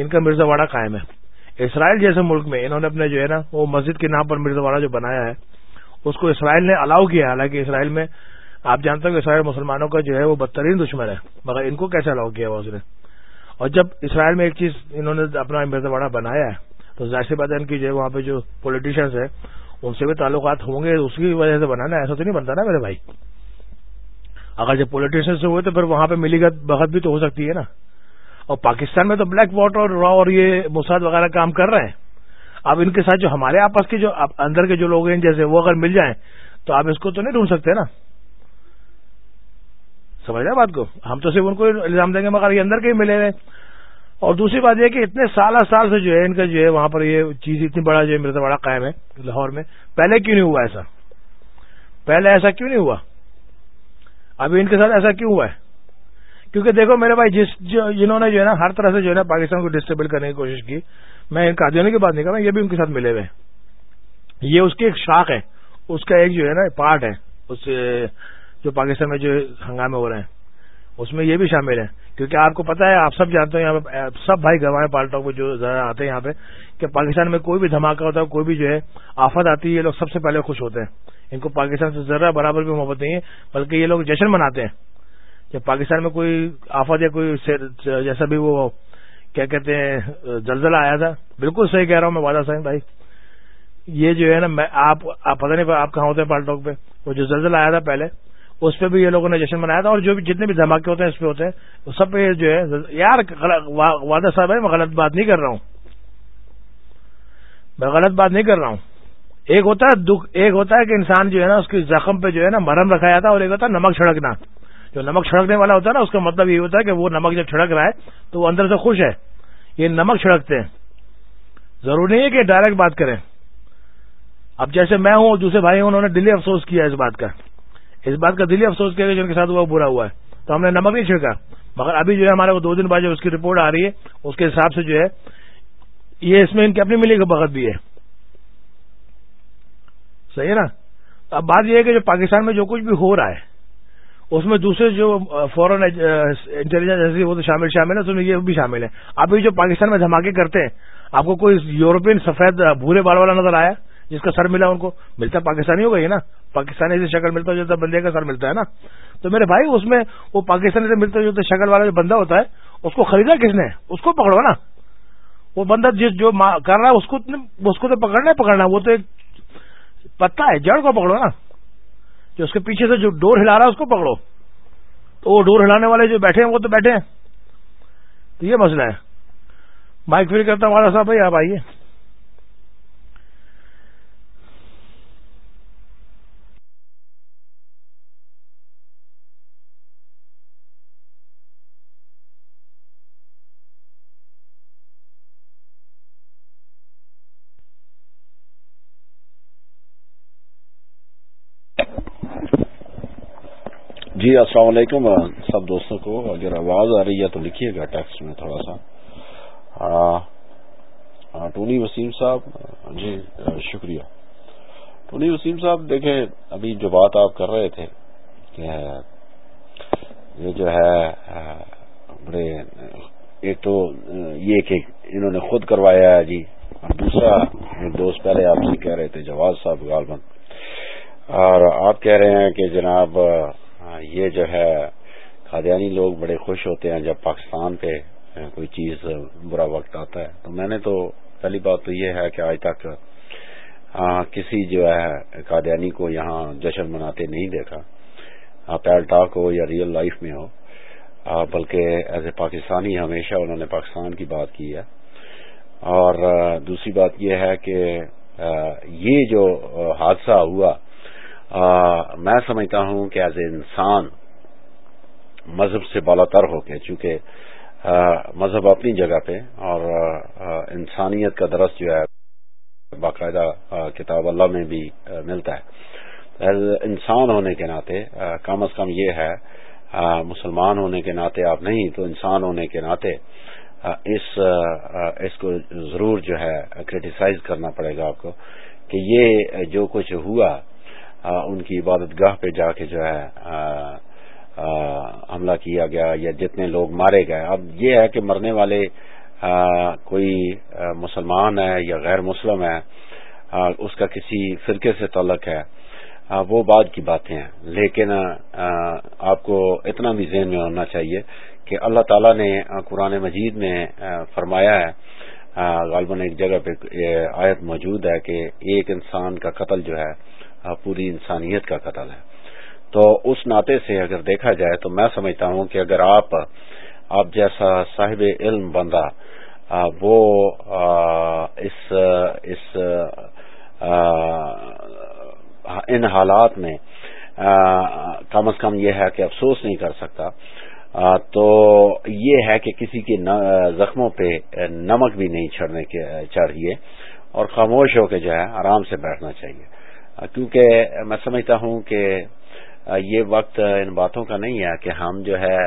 ان کا مرزا واڑہ قائم ہے اسرائیل جیسے ملک میں انہوں نے اپنے جو ہے نا وہ مسجد کے نام پر مرزا واڑہ جو بنایا ہے اس کو اسرائیل نے الاؤ کیا حالانکہ اسرائیل میں آپ جانتے ہیں کہ اسرائیل مسلمانوں کا جو ہے وہ بدترین دشمن ہے مگر ان کو کیسے الاؤ کیا ہوا اس نے اور جب اسرائیل میں ایک چیز انہوں نے اپنا مرزا واڑہ بنایا ہے تو ظاہر سی ہے ان کی جو ہے وہاں پہ جو پولیٹیشینس ہیں ان سے بھی تعلقات ہوں گے اس کی وجہ سے بنانا ایسا تو نہیں بنتا نا میرے بھائی اگر جب پولیٹیشن سے ہوئے تو پھر وہاں پہ ملی گت بغت بھی تو ہو سکتی ہے نا اور پاکستان میں تو بلیک واٹر را اور یہ موساد وغیرہ کام کر رہے ہیں اب ان کے ساتھ جو ہمارے آپس کے جو اندر کے جو لوگ ہیں جیسے وہ اگر مل جائیں تو آپ اس کو تو نہیں ڈھونڈ سکتے نا سمجھ رہے بات کو ہم تو صرف ان کو الزام دیں گے مگر یہ اندر کے ہی ملے گا اور دوسری بات یہ کہ اتنے سال سال سے جو ہے ان کا جو ہے وہاں پر یہ چیز اتنی بڑا جو ہے مرزا بڑا قائم ہے لاہور میں پہلے کیوں نہیں ہوا ایسا پہلے ایسا کیوں نہیں ہوا ابھی ان کے ساتھ ایسا کیوں ہوا ہے کیونکہ دیکھو میرے بھائی جس جو انہوں نے جو ہے نا ہر طرح سے جو ہے نا پاکستان کو ڈسٹربل کرنے کی کوشش کی میں ان کا دینے کی بات نہیں کر رہا یہ بھی ان کے ساتھ ملے ہوئے یہ اس کی ایک شاخ ہے اس کا ایک جو ہے نا پارٹ ہے اس جو پاکستان میں جو ہنگامے ہو رہے ہیں اس میں یہ بھی شامل ہے کیونکہ آپ کو پتا ہے آپ سب جانتے ہیں یہاں پہ سب بھائی گرواہیں پالٹوں کو جو ذرا آتے ہیں یہاں پہ کہ پاکستان میں کوئی بھی دھماکہ ہوتا ہے کوئی بھی جو ہے آفت آتی ہے یہ لوگ سب سے پہلے خوش ہوتے ہیں ان کو پاکستان سے ذرا برابر بھی محبت نہیں ہے بلکہ یہ لوگ جشن مناتے ہیں جب پاکستان میں کوئی آفت یا کوئی جیسا بھی وہ کیا کہتے ہیں زلزلہ آیا تھا بالکل صحیح کہہ رہا ہوں میں وادہ سائن بھائی یہ جو ہے نا میں آپ پتہ نہیں آپ کہاں ہوتے ہیں پالٹوک پہ وہ جو زلزلہ آیا تھا پہلے اس پہ بھی یہ لوگوں نے جشن منایا تھا اور جو بھی جتنے بھی دھماکے ہوتے ہیں اس پہ ہوتے ہیں سب پہ جو ہے یار وعدہ صاحب ہے میں غلط بات نہیں کر رہا ہوں میں غلط بات نہیں کر رہا ہوں ایک ہوتا ہے دکھ ایک ہوتا ہے کہ انسان جو ہے نا اس کے زخم پہ جو ہے نا مرم رکھا جاتا ہے اور ایک ہوتا ہے نمک چھڑکنا جو نمک چھڑکنے والا ہوتا ہے نا اس کا مطلب یہ ہوتا ہے کہ وہ نمک جب چھڑک رہا ہے تو وہ اندر سے خوش ہے یہ نمک چھڑکتے ہیں ضروری نہیں ہے کہ ڈائریکٹ بات کریں اب جیسے میں ہوں دوسرے بھائی ہوں انہوں نے دلی افسوس کیا اس بات کا اس بات کا دلی افسوس کیا کہ جن ان کے ساتھ وہ برا ہوا ہے تو ہم نے نمک نہیں چھڑکا مگر ابھی جو ہے ہمارے کو دو دن بعد جو اس کی رپورٹ آ رہی ہے اس کے حساب سے جو ہے یہ اس میں ان کی اپنی ملی کا بغت بھی ہے صحیح ہے نا اب بات یہ ہے کہ جو پاکستان میں جو کچھ بھی ہو رہا ہے اس میں دوسرے جو فورن انٹیلیجنس وہ تو شامل شامل ہے یہ بھی شامل ہے ابھی جو پاکستان میں دھماکے کرتے ہیں آپ کو کوئی یوروپین سفید بھورے بال والا نظر آیا جس کا سر ملا ان کو ملتا پاکستانی ہو گئی نا پاکستانی سے شکل ملتا جلتا بندے کا سر ملتا ہے نا تو میرے بھائی اس میں وہ پاکستانی سے ملتا جلتا شکل والا جو بندہ ہوتا ہے اس کو خریدا کس نے اس کو پکڑو نا وہ بندہ جس جو کر رہا ہے اس کو اس کو تو پکڑنا ہے پکڑنا وہ تو ایک پتا ہے جڑ کو پکڑو نا جو اس کے پیچھے سے جو ڈور ہلا رہا ہے اس کو پکڑو تو وہ ڈور ہلانے والے جو بیٹھے ہیں وہ تو بیٹھے ہیں تو یہ مسئلہ ہے مائک فری کرتا ہوں والا صاحب بھائی آپ آئیے
جی السلام علیکم سب دوستوں کو اگر آواز آ رہی ہے تو لکھیے گا ٹیکسٹ میں تھوڑا سا ٹونی وسیم صاحب جی شکریہ
ٹونی وسیم صاحب دیکھیں
ابھی جو بات آپ کر رہے تھے کہ یہ جو ہے بڑے ایک تو یہ کہ انہوں نے خود کروایا ہے جی دوسرا دوست پہلے آپ سے کہہ رہے تھے جواز صاحب غالبن اور آپ کہہ رہے ہیں کہ جناب ہاں، یہ جو ہے قادیانی لوگ بڑے خوش ہوتے ہیں جب پاکستان پہ کوئی چیز برا وقت آتا ہے تو میں نے تو پہلی بات تو یہ ہے کہ آج تک کسی جو ہے قادیانی کو یہاں جشن مناتے نہیں دیکھا پیلٹاک پیل ٹاک ہو یا ریئل لائف میں ہو بلکہ ایز اے پاکستانی ہمیشہ انہوں نے پاکستان کی بات کی ہے اور دوسری بات یہ ہے کہ یہ جو حادثہ ہوا میں سمجھتا ہوں کہ ایز اے انسان مذہب سے بالا تر ہو کے چونکہ مذہب اپنی جگہ پہ اور انسانیت کا درس جو ہے باقاعدہ کتاب اللہ میں بھی ملتا ہے ایز انسان ہونے کے ناطے کم از کم یہ ہے مسلمان ہونے کے ناطے آپ نہیں تو انسان ہونے کے ناطے اس اس کو ضرور جو ہے کریٹیسائز کرنا پڑے گا آپ کو کہ یہ جو کچھ ہوا ان کی عبادت گاہ پہ جا کے جو ہے حملہ کیا گیا یا جتنے لوگ مارے گئے اب یہ ہے کہ مرنے والے کوئی مسلمان ہے یا غیر مسلم ہے اس کا کسی فرقے سے تعلق ہے وہ بعد کی باتیں ہیں لیکن آپ کو اتنا بھی ذہن میں ہونا چاہیے کہ اللہ تعالیٰ نے قرآن مجید میں فرمایا ہے غالباً ایک جگہ پہ آیت موجود ہے کہ ایک انسان کا قتل جو ہے پوری انسانیت کا قتل ہے تو اس ناطے سے اگر دیکھا جائے تو میں سمجھتا ہوں کہ اگر آپ آپ جیسا صاحب علم بندہ وہ اس اس ان حالات میں کم از کم یہ ہے کہ افسوس نہیں کر سکتا تو یہ ہے کہ کسی کے زخموں پہ نمک بھی نہیں چڑھنے چاہیے اور خاموش ہو کے جو ہے آرام سے بیٹھنا چاہیے کیونکہ میں سمجھتا ہوں کہ یہ وقت ان باتوں کا نہیں ہے کہ ہم جو ہے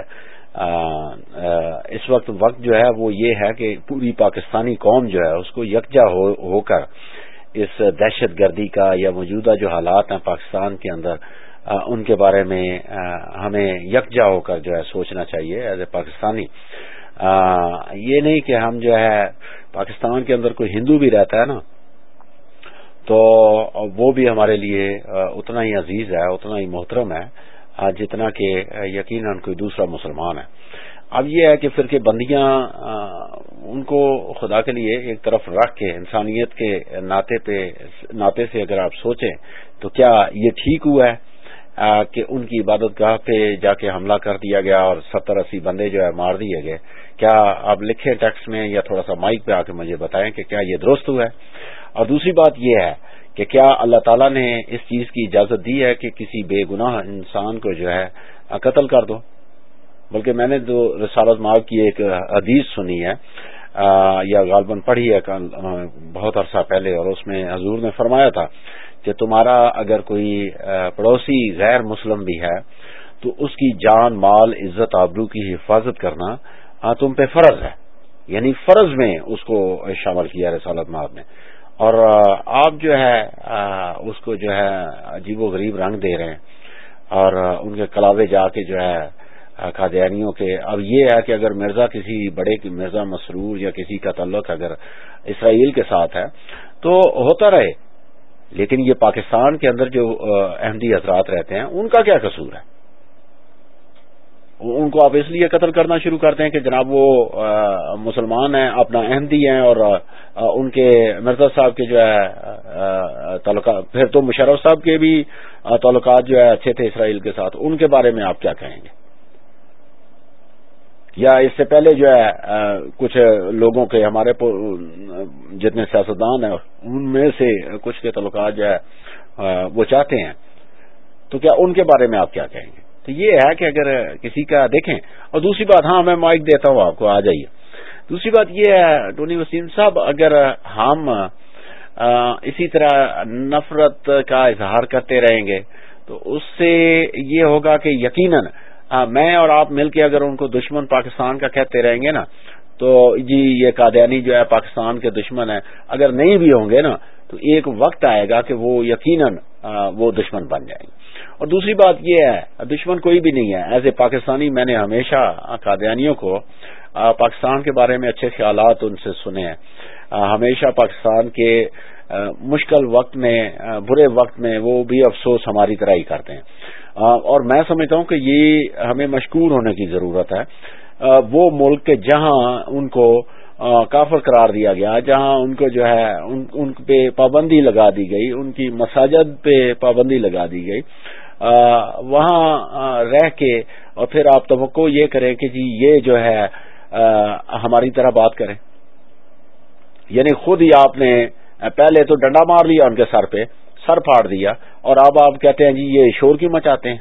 اس وقت وقت جو ہے وہ یہ ہے کہ پوری پاکستانی قوم جو ہے اس کو یکجا ہو کر اس دہشت گردی کا یا موجودہ جو حالات ہیں پاکستان کے اندر ان کے بارے میں ہمیں یکجا ہو کر جو ہے سوچنا چاہیے ایز اے پاکستانی یہ نہیں کہ ہم جو ہے پاکستان کے اندر کوئی ہندو بھی رہتا ہے نا تو وہ بھی ہمارے لیے اتنا ہی عزیز ہے اتنا ہی محترم ہے جتنا کہ یقیناً کوئی دوسرا مسلمان ہے اب یہ ہے کہ فرقے بندیاں ان کو خدا کے لیے ایک طرف رکھ کے انسانیت کے ناطے پہ ناطے سے اگر آپ سوچیں تو کیا یہ ٹھیک ہوا ہے کہ ان کی عبادت گاہ پہ جا کے حملہ کر دیا گیا اور ستر اسی بندے جو ہے مار دیے گئے کیا آپ لکھیں ٹیکسٹ میں یا تھوڑا سا مائک پہ آ کے مجھے بتائیں کہ کیا یہ درست ہوا ہے اور دوسری بات یہ ہے کہ کیا اللہ تعالیٰ نے اس چیز کی اجازت دی ہے کہ کسی بے گناہ انسان کو جو ہے قتل کر دو بلکہ میں نے جو رسالت ماب کی ایک حدیث سنی ہے یا غالباً پڑھی ہے بہت عرصہ پہلے اور اس میں حضور نے فرمایا تھا کہ تمہارا اگر کوئی پڑوسی غیر مسلم بھی ہے تو اس کی جان مال عزت آبرو کی حفاظت کرنا تم پہ فرض ہے یعنی فرض میں اس کو شامل کیا رسالت مار نے اور آپ جو ہے اس کو جو ہے عجیب و غریب رنگ دے رہے ہیں اور ان کے کلاوے جا کے جو ہے قادیانیوں کے اب یہ ہے کہ اگر مرزا کسی بڑے کی مرزا مسرور یا کسی کا تعلق اگر اسرائیل کے ساتھ ہے تو ہوتا رہے لیکن یہ پاکستان کے اندر جو احمدی حضرات رہتے ہیں ان کا کیا قصور ہے ان کو آپ اس لیے قتل کرنا شروع کرتے ہیں کہ جناب وہ مسلمان ہیں اپنا احمدی ہیں اور ان کے مرزا صاحب کے جو ہے تعلقات پھر تو مشرف صاحب کے بھی تعلقات جو ہے اچھے تھے اسرائیل کے ساتھ ان کے بارے میں آپ کیا کہیں گے یا اس سے پہلے جو ہے کچھ لوگوں کے ہمارے جتنے سیاستدان ہیں ان میں سے کچھ کے تعلقات جو ہے وہ چاہتے ہیں تو کیا ان کے بارے میں آپ کیا کہیں گے تو یہ ہے کہ اگر کسی کا دیکھیں اور دوسری بات ہاں میں مائک دیتا ہوں آپ کو آ جائیے دوسری بات یہ ہے ٹونی وسیم صاحب اگر ہم اسی طرح نفرت کا اظہار کرتے رہیں گے تو اس سے یہ ہوگا کہ یقیناً میں اور آپ مل کے اگر ان کو دشمن پاکستان کا کہتے رہیں گے نا تو جی یہ قادیانی جو ہے پاکستان کے دشمن ہیں اگر نہیں بھی ہوں گے نا تو ایک وقت آئے گا کہ وہ یقیناً وہ دشمن بن جائیں گے اور دوسری بات یہ ہے دشمن کوئی بھی نہیں ہے ایز اے پاکستانی میں نے ہمیشہ قادیانیوں کو پاکستان کے بارے میں اچھے خیالات ان سے سنے ہیں ہمیشہ پاکستان کے مشکل وقت میں برے وقت میں وہ بھی افسوس ہماری طرح ہی کرتے ہیں اور میں سمجھتا ہوں کہ یہ ہمیں مشکور ہونے کی ضرورت ہے وہ ملک کے جہاں ان کو کافر قرار دیا گیا جہاں ان کو جو ہے ان پہ پابندی لگا دی گئی ان کی مساجد پہ پابندی لگا دی گئی وہاں رہ کے اور پھر آپ توقع یہ کریں کہ جی یہ جو ہے ہماری طرح بات کریں یعنی خود ہی آپ نے پہلے تو ڈنڈا مار لیا ان کے سر پہ سر پھاڑ دیا اور اب آپ کہتے ہیں جی یہ شور کی مچاتے ہیں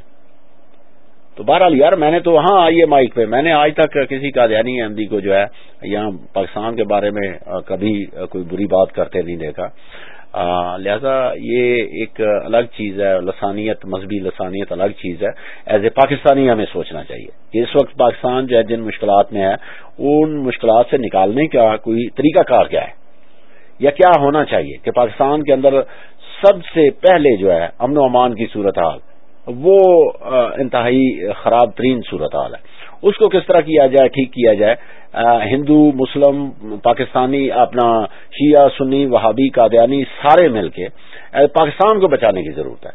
تو بہرحال یار میں نے تو ہاں آئیے مائک پہ میں نے آج تک کسی کا احمدی کو جو ہے یہاں پاکستان کے بارے میں کبھی کوئی بری بات کرتے نہیں دیکھا لہذا یہ ایک الگ چیز ہے لسانیت مذہبی لسانیت الگ چیز ہے ایز اے پاکستانی ہمیں سوچنا چاہیے کہ اس وقت پاکستان جو ہے جن مشکلات میں ہے ان مشکلات سے نکالنے کا کوئی طریقہ کار کیا ہے یا کیا ہونا چاہیے کہ پاکستان کے اندر سب سے پہلے جو ہے امن و امان کی صورتحال وہ انتہائی خراب ترین صورتحال ہے اس کو کس طرح کیا جائے ٹھیک کیا جائے ہندو مسلم پاکستانی اپنا شیعہ سنی وہابی قادیانی سارے مل کے پاکستان کو بچانے کی ضرورت ہے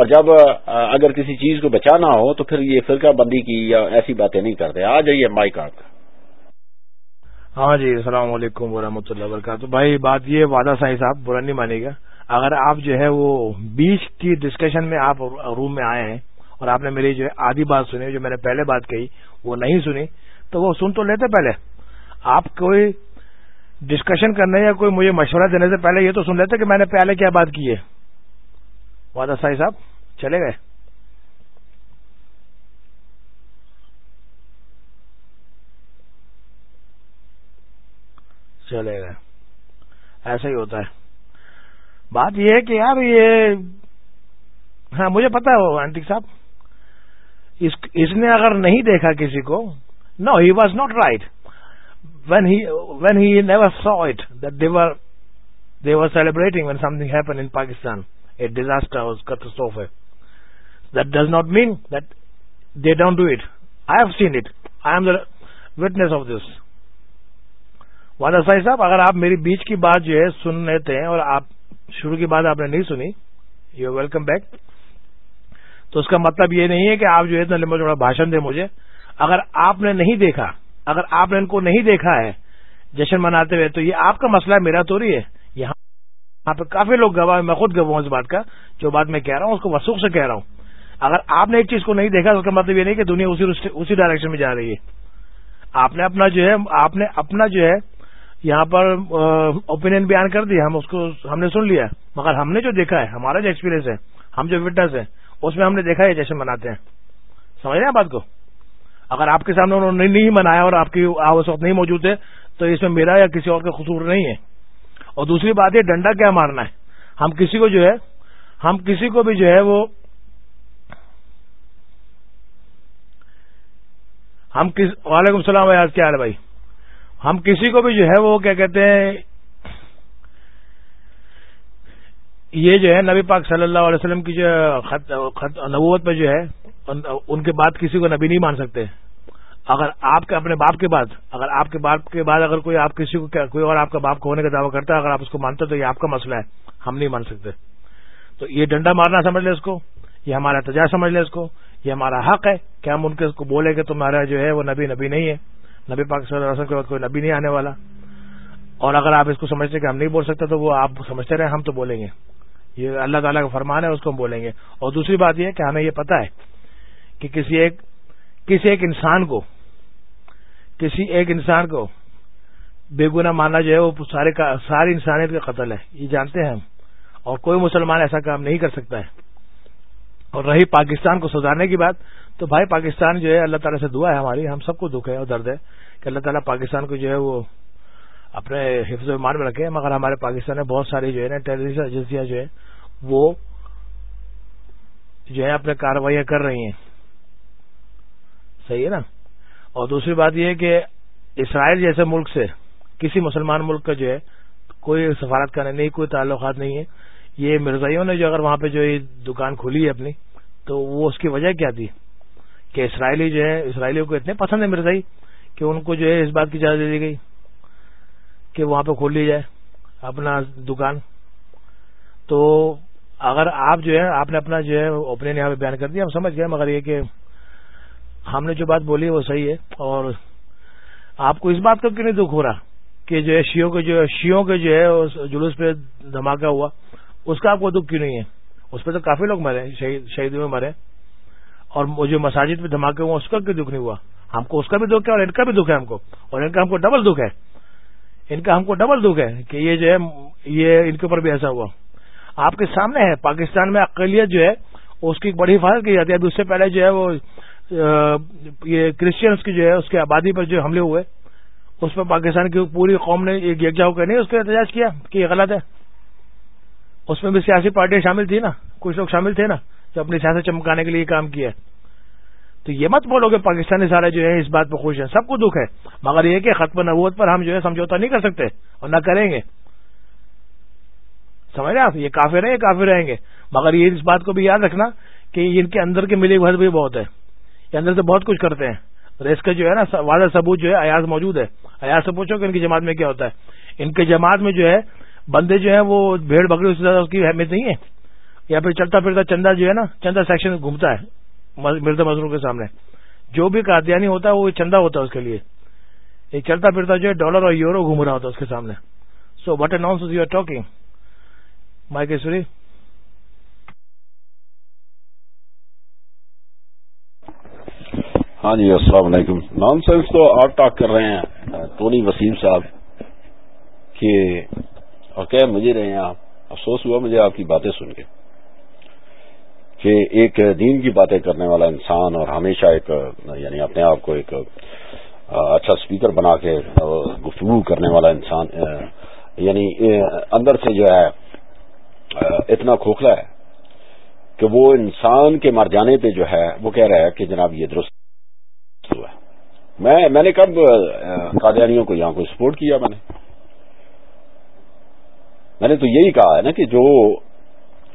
اور جب اگر کسی چیز کو بچانا ہو تو پھر یہ فرقہ بندی کی یا ایسی باتیں نہیں کرتے آ جائیے مائی کارڈ
ہاں جی السلام علیکم ورحمۃ اللہ وبرکاتہ بھائی بات یہ وعدہ سائی صاحب برا نہیں مانے گا اگر آپ جو ہے وہ بیچ کی ڈسکشن میں آپ روم میں آئے ہیں اور آپ نے میری جو آدھی بات سنی جو میں نے پہلے بات کہی وہ نہیں سنی تو وہ سن تو لیتے پہلے آپ کوئی ڈسکشن کرنے یا کوئی مجھے مشورہ دینے سے پہلے یہ تو سن لیتے کہ میں نے پہلے کیا بات کی ہے سائی صاحب چلے گئے چلے گئے ایسا ہی ہوتا ہے بات یہ ہے کہ یار یہ ہاں مجھے پتا ہے وہ آنٹک صاحب اس نے اگر نہیں دیکھا کسی کو no he was not right when he when he never so it that they were the war celebrating when something happen in Pakistan a disaster ہے that does not mean that they don't do it I have seen it I am the witness of this وادہ سائی صاحب اگر آپ میری بیچ کی بات جو ہے سن لیتے ہیں اور آپ شروع کی بات آپ نے نہیں سنی یو ویلکم بیک تو اس کا مطلب یہ نہیں ہے کہ آپ جو ہے اتنا لمبا چوڑا بھاشن دیں مجھے اگر آپ نے نہیں دیکھا اگر آپ نے ان کو نہیں دیکھا ہے جشن مناتے ہوئے تو یہ آپ کا مسئلہ میرا توری ہے یہاں پہ کافی لوگ گواہ میں خود گوا اس بات کا جو بات میں کہہ رہا ہوں اس کو وسوخ سے کہہ رہا ہوں اگر آپ نے ایک چیز کو نہیں دیکھا اس کا مطلب یہ نہیں کہ دنیا اسی ڈائریکشن میں جا رہی ہے آپ نے اپنا جو ہے آپ نے اپنا جو ہے یہاں پر اوپینین بیان کر دیا ہم اس کو ہم نے سن لیا مگر ہم نے جو دیکھا ہے ہمارا جو ایکسپیرینس ہے ہم جو وٹنس ہیں اس میں ہم نے دیکھا یہ جشن مناتے ہیں سمجھ رہے ہیں بات کو اگر آپ کے سامنے انہوں نے نہیں منایا اور آپ کی آواز وقت نہیں موجود ہے تو اس میں میرا یا کسی اور کا قصور نہیں ہے اور دوسری بات یہ ڈنڈا کیا مارنا ہے ہم کسی کو جو ہے ہم کسی کو بھی جو ہے وہ ہم وعلیکم السلام آج کیا حال ہے بھائی ہم کسی کو بھی جو ہے وہ کیا کہتے ہیں یہ جو ہے نبی پاک صلی اللہ علیہ وسلم کی جو خط, خط نبوت پہ جو ہے ان کے بعد کسی کو نبی نہیں مان سکتے اگر آپ کے اپنے باپ کے بعد اگر آپ کے باپ کے بعد اگر کوئی آپ کسی کو کوئی اور آپ کا باپ کو ہونے کا دعویٰ کرتا ہے اگر آپ اس کو مانتے تو یہ آپ کا مسئلہ ہے ہم نہیں مان سکتے تو یہ ڈنڈا مارنا سمجھ لیں اس کو یہ ہمارا تجار سمجھ لیں اس کو یہ ہمارا حق ہے کہ ہم ان کے اس کو بولے کہ تمہارا جو ہے وہ نبی نبی نہیں ہے نبی پاک صلی اللہ علیہ وسلم کے بعد کوئی نبی نہیں آنے والا اور اگر آپ اس کو سمجھتے کہ ہم نہیں بول سکتے تو وہ آپ سمجھتے رہے ہم تو بولیں گے یہ اللہ تعالیٰ کا فرمان ہے اس کو ہم بولیں گے اور دوسری بات یہ کہ ہمیں یہ پتا ہے کہ کسی ایک کسی ایک انسان کو کسی ایک انسان کو بے گنا ماننا جو ہے وہ سارے کا ساری انسانیت کا قتل ہے یہ جانتے ہیں ہم اور کوئی مسلمان ایسا کام نہیں کر سکتا ہے اور رہی پاکستان کو سدھارنے کی بات تو بھائی پاکستان جو ہے اللہ تعالیٰ سے دعا ہے ہماری ہم سب کو دکھ ہے اور درد ہے کہ اللہ تعالیٰ پاکستان کو جو ہے وہ اپنے حفظ و ایمان میں رکھے مگر ہمارے پاکستان میں بہت ساری جو ہے نا ٹیررسٹ ایجنسیاں جو ہیں وہ جو ہے اپنے کاروائیاں کر رہی ہیں صحیح ہے نا اور دوسری بات یہ ہے کہ اسرائیل جیسے ملک سے کسی مسلمان ملک کا جو ہے کوئی سفارت کا نہیں کوئی تعلقات نہیں ہے یہ مرزائیوں نے جو اگر وہاں پہ جو دکان کھولی ہے اپنی تو وہ اس کی وجہ کیا تھی کہ اسرائیلی جو ہے اسرائیلیوں کو اتنے پسند ہے مرزائی کہ ان کو جو ہے اس بات کی اجازت دی گئی کہ وہاں پہ کھول لی جائے اپنا دکان تو اگر آپ جو ہے آپ نے اپنا جو ہے اوپین یہاں پہ بیان کر دیا ہم سمجھ گئے مگر یہ کہ ہم نے جو بات بولی وہ صحیح ہے اور آپ کو اس بات کا کیوں نہیں دکھ ہو رہا کہ جو ہے شیوں کے جو ہے شیوں کے جو ہے جلوس پہ دھماکہ ہوا اس کا آپ کو دکھ کیوں نہیں ہے اس پہ تو کافی لوگ مرے شہیدوں میں مرے اور جو مساجد پہ دھماکے ہوئے اس کا کیوں دکھ نہیں ہوا ہم کو اس کا بھی دکھ ہے اور ان کا بھی دکھ ہے ہم کو اور ان کا ہم کو ڈبل دکھ ہے ان کا ہم کو ڈبل دکھ ہے کہ یہ جو ہے یہ ان کے اوپر بھی ایسا ہوا آپ کے سامنے ہے پاکستان میں اقلیت جو ہے اس کی بڑی حفاظت کی جاتی ہے ابھی اس سے پہلے جو ہے وہ یہ کرسچنس کی جو ہے اس کی آبادی پر جو حملے ہوئے اس پر پاکستان کی پوری قوم نے ایک یکجا ہو کے نہیں اس کا احتجاج کیا کہ یہ غلط ہے اس میں بھی سیاسی پارٹیاں شامل تھی نا کچھ لوگ شامل تھے نا جو اپنی سیاست چمکانے کے لیے کام کیا ہے تو یہ مت بولو کہ پاکستانی سارے جو ہے اس بات پہ خوش ہیں سب کو دکھ ہے مگر یہ کہ ختم نبوت پر ہم جو ہے سمجھوتا نہیں کر سکتے اور نہ کریں گے سمجھ رہے آپ یہ کافی رہیں یہ کافی رہیں گے مگر یہ اس بات کو بھی یاد رکھنا کہ ان کے اندر کے ملی بھر بھی بہت ہے یہ اندر سے بہت کچھ کرتے ہیں اور اس کا جو ہے نا واضح ثبوت جو ہے ایاز موجود ہے ایاز سے پوچھو کہ ان کی جماعت میں کیا ہوتا ہے ان کے جماعت میں جو ہے بندے جو ہیں وہ بھیڑ بکری اس سے زیادہ اس کی اہمیت نہیں ہے یا پھر چلتا پھرتا چندہ جو ہے نا چندہ سیکشن گھومتا ہے مرد مزروں کے سامنے جو بھی قادیانی ہوتا ہے وہ چندہ ہوتا ہے اس کے لیے یہ چلتا پھرتا جو ہے ڈالر اور یورو گھوم رہا ہوتا ہے اس کے سامنے so what announce you are talking mic sorry
ہاں جی السلام علیکم نان سینس تو آپ ٹاک کر رہے ہیں ٹونی وسیم صاحب کہ اور کہہ مجھے رہے ہیں آپ افسوس ہوا مجھے آپ کی باتیں سن کے کہ ایک دین کی باتیں کرنے والا انسان اور ہمیشہ ایک یعنی اپنے آپ کو ایک اچھا اسپیکر بنا کے گفتگو کرنے والا انسان یعنی اندر سے جو ہے اتنا کھوکھلا ہے کہ وہ انسان کے مر جانے پہ جو ہے وہ کہہ رہا ہے کہ جناب یہ درست میں نے کب قادیانیوں کو یہاں کو سپورٹ کیا میں نے میں نے تو یہی کہا ہے نا کہ جو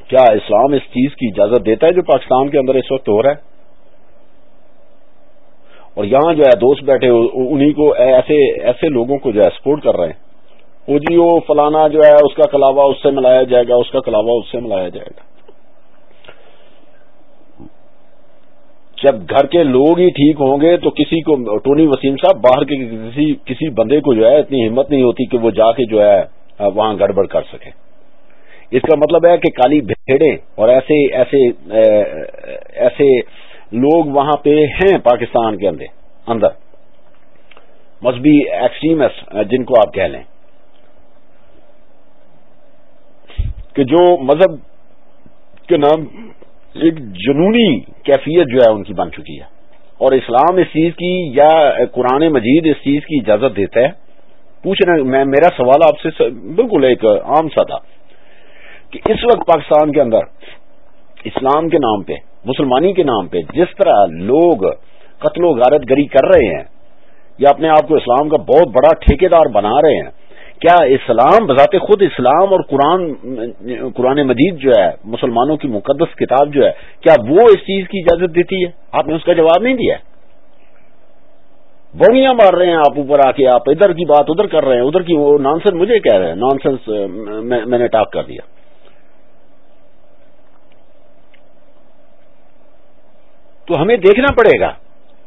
کیا اسلام اس چیز کی اجازت دیتا ہے جو پاکستان کے اندر اس وقت ہو رہا ہے اور یہاں جو ہے دوست بیٹھے انہی کو ایسے ایسے لوگوں کو جو ہے سپورٹ کر رہے ہیں وہ جی وہ فلانا جو ہے اس کا کلاوہ اس سے ملایا جائے گا اس کا کلاوہ اس سے ملایا جائے گا جب گھر کے لوگ ہی ٹھیک ہوں گے تو کسی کو ٹونی وسیم صاحب باہر کے کسی بندے کو جو ہے اتنی ہمت نہیں ہوتی کہ وہ جا کے جو ہے وہاں گڑبڑ کر سکے اس کا مطلب ہے کہ کالی بھیڑے اور ایسے ایسے ایسے لوگ وہاں پہ ہیں پاکستان کے اندر اندر مذہبی ایکسٹریمسٹ جن کو آپ کہہ لیں کہ جو مذہب کے نام ایک جنونی کیفیت جو ہے ان کی بن چکی ہے اور اسلام اس چیز کی یا قرآن مجید اس چیز کی اجازت دیتا ہے پوچھنا میں میرا سوال آپ سے بالکل ایک عام سا تھا کہ اس وقت پاکستان کے اندر اسلام کے نام پہ مسلمانی کے نام پہ جس طرح لوگ قتل و غارت گری کر رہے ہیں یا اپنے آپ کو اسلام کا بہت بڑا دار بنا رہے ہیں کیا اسلام بذات خود اسلام اور قرآن قرآن مجید جو ہے مسلمانوں کی مقدس کتاب جو ہے کیا وہ اس چیز کی اجازت دیتی ہے آپ نے اس کا جواب نہیں دیا بوگیاں مار رہے ہیں آپ اوپر آ کے آپ ادھر کی بات ادھر کر رہے ہیں ادھر کی وہ نانسنس مجھے کہہ رہے ہیں نانسنس میں نے ٹاک کر دیا تو ہمیں دیکھنا پڑے گا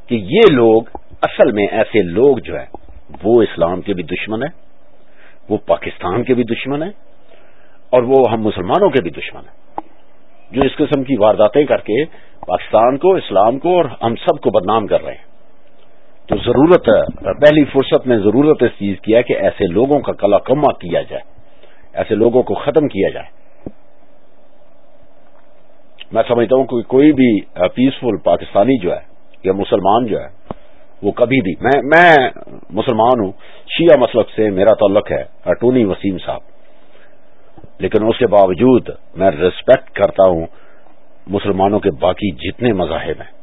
کہ یہ لوگ اصل میں ایسے لوگ جو ہے وہ اسلام کے بھی دشمن ہیں وہ پاکستان کے بھی دشمن ہیں اور وہ ہم مسلمانوں کے بھی دشمن ہیں جو اس قسم کی وارداتیں کر کے پاکستان کو اسلام کو اور ہم سب کو بدنام کر رہے ہیں تو ضرورت پہلی فرصت میں ضرورت اس چیز کی ہے کہ ایسے لوگوں کا کلا کما کیا جائے ایسے لوگوں کو ختم کیا جائے میں سمجھتا ہوں کہ کوئی بھی پیسفل پاکستانی جو ہے یا مسلمان جو ہے وہ کبھی بھی میں میں مسلمان ہوں شیعہ مسلک سے میرا تعلق ہے اٹونی وسیم صاحب لیکن اس کے باوجود میں ریسپیکٹ کرتا ہوں مسلمانوں کے باقی جتنے مذاہب ہیں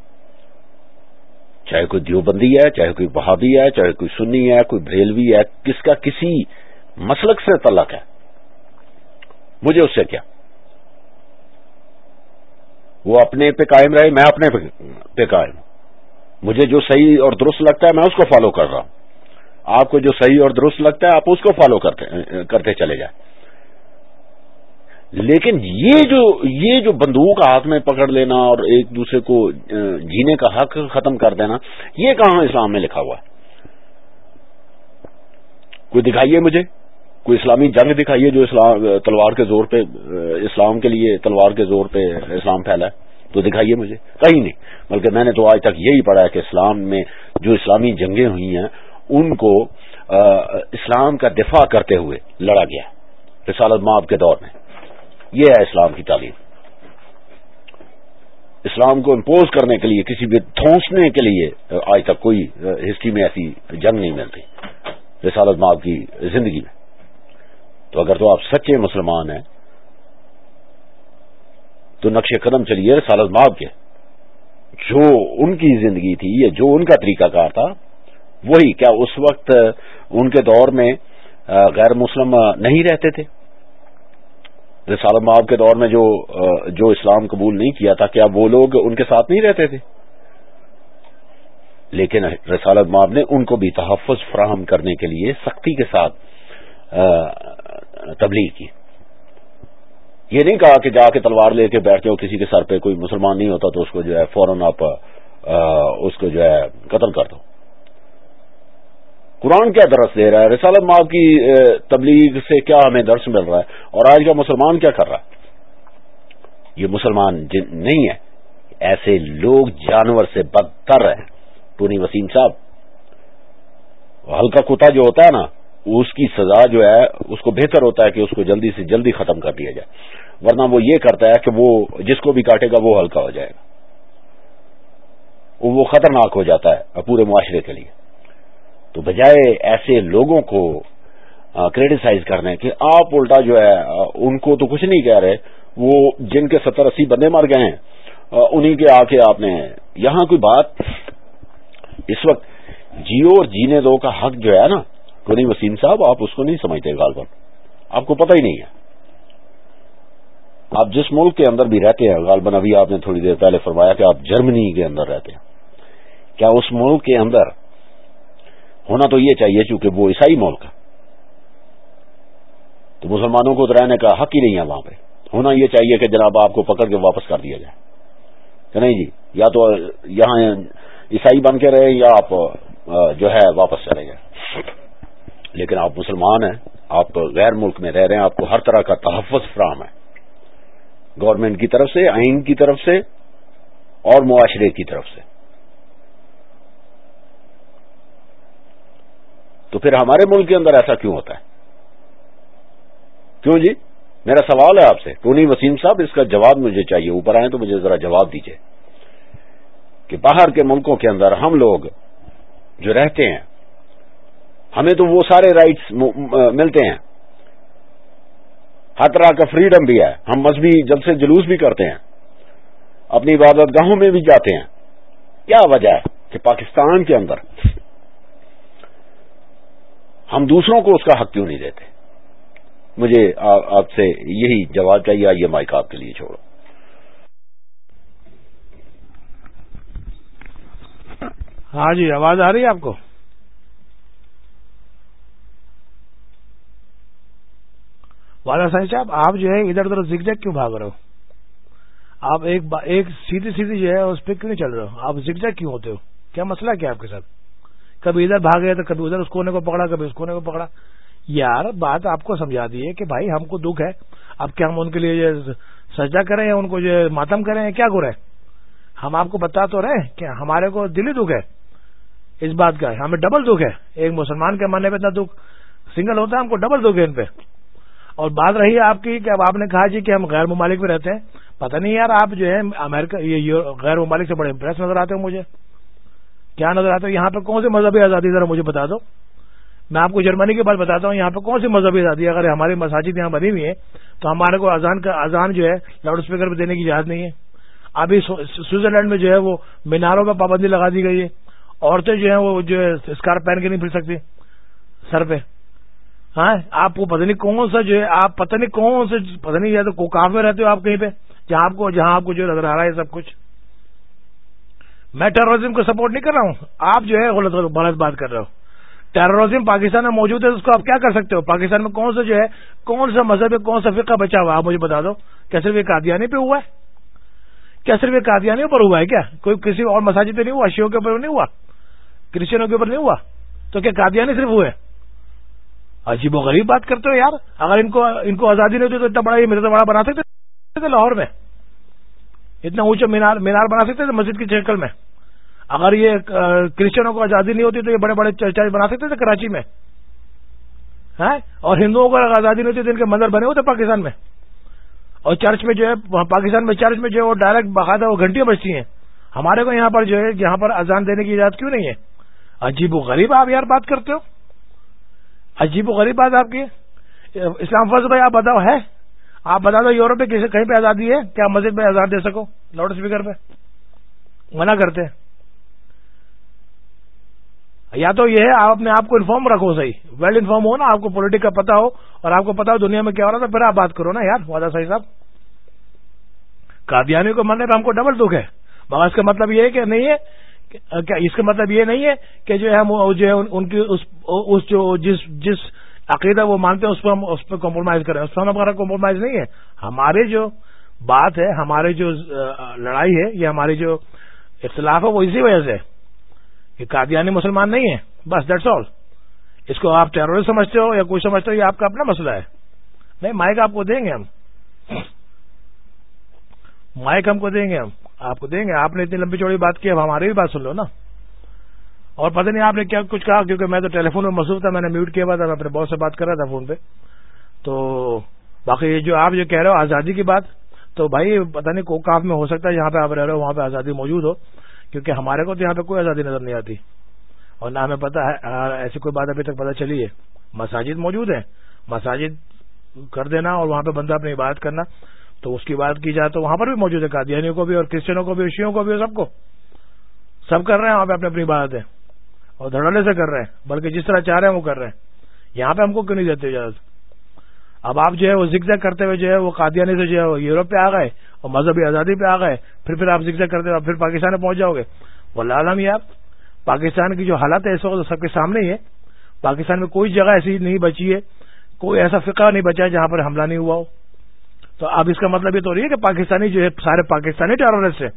چاہے کوئی دیوبندی ہے چاہے کوئی بہادی ہے چاہے کوئی سنی ہے کوئی بریلوی ہے کس کا کسی مسلک سے تعلق ہے مجھے اس سے کیا وہ اپنے پہ قائم رہے میں اپنے پہ قائم مجھے جو صحیح اور درست لگتا ہے میں اس کو فالو کر رہا ہوں آپ کو جو صحیح اور درست لگتا ہے آپ اس کو فالو کرتے کرتے چلے جائیں لیکن یہ جو یہ جو بندوق ہاتھ میں پکڑ لینا اور ایک دوسرے کو جینے کا حق ختم کر دینا یہ کہاں اسلام میں لکھا ہوا ہے کوئی دکھائیے مجھے کوئی اسلامی جنگ دکھائیے جو اسلام تلوار کے زور پہ اسلام کے لیے تلوار کے زور پہ اسلام پھیلا ہے تو دکھائیے مجھے کہیں نہیں بلکہ میں نے تو آج تک یہی پڑھا ہے کہ اسلام میں جو اسلامی جنگیں ہوئی ہیں ان کو اسلام کا دفاع کرتے ہوئے لڑا گیا رسالت ماب کے دور میں یہ ہے اسلام کی تعلیم اسلام کو امپوز کرنے کے لیے کسی بھی تھونسنے کے لیے آج تک کوئی ہسٹری میں ایسی جنگ نہیں ملتی رسالت ماب کی زندگی میں تو اگر تو آپ سچے مسلمان ہیں تو نقش قدم چلیے سالت ماب کے جو ان کی زندگی تھی یا جو ان کا طریقہ کار تھا وہی کیا اس وقت ان کے دور میں غیر مسلم نہیں رہتے تھے رسالت ماب کے دور میں جو جو اسلام قبول نہیں کیا تھا کیا وہ لوگ ان کے ساتھ نہیں رہتے تھے لیکن رسالت ماب نے ان کو بھی تحفظ فراہم کرنے کے لیے سختی کے ساتھ تبلیغ کی یہ نہیں کہا کہ جا کے تلوار لے کے بیٹھتے ہو کسی کے سر پہ کوئی مسلمان نہیں ہوتا تو اس کو جو ہے فوراً آپ اس کو جو ہے قتل کر دو قرآن کیا درس دے رہا ہے رسالت ماں کی تبلیغ سے کیا ہمیں درس مل رہا ہے اور آج کا مسلمان کیا کر رہا ہے یہ مسلمان نہیں ہے ایسے لوگ جانور سے بدتر ہیں پونی وسیم صاحب ہلکا کتا جو ہوتا ہے نا اس کی سزا جو ہے اس کو بہتر ہوتا ہے کہ اس کو جلدی سے جلدی ختم کر دیا جائے ورنہ وہ یہ کرتا ہے کہ وہ جس کو بھی کاٹے گا وہ ہلکا ہو جائے گا وہ خطرناک ہو جاتا ہے پورے معاشرے کے لیے تو بجائے ایسے لوگوں کو کریٹیسائز کرنے کہ آپ الٹا جو ہے ان کو تو کچھ نہیں کہہ رہے وہ جن کے ستر اسی بندے مر گئے ہیں انہی کے آ کے آپ نے یہاں کوئی بات اس وقت جیو اور جینے دو کا حق جو ہے نا غنی وسیم صاحب آپ اس کو نہیں سمجھتے غالباً آپ کو پتہ ہی نہیں ہے آپ جس ملک کے اندر بھی رہتے ہیں غالباً آپ نے تھوڑی دیر پہلے فرمایا کہ آپ جرمنی کے اندر رہتے ہیں کیا اس ملک کے اندر ہونا تو یہ چاہیے چونکہ وہ عیسائی ملک ہے تو مسلمانوں کو تو رہنے کا حق ہی نہیں ہے وہاں پہ ہونا یہ چاہیے کہ جناب آپ کو پکڑ کے واپس کر دیا جائے کہ نہیں جی یا تو یہاں عیسائی بن کے رہے یا آپ جو ہے واپس چلے گئے لیکن آپ مسلمان ہیں آپ غیر ملک میں رہ رہے ہیں آپ کو ہر طرح کا تحفظ فراہم ہے گورنمنٹ کی طرف سے آئین کی طرف سے اور معاشرے کی طرف سے تو پھر ہمارے ملک کے اندر ایسا کیوں ہوتا ہے کیوں جی میرا سوال ہے آپ سے ٹونی وسیم صاحب اس کا جواب مجھے چاہیے اوپر آئے تو مجھے ذرا جواب دیجیے کہ باہر کے ملکوں کے اندر ہم لوگ جو رہتے ہیں ہمیں تو وہ سارے رائٹس ملتے ہیں ہر طرح کا فریڈم بھی ہے ہم مذہبی جلد سے جلوس بھی کرتے ہیں اپنی عبادت گاہوں میں بھی جاتے ہیں کیا وجہ ہے کہ پاکستان کے اندر ہم دوسروں کو اس کا حق کیوں نہیں دیتے مجھے آپ سے یہی جواب چاہیے آئیے مائک آپ کے لیے چھوڑو
ہاں جی آواز آ رہی ہے آپ کو والا سائن صاحب آپ جو ہے ادھر ادھر زگ جگ کیوں بھاگ رہے ہو آپ ایک سیدھی سیدھی جو ہے اس پہ کیوں نہیں چل رہے ہو آپ زگ جگ کیوں ہوتے ہو کیا مسئلہ کیا آپ کے ساتھ کبھی ادھر بھاگے تو کبھی ادھر اس کونے کو پکڑا کبھی اس کونے کو پکڑا یار بات آپ کو سمجھا دی ہے کہ بھائی ہم کو دکھ ہے اب کیا ہم ان کے لیے سجدہ کریں یا ان کو جو ماتم کریں یا کیا گرے ہم آپ کو بتا تو رہے کہ ہمارے کو دلی دکھ ہے اس بات کا ہمیں ڈبل دکھ ہے ایک مسلمان کے ماننے پہ اتنا دکھ سنگل ہوتا ہے ہم کو ڈبل دکھ ہے ان پہ اور بات رہی آپ کی کہ اب آپ نے کہا جی کہ ہم غیر ممالک میں رہتے ہیں پتہ نہیں یار آپ جو ہے امریکہ یہ غیر ممالک سے بڑے امپریس نظر آتے ہو مجھے کیا نظر آتا ہے یہاں پہ کون سی مذہبی آزادی ذرا مجھے بتا دو میں آپ کو جرمنی کے بعد بتاتا ہوں یہاں پہ کون سی مذہبی آزادی ہے اگر ہماری مساجد یہاں بنی ہوئی ہیں تو ہمارے کو اذان کا اذان جو ہے لاؤڈ اسپیکر پہ دینے کی اجازت نہیں ہے ابھی سوئٹزرلینڈ میں جو ہے وہ میناروں پہ پابندی لگا دی گئی ہے عورتیں جو ہیں وہ جو ہے اسکار پہن کے نہیں پھر سکتی سر پہ ہاں آپ کو پتہ نہیں کون سا جو ہے آپ پتہ نہیں کون سا پتہ نہیں یا تو کوکاف میں رہتے ہو آپ کہیں پہ جہاں آپ کو جہاں آپ کو جو نظر آ رہا ہے سب کچھ میں ٹیررزم کو سپورٹ نہیں کر رہا ہوں آپ جو ہے غلط غلط بات کر رہے ہو ٹروریزم پاکستان میں موجود ہے اس کو آپ کیا کر سکتے ہو پاکستان میں کون سا جو ہے کون سا مذہب ہے کون سا فقہ بچا ہوا آپ مجھے بتا دو کیا صرف یہ قادیانی پہ ہوا ہے کیا صرف یہ قادیانی پر ہوا ہے کیا کوئی کسی اور مساجد پہ نہیں ہوا شیوں کے اوپر نہیں ہوا کرسچنوں کے اوپر نہیں ہوا تو کیا قادیانی صرف ہوئے ہے عجیب و غریب بات کرتے ہو یار اگر ان کو ان کو آزادی نہیں ہوتی تو اتنا بڑا یہ مرزا بڑا بنا سکتے تھے لاہور میں اتنا اونچا مینار مینار بنا سکتے تھے مسجد کی چکل میں اگر یہ کرسچنوں کو آزادی نہیں ہوتی تو یہ بڑے بڑے چرچا بنا سکتے تھے کراچی میں ہاں؟ اور ہندوؤں کو اگر آزادی نہیں ہوتی تو ان کے مندر بنے ہوتے پاکستان میں اور چرچ میں جو ہے پاکستان میں چرچ میں جو ہے وہ ڈائریکٹ باقاعدہ وہ گھنٹیاں بجتی ہیں ہمارے کو یہاں پر جو ہے یہاں پر اذان دینے کی اجازت کیوں نہیں ہے عجیب و غریب آپ یار بات کرتے ہو عجیب و غریب بات آپ کی اسلام فرض بھائی آپ بتاؤ ہے آپ بتا دو یوروپ میں کہیں پہ آزادی ہے کیا مسجد میں آزاد دے سکو لاؤڈ اسپیکر پہ منع کرتے یا تو یہ ہے آپ اپنے آپ کو انفارم رکھو صحیح ویل انفارم ہو نا آپ کو پولیٹک کا پتا ہو اور آپ کو پتا ہو دنیا میں کیا ہو رہا تھا پھر آپ بات کرو نا یار وادہ صحیح صاحب کادیانی کو مرنے پہ ہم کو ڈبل دکھ ہے مگر اس کا مطلب یہ ہے کہ نہیں ہے کیا اس کا مطلب یہ نہیں ہے کہ جو ہے ہم جو ہے ان کی اس, جو جس جس عقیدہ وہ مانتے ہیں اس پر ہم اس پہ کمپرومائز کریں اس پر ہمارا کمپرومائز نہیں ہے ہمارے جو بات ہے ہمارے جو لڑائی ہے یا ہماری جو اختلاف ہے وہ اسی وجہ سے کہ قادیانی مسلمان نہیں ہے بس دیٹس آل اس کو آپ ٹیرورسٹ سمجھتے ہو یا کوئی سمجھتے ہو یہ آپ کا اپنا مسئلہ ہے نہیں مائک آپ کو دیں گے ہم مائک ہم کو دیں گے ہم آپ کو دیں گے آپ نے اتنی لمبی چوڑی بات کی اب ہماری بھی بات سن لو نا اور پتہ نہیں آپ نے کیا کچھ کہا کیونکہ میں تو ٹیلی فون میں مصروف تھا میں نے میوٹ کیا تھا میں اپنے باس سے بات کر رہا تھا فون پہ تو باقی یہ جو آپ جو کہہ رہے ہو آزادی کی بات تو بھائی پتہ نہیں کو کام میں ہو سکتا ہے جہاں پہ آپ رہ رہے ہو وہاں پہ آزادی موجود ہو کیونکہ ہمارے کو تو یہاں پہ کوئی آزادی نظر نہیں آتی اور نہ ہمیں پتا ہاں، ایسی کوئی بات ابھی تک پتہ چلی ہے مساجد موجود ہیں مساجد کر دینا اور وہاں پہ بندہ اپنی عبادت کرنا تو اس کی بات کی جائے تو وہاں پر بھی موجود ہے قادیانیوں کو بھی اور کرسچنوں کو بھی شیوں کو بھی سب کو سب کر رہے ہیں وہاں پہ اپنی اپنی باتیں اور دھڑلے سے کر رہے ہیں بلکہ جس طرح چاہ رہے ہیں وہ کر رہے ہیں یہاں پہ ہم کو کیوں نہیں دیتے اجازت اب آپ جو ہے وہ ذکر کرتے ہوئے جو ہے وہ کادیانی سے جو ہے وہ یوروپ پہ آ گئے اور مذہبی آزادی پہ آ گئے پھر پھر آپ زکزر کرتے ہوئے پھر پاکستان میں پہنچ جاؤ گے ولّہ یہ آپ پاکستان کی جو حالت ہے اس وقت سب کے سامنے ہی ہے پاکستان میں کوئی جگہ ایسی نہیں بچی ہے کوئی ایسا فقہ نہیں بچا جہاں پر حملہ نہیں ہوا ہو تو اب اس کا مطلب یہ تو رہی ہے کہ پاکستانی جو ہے سارے پاکستانی ٹیرورسٹ ہیں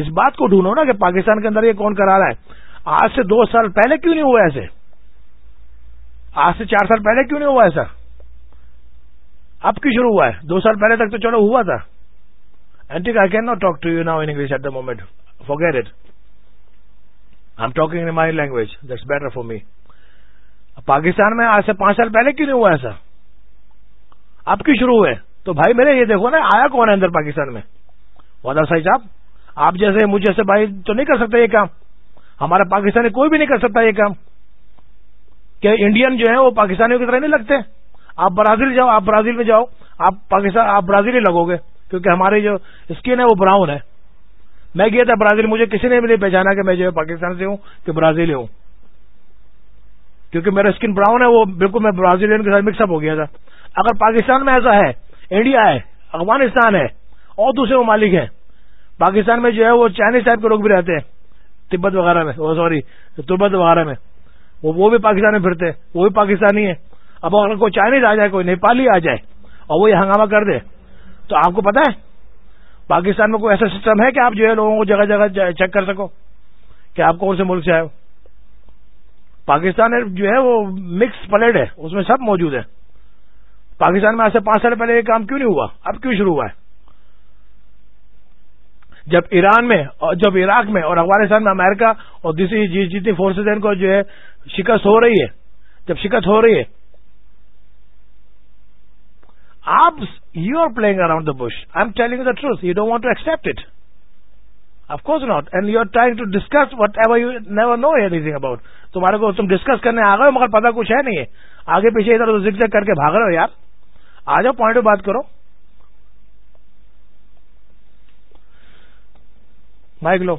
اس بات کو ڈھونڈو نا کہ پاکستان کے اندر یہ کون کرا رہا ہے آج سے دو سال پہلے کیوں نہیں ہوا ایسے آج سے چار سال پہلے کیوں نہیں ہوا ایسا اب کیوں شروع ہوا ہے دو سال پہلے تک تو چلو ہوا تھا اینٹیک I can not talk to you now English at the moment get it I am talking in my language this better for me Pakistan میں آج سے پانچ سال پہلے کیوں نہیں ہوا ایسا اب کیوں شروع ہوا ہے تو بھائی میرے یہ دیکھو نا آیا کون ہے اندر پاکستان میں وادہ سائی صاحب آپ جیسے مجھ جیسے بھائی تو نہیں کر سکتے یہ کام ہمارا پاکستانی کوئی بھی نہیں کر سکتا یہ کام کہ انڈین جو ہے وہ پاکستانیوں کی طرح نہیں لگتے آپ برازیل جاؤ آپ برازیل میں جاؤ آپ پاکستان آپ برازیل ہی لگو گے کیونکہ ہماری جو اسکن ہے وہ براؤن ہے میں گیا تھا برازیل مجھے کسی نے بھی نہیں پہچانا کہ میں جو ہے پاکستان سے ہوں کہ برازیل ہوں کیونکہ میرا اسکن براؤن ہے وہ بالکل میں برازیلین کے ساتھ مکس اپ ہو گیا تھا اگر پاکستان میں ایسا ہے انڈیا ہے افغانستان ہے اور دوسرے ممالک ہیں پاکستان میں جو ہے وہ چائنیز ٹائپ کے لوگ بھی رہتے ہیں تبت وغیرہ میں وہ سوری تربت وغیرہ میں وہ بھی پاکستان میں پھرتے وہ بھی پاکستانی ہے اب اگر کوئی چائنیز آ جائے کوئی نیپالی آ جائے اور وہ یہ ہنگامہ کر دے تو آپ کو پتا ہے پاکستان میں کوئی ایسا سسٹم ہے کہ آپ جو ہے لوگوں کو جگہ جگہ چیک کر سکو کہ آپ کون سے ملک سے آئے ہو پاکستان جو ہے وہ مکس پلیٹ ہے اس میں سب موجود ہے پاکستان میں آج سے پانچ سال پہلے یہ کام کیوں نہیں ہوا اب کیوں شروع ہوا ہے جب ایران میں اور جب عراق میں اور افغانستان میں امریکہ اور دوسری جتنی فورسز ان کو جو ہے شکست ہو رہی ہے جب شکست ہو رہی ہے آپ you are playing around the bush I am telling the you don't want to accept it course not and you are trying to discuss whatever you never know anything about تمہارے کو تم discuss کرنے آ گئے مگر پتا کچھ ہے نہیں ہے آگے پیچھے ادھر ادھر ذکر کر کے بھاگ رہے ہو یار آ جاؤ پوائنٹ بات کرو مائک لو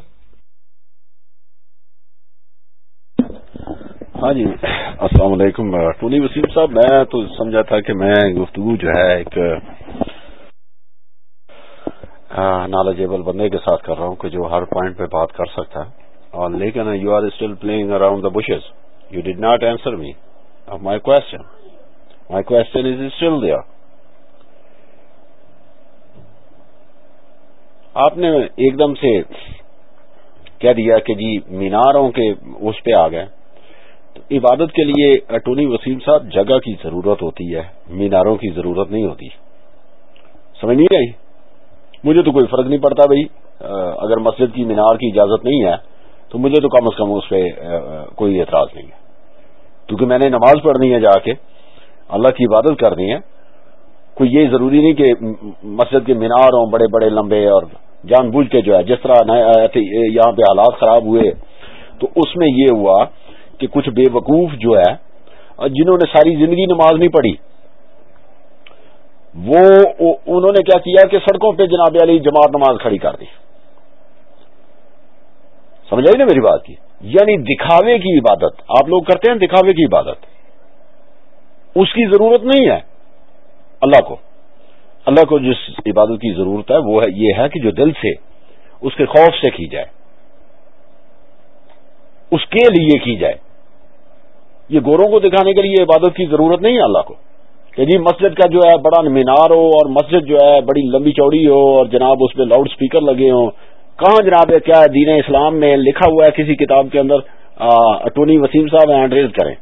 ہاں جی السلام علیکم ٹونی وسیم صاحب میں تو سمجھا تھا کہ میں گفتگو جو ہے ایک نالجیبل بندے کے ساتھ کر رہا ہوں کہ جو ہر پوائنٹ پہ بات کر سکتا ہے اور لیکن you are still playing around the bushes you did not answer me my question my question is still there آپ نے ایک دم سے کہہ دیا کہ جی میناروں کے اس پہ آ گئے تو عبادت کے لیے اٹونی وسیم صاحب جگہ کی ضرورت ہوتی ہے میناروں کی ضرورت نہیں ہوتی سمجھ نہیں آئی مجھے تو کوئی فرق نہیں پڑتا بھائی اگر مسجد کی مینار کی اجازت نہیں ہے تو مجھے تو کم از کم اس پہ کوئی اعتراض نہیں ہے کیونکہ میں نے نماز پڑھنی ہے جا کے اللہ کی عبادت کرنی ہے کوئی یہ ضروری نہیں کہ مسجد کے مینار ہوں بڑے بڑے لمبے اور جان بوجھ کے جو ہے جس طرح یہاں پہ حالات خراب ہوئے تو اس میں یہ ہوا کہ کچھ بے وقوف جو ہے جنہوں نے ساری زندگی نماز نہیں پڑھی وہ انہوں نے کیا کیا کہ سڑکوں پہ جناب علی جماعت نماز کھڑی کر دی سمجھ آئی نا میری بات کی یعنی دکھاوے کی عبادت آپ لوگ کرتے ہیں دکھاوے کی عبادت اس کی ضرورت نہیں ہے اللہ کو اللہ کو جس عبادت کی ضرورت ہے وہ یہ ہے کہ جو دل سے اس کے خوف سے کی جائے اس کے لیے کی جائے یہ گوروں کو دکھانے کے لیے عبادت کی ضرورت نہیں ہے اللہ کو کہ جی مسجد کا جو ہے بڑا مینار ہو اور مسجد جو ہے بڑی لمبی چوڑی ہو اور جناب اس میں لاؤڈ سپیکر لگے ہوں کہاں جناب کیا دین اسلام میں لکھا ہوا ہے کسی کتاب کے اندر اٹونی وسیم صاحب ہیں اینڈریز کریں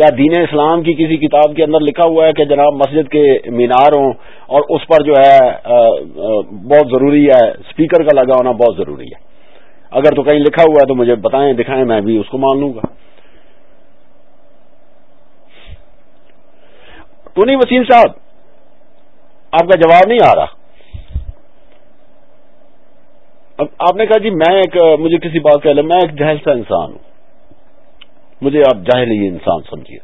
کیا دین اسلام کی کسی کتاب کے اندر لکھا ہوا ہے کہ جناب مسجد کے مینار ہوں اور اس پر جو ہے بہت ضروری ہے اسپیکر کا لگا ہونا بہت ضروری ہے اگر تو کہیں لکھا ہوا ہے تو مجھے بتائیں دکھائیں میں بھی اس کو مان لوں گا تو نہیں وسیم صاحب آپ کا جواب نہیں آ رہا آپ نے کہا جی میں ایک مجھے کسی بات لیں میں ایک جہل سا انسان ہوں مجھے آپ جاہلی انسان سمجھیے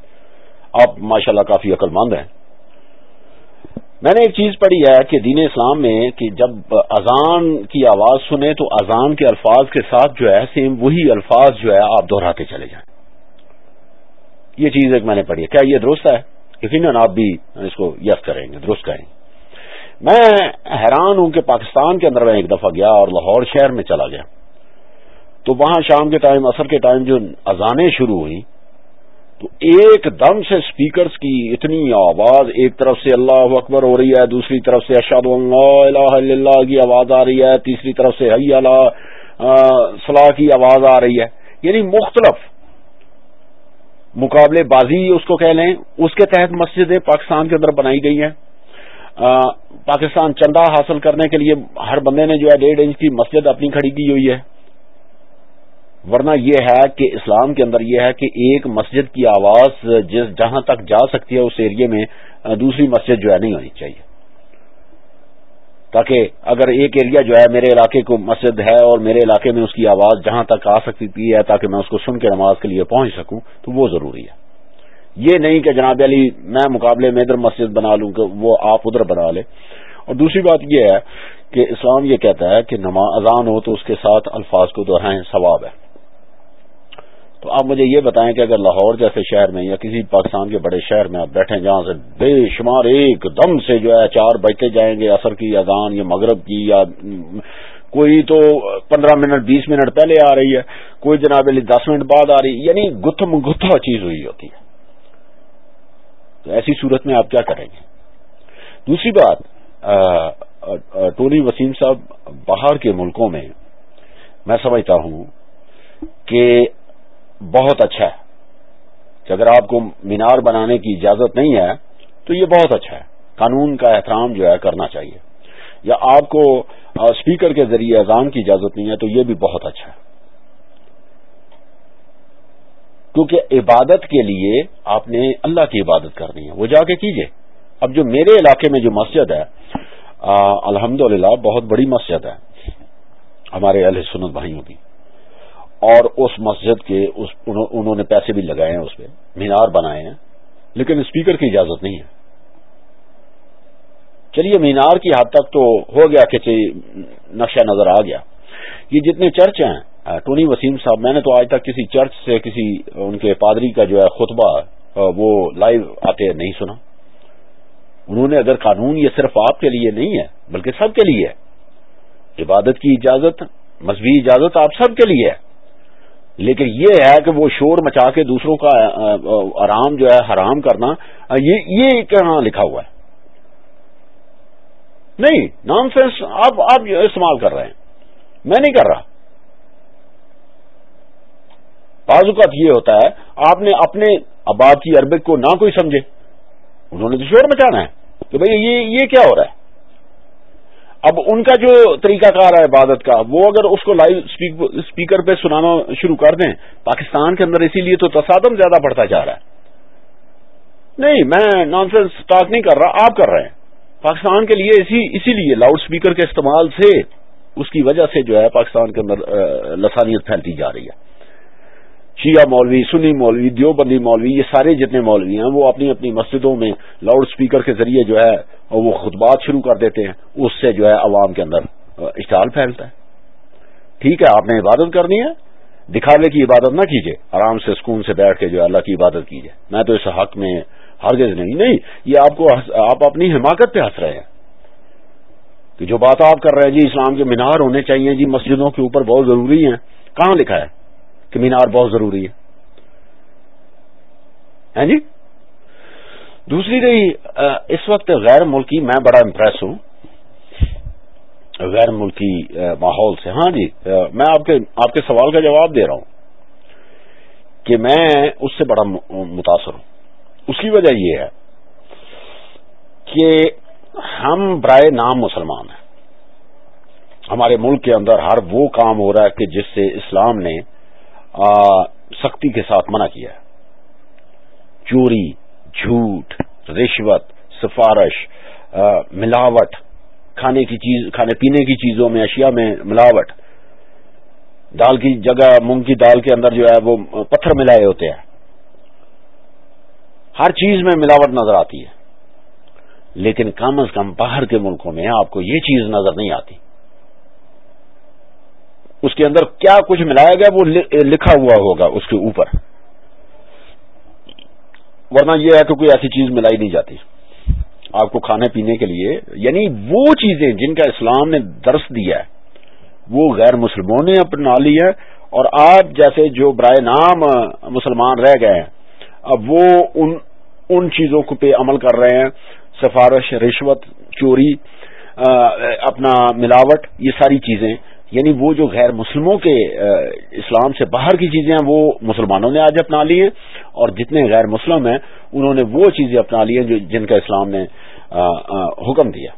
آپ ماشاء اللہ کافی عقل مند ہیں میں نے ایک چیز پڑھی ہے کہ دین اسلام میں کہ جب اذان کی آواز سنیں تو اذان کے الفاظ کے ساتھ جو ہے سیم وہی الفاظ جو ہے آپ دہراتے چلے جائیں یہ چیز ایک میں نے پڑھی ہے کیا یہ درست ہے یقیناً آپ بھی اس کو یس کریں گے درست کریں گے میں حیران ہوں کہ پاکستان کے اندر میں ایک دفعہ گیا اور لاہور شہر میں چلا گیا تو وہاں شام کے ٹائم اثر کے ٹائم جو اذانیں شروع ہوئیں تو ایک دم سے سپیکرز کی اتنی آواز ایک طرف سے اللہ اکبر ہو رہی ہے دوسری طرف سے ارشاد اللہ کی آواز آ رہی ہے تیسری طرف سے حی اللہ صلاح کی آواز آ رہی ہے یعنی مختلف مقابلے بازی اس کو کہہ لیں اس کے تحت مسجدیں پاکستان کے اندر بنائی گئی ہیں پاکستان چندہ حاصل کرنے کے لیے ہر بندے نے جو ہے ڈیڑھ انچ کی مسجد اپنی کھڑی کی ہوئی ہے ورنہ یہ ہے کہ اسلام کے اندر یہ ہے کہ ایک مسجد کی آواز جس جہاں تک جا سکتی ہے اس ایریے میں دوسری مسجد جو ہے نہیں ہونی چاہیے تاکہ اگر ایک ایریا جو ہے میرے علاقے کو مسجد ہے اور میرے علاقے میں اس کی آواز جہاں تک آ سکتی ہے تاکہ میں اس کو سن کے نماز کے لیے پہنچ سکوں تو وہ ضروری ہے یہ نہیں کہ جناب علی میں مقابلے میں ادھر مسجد بنا لوں کہ وہ آپ ادھر بنا لیں اور دوسری بات یہ ہے کہ اسلام یہ کہتا ہے کہ نماز اذان ہو تو اس کے ساتھ الفاظ کو دہرائیں ثواب ہے آپ مجھے یہ بتائیں کہ اگر لاہور جیسے شہر میں یا کسی پاکستان کے بڑے شہر میں آپ بیٹھے جہاں سے بے شمار ایک دم سے جو ہے چار بجتے جائیں گے اثر کی اذان یا مغرب کی یا کوئی تو پندرہ منٹ بیس منٹ پہلے آ رہی ہے کوئی جناب علی دس منٹ بعد آ رہی ہے یعنی گتھم گتھا چیز ہوئی ہوتی ہے تو ایسی صورت میں آپ کیا کریں گے دوسری بات ٹونی وسیم صاحب باہر کے ملکوں میں میں سمجھتا ہوں کہ بہت اچھا ہے کہ اگر آپ کو مینار بنانے کی اجازت نہیں ہے تو یہ بہت اچھا ہے قانون کا احترام جو ہے کرنا چاہیے یا آپ کو اسپیکر کے ذریعے اذان کی اجازت نہیں ہے تو یہ بھی بہت اچھا ہے کیونکہ عبادت کے لیے آپ نے اللہ کی عبادت کرنی ہے وہ جا کے کیجیے اب جو میرے علاقے میں جو مسجد ہے الحمد بہت بڑی مسجد ہے ہمارے اہل سنت بھائیوں کی اور اس مسجد کے اس انہوں نے پیسے بھی لگائے ہیں اس پہ مینار بنائے ہیں لیکن اسپیکر کی اجازت نہیں ہے چلیے مینار کی حد تک تو ہو گیا کہ نقشہ نظر آ گیا یہ جتنے چرچ ہیں ٹونی وسیم صاحب میں نے تو آج تک کسی چرچ سے کسی ان کے پادری کا جو ہے خطبہ وہ لائیو آتے نہیں سنا انہوں نے اگر قانون یہ صرف آپ کے لیے نہیں ہے بلکہ سب کے لیے ہے عبادت کی اجازت مذہبی اجازت آپ سب کے لیے ہے لیکن یہ ہے کہ وہ شور مچا کے دوسروں کا آرام جو ہے حرام کرنا یہ یہ نام لکھا ہوا ہے نہیں نان سینس آپ آپ استعمال کر رہے ہیں میں نہیں کر رہا بعض اوقات یہ ہوتا ہے آپ نے اپنے آباد کی عربک کو نہ کوئی سمجھے انہوں نے تو شور مچانا ہے بھئی یہ یہ کیا ہو رہا ہے اب ان کا جو طریقہ کار ہے عبادت کا وہ اگر اس کو لائیو اسپیکر پہ سنانا شروع کر دیں پاکستان کے اندر اسی لیے تو تصادم زیادہ بڑھتا جا رہا ہے نہیں میں نان سینس ٹاک نہیں کر رہا آپ کر رہے ہیں پاکستان کے لیے اسی لیے لاؤڈ اسپیکر کے استعمال سے اس کی وجہ سے جو ہے پاکستان کے اندر لسانیت پھیلتی جا رہی ہے شیعہ مولوی سنی مولوی دیوبندی مولوی یہ سارے جتنے مولوی ہیں وہ اپنی اپنی مسجدوں میں لاؤڈ سپیکر کے ذریعے جو ہے وہ خطبات شروع کر دیتے ہیں اس سے جو ہے عوام کے اندر اشتعال پھیلتا ہے ٹھیک ہے آپ نے عبادت کرنی ہے دکھاوے کی عبادت نہ کیجیے آرام سے سکون سے بیٹھ کے جو ہے اللہ کی عبادت کیجیے میں تو اس حق میں ہرگز نہیں نہیں یہ آپ کو آپ اپنی حماقت پہ ہنس رہے ہیں کہ جو بات آپ کر رہے ہیں جی اسلام کے مینار ہونے چاہیے جی مسجدوں کے اوپر بہت ضروری ہیں کہاں لکھا ہے کہ مینار بہت ضروری ہے ہاں جی دوسری رہی اس وقت غیر ملکی میں بڑا امپریس ہوں غیر ملکی ماحول سے ہاں جی میں آپ کے آپ کے سوال کا جواب دے رہا ہوں کہ میں اس سے بڑا متاثر ہوں اس کی وجہ یہ ہے کہ ہم برائے نام مسلمان ہیں ہمارے ملک کے اندر ہر وہ کام ہو رہا ہے کہ جس سے اسلام نے سختی کے ساتھ منع کیا چوری جھوٹ رشوت سفارش ملاوٹ کھانے کی چیز کھانے پینے کی چیزوں میں اشیاء میں ملاوٹ دال کی جگہ مونگ کی دال کے اندر جو ہے وہ پتھر ملائے ہوتے ہیں ہر چیز میں ملاوٹ نظر آتی ہے لیکن کم از کم باہر کے ملکوں میں آپ کو یہ چیز نظر نہیں آتی اس کے اندر کیا کچھ ملایا گیا وہ لکھا ہوا ہوگا اس کے اوپر ورنہ یہ ہے کہ کوئی ایسی چیز ملائی نہیں جاتی آپ کو کھانے پینے کے لیے یعنی وہ چیزیں جن کا اسلام نے درس دیا ہے وہ غیر مسلموں نے اپنا لی ہے اور آپ جیسے جو برائے نام مسلمان رہ گئے ہیں اب وہ ان ان چیزوں کو پہ عمل کر رہے ہیں سفارش رشوت چوری اپنا ملاوٹ یہ ساری چیزیں یعنی وہ جو غیر مسلموں کے اسلام سے باہر کی چیزیں ہیں وہ مسلمانوں نے آج اپنا لی ہیں اور جتنے غیر مسلم ہیں انہوں نے وہ چیزیں اپنا لی ہیں جن کا اسلام نے حکم دیا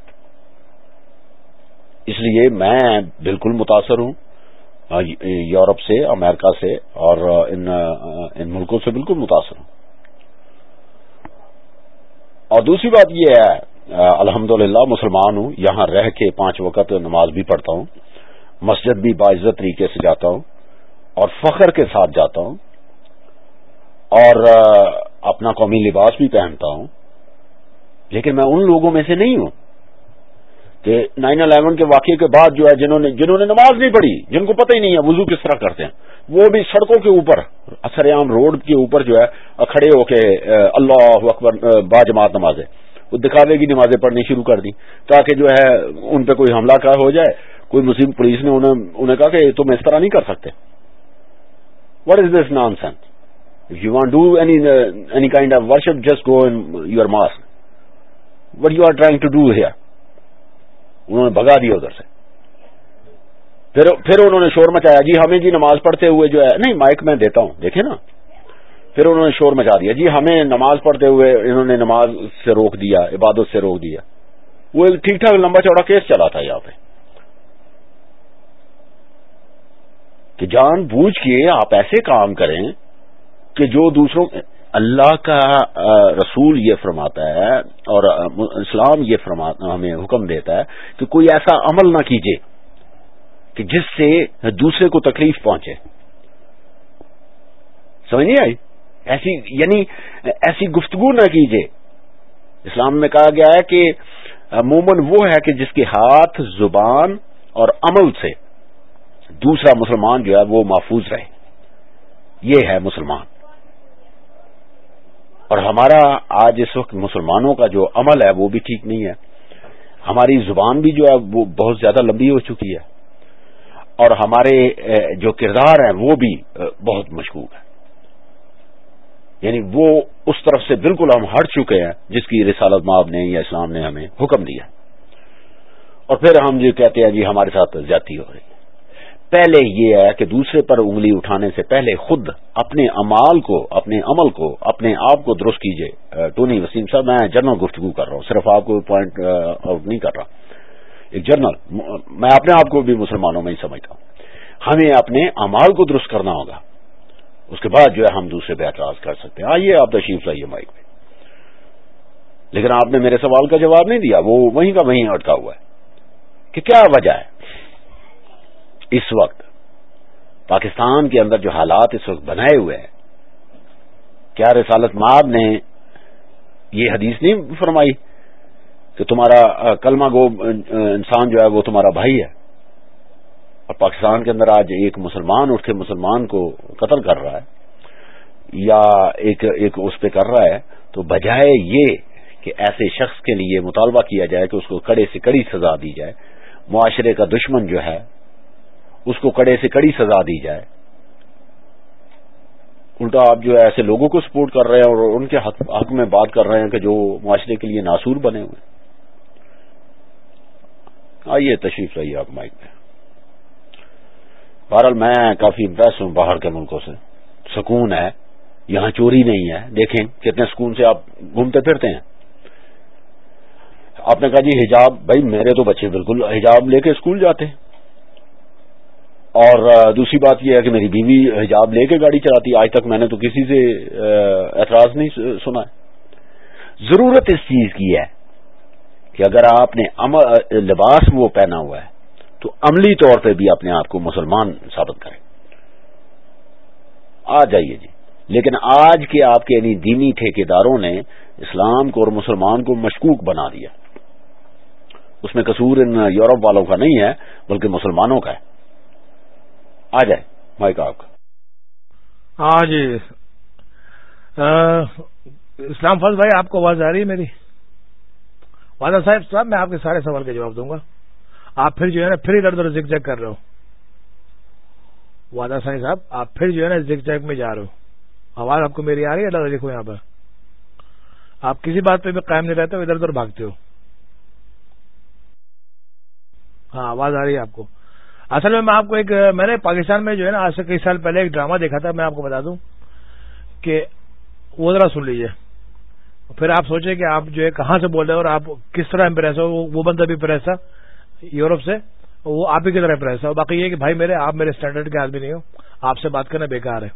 اس لیے میں بالکل متاثر ہوں یورپ سے امریکہ سے اور ان ملکوں سے بالکل متاثر ہوں اور دوسری بات یہ ہے الحمد مسلمان ہوں یہاں رہ کے پانچ وقت نماز بھی پڑھتا ہوں مسجد بھی باعزت طریقے سے جاتا ہوں اور فخر کے ساتھ جاتا ہوں اور اپنا قومی لباس بھی پہنتا ہوں لیکن میں ان لوگوں میں سے نہیں ہوں کہ نائن الیون کے واقعے کے بعد جو ہے جنہوں نے جنہوں نے نماز نہیں پڑھی جن کو پتہ ہی نہیں ہے وضو کس طرح کرتے ہیں وہ بھی سڑکوں کے اوپر اثر عام روڈ کے اوپر جو ہے کھڑے ہو کے اللہ اکبر با جماعت نمازیں وہ دکھاوے کی نمازیں پڑھنی شروع کر دی تاکہ جو ہے ان پہ کوئی حملہ کا ہو جائے کوئی مسلم پولیس نے انہیں, انہیں کہا کہ تم اس طرح نہیں کر سکتے what is this naan if you want do any kind of worship just go in you mosque what you are trying to do here انہوں نے بگا دیا ادھر سے پھر پھر انہوں نے شور مچایا جی ہمیں جی نماز پڑھتے ہوئے جو ہے نہیں مائک میں دیتا ہوں دیکھے نا پھر انہوں نے شور مچا دیا جی ہمیں نماز پڑھتے ہوئے انہوں نے نماز سے روک دیا عبادت سے روک دیا وہ ٹھیک ٹھاک لمبا چوڑا کیس چلا تھا یہاں پہ کہ جان بوجھ کے آپ ایسے کام کریں کہ جو دوسروں اللہ کا رسول یہ فرماتا ہے اور اسلام یہ فرماتا ہمیں حکم دیتا ہے کہ کوئی ایسا عمل نہ کیجیے کہ جس سے دوسرے کو تکلیف پہنچے سمجھ نہیں آئی ایسی یعنی ایسی گفتگو نہ کیجیے اسلام میں کہا گیا ہے کہ مومن وہ ہے کہ جس کے ہاتھ زبان اور عمل سے دوسرا مسلمان جو ہے وہ محفوظ رہے یہ ہے مسلمان اور ہمارا آج اس وقت مسلمانوں کا جو عمل ہے وہ بھی ٹھیک نہیں ہے ہماری زبان بھی جو ہے وہ بہت زیادہ لمبی ہو چکی ہے اور ہمارے جو کردار ہیں وہ بھی بہت مشکوک ہے یعنی وہ اس طرف سے بالکل ہم ہٹ چکے ہیں جس کی رسالت ماب نے یا اسلام نے ہمیں حکم دیا اور پھر ہم جو کہتے ہیں جی ہمارے ساتھ زیادتی ہو رہی ہے پہلے یہ ہے کہ دوسرے پر انگلی اٹھانے سے پہلے خود اپنے امال کو اپنے عمل کو اپنے آپ کو درست کیجیے ٹونی وسیم صاحب میں جنرل گفتگو کر رہا ہوں صرف آپ کو پوائنٹ آؤٹ نہیں کر رہا ایک جنرل میں اپنے آپ کو بھی مسلمانوں میں ہی سمجھتا ہوں ہمیں اپنے امال کو درست کرنا ہوگا اس کے بعد جو ہے ہم دوسرے پہ اعتراض کر سکتے ہیں آئیے آپ تشریف لائیے مائک پہ لیکن آپ نے میرے سوال کا جواب نہیں دیا وہ وہیں کا وہیں اٹکا ہوا ہے کہ کیا وجہ ہے اس وقت پاکستان کے اندر جو حالات اس وقت بنائے ہوئے ہیں کیا رسالت ماب نے یہ حدیث نہیں فرمائی کہ تمہارا کلمہ گو انسان جو ہے وہ تمہارا بھائی ہے اور پاکستان کے اندر آج ایک مسلمان اٹھ کے مسلمان کو قتل کر رہا ہے یا ایک ایک اس پہ کر رہا ہے تو بجائے یہ کہ ایسے شخص کے لیے مطالبہ کیا جائے کہ اس کو کڑے سے کڑی سزا دی جائے معاشرے کا دشمن جو ہے اس کو کڑے سے کڑی سزا دی جائے الٹا آپ جو ہے ایسے لوگوں کو سپورٹ کر رہے ہیں اور ان کے حق میں بات کر رہے ہیں کہ جو معاشرے کے لیے ناسور بنے ہوئے آئیے تشریف رہیے آپ مائک پہ بہرحال میں کافی امپریس ہوں باہر کے ملکوں سے سکون ہے یہاں چوری نہیں ہے دیکھیں کتنے سکون سے آپ گھومتے پھرتے ہیں آپ نے کہا جی حجاب بھائی میرے تو بچے بالکل حجاب لے کے اسکول جاتے ہیں اور دوسری بات یہ ہے کہ میری بیوی حجاب لے کے گاڑی چلاتی آج تک میں نے تو کسی سے اعتراض نہیں سنا ہے ضرورت اس چیز کی ہے کہ اگر آپ نے لباس وہ پہنا ہوا ہے تو عملی طور پہ بھی اپنے آپ کو مسلمان ثابت کریں آ جائیے جی لیکن آج کے آپ کے یعنی دینی ٹھیکیداروں نے اسلام کو اور مسلمان کو مشکوک بنا دیا اس میں قصور ان یورپ والوں کا نہیں ہے بلکہ مسلمانوں کا ہے آ جائے آپ کا
ہاں جی اسلام فض بھائی آپ کو آواز آ رہی ہے میری والا صاحب صاحب میں آپ کے سارے سوال کے جواب دوں گا آپ پھر جو ہے نا پھر ادھر ادھر زک جگ کر رہے ہو وادہ ساحب صاحب آپ پھر جو ہے نا زک جگ میں جا رہے ہو آواز آپ کو میری آ رہی ہے ادھر یہاں پر آپ کسی بات پہ بھی قائم نہیں رہتے ہو ادھر ادھر بھاگتے ہو ہاں آواز آ رہی ہے آپ کو اصل میں میں آپ کو ایک میں نے پاکستان میں جو ہے نا آج سے کئی سال پہلے ایک ڈرامہ دیکھا تھا میں آپ کو بتا دوں کہ وہ ذرا سن لیجیے پھر آپ سوچیں کہ آپ جو ہے کہاں سے بول رہے ہیں اور آپ کس طرح امپریس ہو وہ بندہ بھی امپریس تھا یوروپ سے وہ آپ ہی کی طرح امپریس تھا باقی یہ کہ بھائی میرے آپ میرے اسٹینڈرڈ کے آدمی نہیں ہو آپ سے بات کرنا بیکار ہے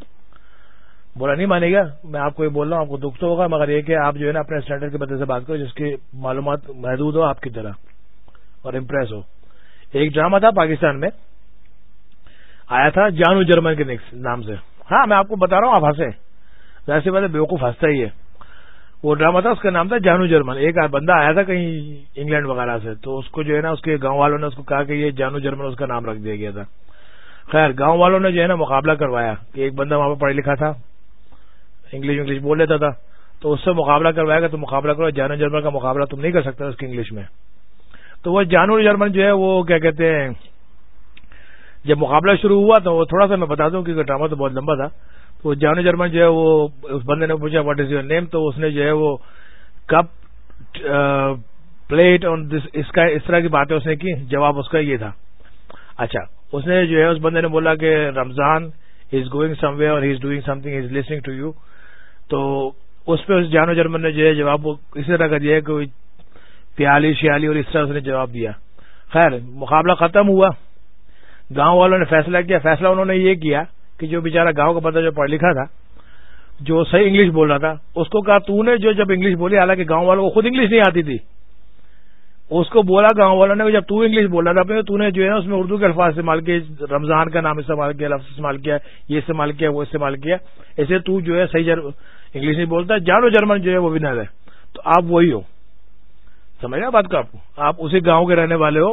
بولا نہیں مانے گا میں آپ کو یہ بول رہا ہوں آپ کو دکھ تو ہوگا مگر یہ کہ آپ جو ہے نا اپنے اسٹینڈرڈ کے بدلے سے بات کرو جس کی معلومات محدود ہو آپ کی طرح اور امپریس ہو ایک ڈرامہ تھا پاکستان میں آیا تھا جانو جرمن کے نام سے ہاں میں آپ کو بتا رہا ہوں آپ ہنسے ویسے بات ہے بیوقوف ہنستا ہی ہے وہ ڈرامہ تھا اس کا نام تھا جانو جرمن ایک بندہ آیا تھا کہیں انگلینڈ وغیرہ سے تو اس کو جو ہے نا اس کے گاؤں والوں نے اس کو کہا کہ یہ جانو جرمن اس کا نام رکھ دیا گیا تھا خیر گاؤں والوں نے جو ہے نا مقابلہ کروایا کہ ایک بندہ وہاں پہ پڑھا لکھا تھا انگلش انگلش بول لیتا تھا تو اس سے مقابلہ کروایا گا تو مقابلہ کرو جانو جرمن کا مقابلہ تم نہیں کر سکتے اس کی انگلش میں تو وہ جانور جرمن جو ہے وہ کیا کہتے ہیں جب مقابلہ شروع ہوا تو وہ تھوڑا سا میں بتا دوں کیونکہ ڈرامہ تو بہت لمبا تھا تو وہ جانور جرمن جو ہے وہ اس بندے نے پوچھا واٹ از یور نیم تو اس نے جو ہے وہ کپ پلیٹ اور اس کا اس طرح کی باتیں اس نے کی جواب اس کا یہ تھا اچھا اس نے جو ہے اس بندے نے بولا کہ Ramzan is going some way اور he is doing something is listening to you تو اس پہ اس جانو جرمن نے جو ہے جواب اسی طرح کا دیا ہے پیالی شیالی اور اس طرح نے جواب دیا خیر مقابلہ ختم ہوا گاؤں والوں نے فیصلہ کیا فیصلہ انہوں نے یہ کیا کہ جو بےچارا گاؤں کا پتہ جو پڑھ لکھا تھا جو صحیح انگلش بول رہا تھا اس کو کہا تو نے جو جب انگلش بولی حالانکہ گاؤں والوں کو خود انگلش نہیں آتی تھی اس کو بولا گاؤں والوں نے جب تو انگلش بول رہا تھا پھر تو اس میں اردو کے الفاظ استعمال کیے رمضان کا نام استعمال کیا لفظ استعمال کیا یہ استعمال کیا وہ استعمال کیا ایسے تو جو ہے صحیح انگلش نہیں بولتا جانو جرمن جو ہے وہ بھی نہ رہے تو آپ وہی ہو سمجھ بات کو آپ کو آپ اسی گاؤں کے رہنے والے ہو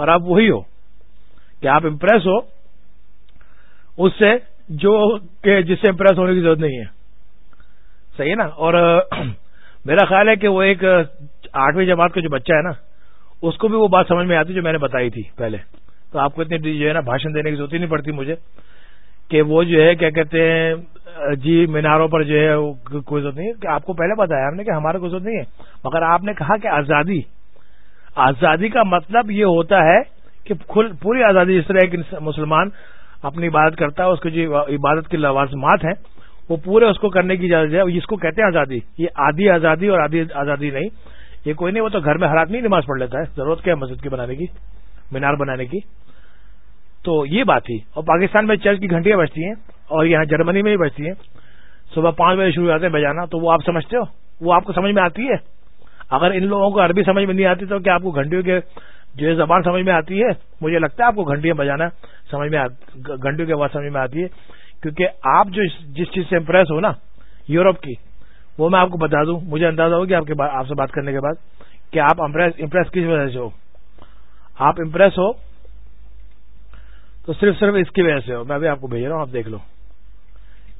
اور آپ وہی ہو کہ آپ امپریس ہو اس سے جو کہ جس سے امپریس ہونے کی ضرورت نہیں ہے صحیح ہے نا اور میرا خیال ہے کہ وہ ایک آٹھویں جماعت کا جو بچہ ہے نا اس کو بھی وہ بات سمجھ میں آتی جو میں نے بتائی تھی پہلے تو آپ کو اتنی جو ہے نا بھاشن دینے کی ضرورت ہی نہیں پڑتی مجھے کہ وہ جو ہے کیا کہتے ہیں جی میناروں پر جو ہے کوئی ضرورت نہیں آپ کو پہلے بتایا ہم نے کہ ہمارا کوئی ضرورت نہیں ہے مگر آپ نے کہا کہ آزادی آزادی کا مطلب یہ ہوتا ہے کہ پوری آزادی جس طرح ایک مسلمان اپنی عبادت کرتا ہے اس کی جو عبادت کی لوازمات ہیں وہ پورے اس کو کرنے کی اجازت ہے جس کو کہتے ہیں آزادی یہ آدھی آزادی اور آدھی آزادی نہیں یہ کوئی نہیں وہ تو گھر میں ہر نہیں نماز پڑھ لیتا ہے ضرورت کیا ہے مسجد کی بنانے کی مینار بنانے کی تو یہ بات تھی اور پاکستان میں چرچ کی گھنٹیاں بجتی ہیں اور یہاں جرمنی میں بھی بجتی ہیں صبح پانچ بجے شروع ہو جاتے ہیں بجانا تو وہ آپ سمجھتے ہو وہ آپ کو سمجھ میں آتی ہے اگر ان لوگوں کو عربی سمجھ میں نہیں آتی تو کیا آپ کو گھنٹیوں کے جو زبان سمجھ میں آتی ہے مجھے لگتا ہے آپ کو گھنٹیاں بجانا سمجھ میں گھنٹیوں کی آواز سمجھ میں آتی ہے کیونکہ آپ جو جس چیز سے امپریس ہو نا یورپ کی وہ میں آپ کو بتا دوں مجھے اندازہ ہوگی آپ سے بات کرنے کے بعد کہ آپ امپریس کس وجہ سے ہو آپ امپریس ہو تو صرف صرف اس کی وجہ سے ہو میں بھی آپ کو بھیج رہا ہوں آپ دیکھ لو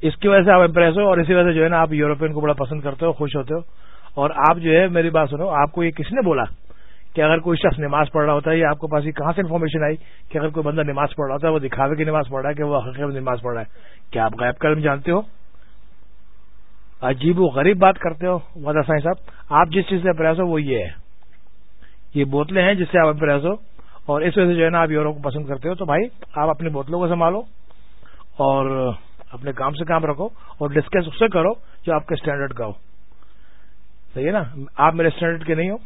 اس کی وجہ سے آپ امپریس ہو اور اسی وجہ سے جو ہے نا آپ یوروپین کو بڑا پسند کرتے ہو خوش ہوتے ہو اور آپ جو ہے میری بات سنو آپ کو یہ کس نے بولا کہ اگر کوئی شخص نماز پڑھ رہا ہوتا ہے یا آپ کے پاس یہ کہاں سے انفارمیشن آئی کہ اگر کوئی بندہ نماز پڑھ رہا ہوتا ہے وہ دکھاوے کی نماز پڑھ رہا ہے کہ وہ حقیقت نماز پڑھ رہا ہے کیا آپ غائب کرم جانتے ہو عجیب و غریب بات کرتے ہو وادہ سائیں صاحب آپ جس چیز سے امپریس ہو وہ یہ ہے یہ بوتلیں ہیں جس سے آپ امپریس ہو اور اس وجہ سے جو ہے نا آپ یورو کو پسند کرتے ہو تو بھائی آپ اپنی بوتلوں کو سنبھالو اور اپنے کام سے کام رکھو اور ڈسکس اس سے کرو جو آپ کے اسٹینڈرڈ کا ہو صحیح ہے نا آپ میرے اسٹینڈرڈ کے نہیں ہو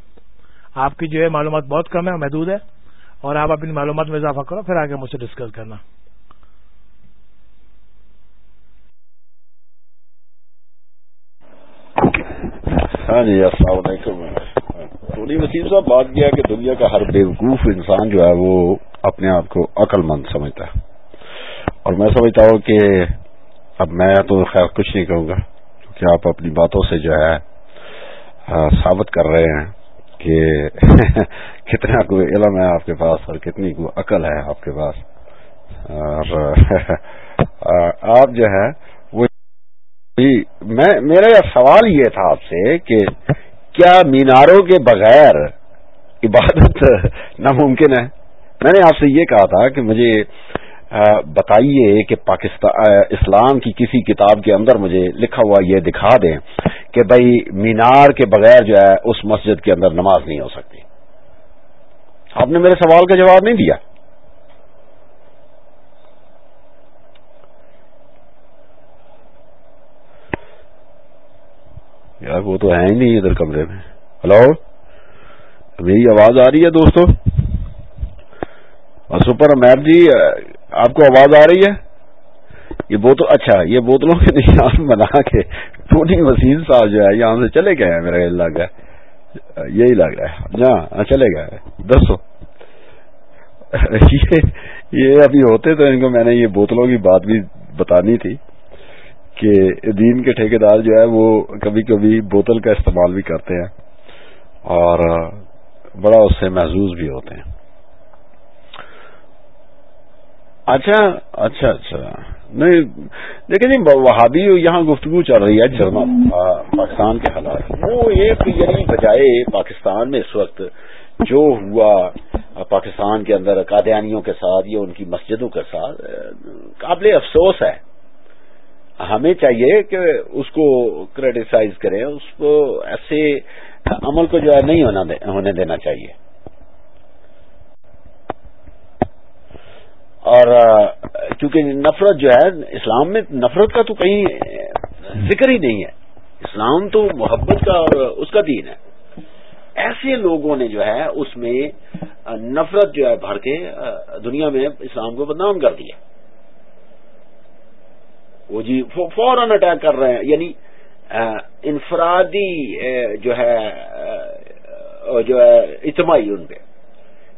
آپ کی جو ہے معلومات بہت کم ہے محدود ہے اور آپ اپنی معلومات میں اضافہ کرو پھر آگے مجھ سے ڈسکس کرنا
ہاں جی السلام علیکم سونی وسیم صاحب بات کیا کہ دنیا کا ہر بیوقوف انسان جو ہے وہ اپنے آپ کو عقل مند سمجھتا ہے اور میں سمجھتا ہوں کہ اب میں تو خیر کچھ نہیں کہوں گا کیونکہ آپ اپنی باتوں سے جو ہے ثابت کر رہے ہیں کہ کتنا کو علم ہے آپ کے پاس اور کتنی کوئی عقل ہے آپ کے پاس اور آپ جو ہے وہ میرا سوال یہ تھا آپ سے کہ کیا میناروں کے بغیر عبادت ناممکن ہے میں نے آپ سے یہ کہا تھا کہ مجھے بتائیے کہ پاکستان اسلام کی کسی کتاب کے اندر مجھے لکھا ہوا یہ دکھا دیں کہ بھائی مینار کے بغیر جو ہے اس مسجد کے اندر نماز نہیں ہو سکتی آپ نے میرے سوال کا جواب نہیں دیا یار وہ تو ہے ہی نہیں ادھر کمرے میں ہلو میری آواز آ رہی ہے دوستو سپر میپ جی آپ کو آواز آ رہی ہے یہ بوتل اچھا یہ بوتلوں کے نشان بنا کے ٹونی صاحب جو ہے یہاں سے چلے گئے میرا یہ علاقہ یہی لگ رہا ہے ہاں، ہاں، چلے گئے دسو یہ ابھی ہوتے تو ان کو میں نے یہ بوتلوں کی بات بھی بتانی تھی کہ دین کے ٹھیکیدار جو ہے وہ کبھی کبھی بوتل کا استعمال بھی کرتے ہیں اور بڑا اس سے محظوظ بھی ہوتے ہیں اچھا اچھا اچھا نہیں لیکن جی وہابی یہاں گفتگو چل رہی ہے جرم پاکستان کے حالات وہ ایک یعنی بجائے پاکستان میں اس وقت جو ہوا پاکستان کے اندر قادیانیوں کے ساتھ یا ان کی مسجدوں کے ساتھ قابل افسوس ہے ہمیں چاہیے کہ اس کو کریٹیسائز کریں اس کو ایسے عمل کو جو ہے نہیں ہونا دے, ہونے دینا چاہیے اور کیونکہ نفرت جو ہے اسلام میں نفرت کا تو کہیں ذکر ہی نہیں ہے اسلام تو محبت کا اور اس کا دین ہے ایسے لوگوں نے جو ہے اس میں نفرت جو ہے بھر کے دنیا میں اسلام کو بدنام کر دیا وہ جی فوراً اٹیک کر رہے ہیں یعنی انفرادی جو ہے جو ہے اجتماعی ان پہ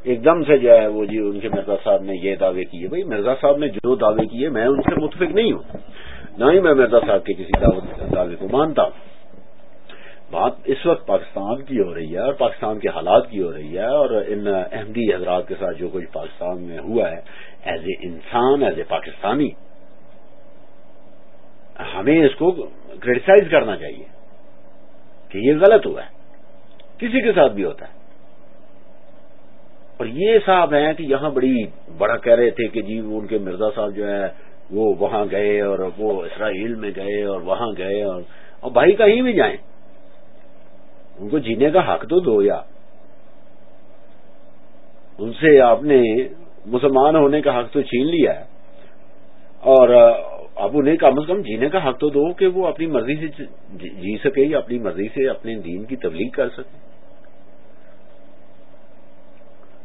ایک دم سے جو ہے وہ جی ان کے مرزا صاحب نے یہ دعوے کیے بھائی مرزا صاحب نے جو دعوے کیے میں ان سے متفق نہیں ہوں نہ ہی میں مرزا صاحب کے کسی دعوے کو مانتا ہوں بات اس وقت پاکستان کی ہو رہی ہے اور پاکستان کے حالات کی ہو رہی ہے اور ان احمدی حضرات کے ساتھ جو کچھ پاکستان میں ہوا ہے ایز اے انسان ایز اے پاکستانی ہمیں اس کو کریٹیسائز کرنا چاہیے کہ یہ غلط ہوا ہے کسی کے ساتھ بھی ہوتا ہے اور یہ صاحب ہیں کہ یہاں بڑی بڑا کہہ رہے تھے کہ جی وہ ان کے مرزا صاحب جو ہے وہ وہاں گئے اور وہ اسرائیل میں گئے اور وہاں گئے اور بھائی کہیں بھی جائیں ان کو جینے کا حق تو دو یا ان سے آپ نے مسلمان ہونے کا حق تو چھین لیا ہے اور آپ انہیں کم از کم جینے کا حق تو دو کہ وہ اپنی مرضی سے جی, جی, جی سکے یا اپنی مرضی سے اپنے دین کی تبلیغ کر سکے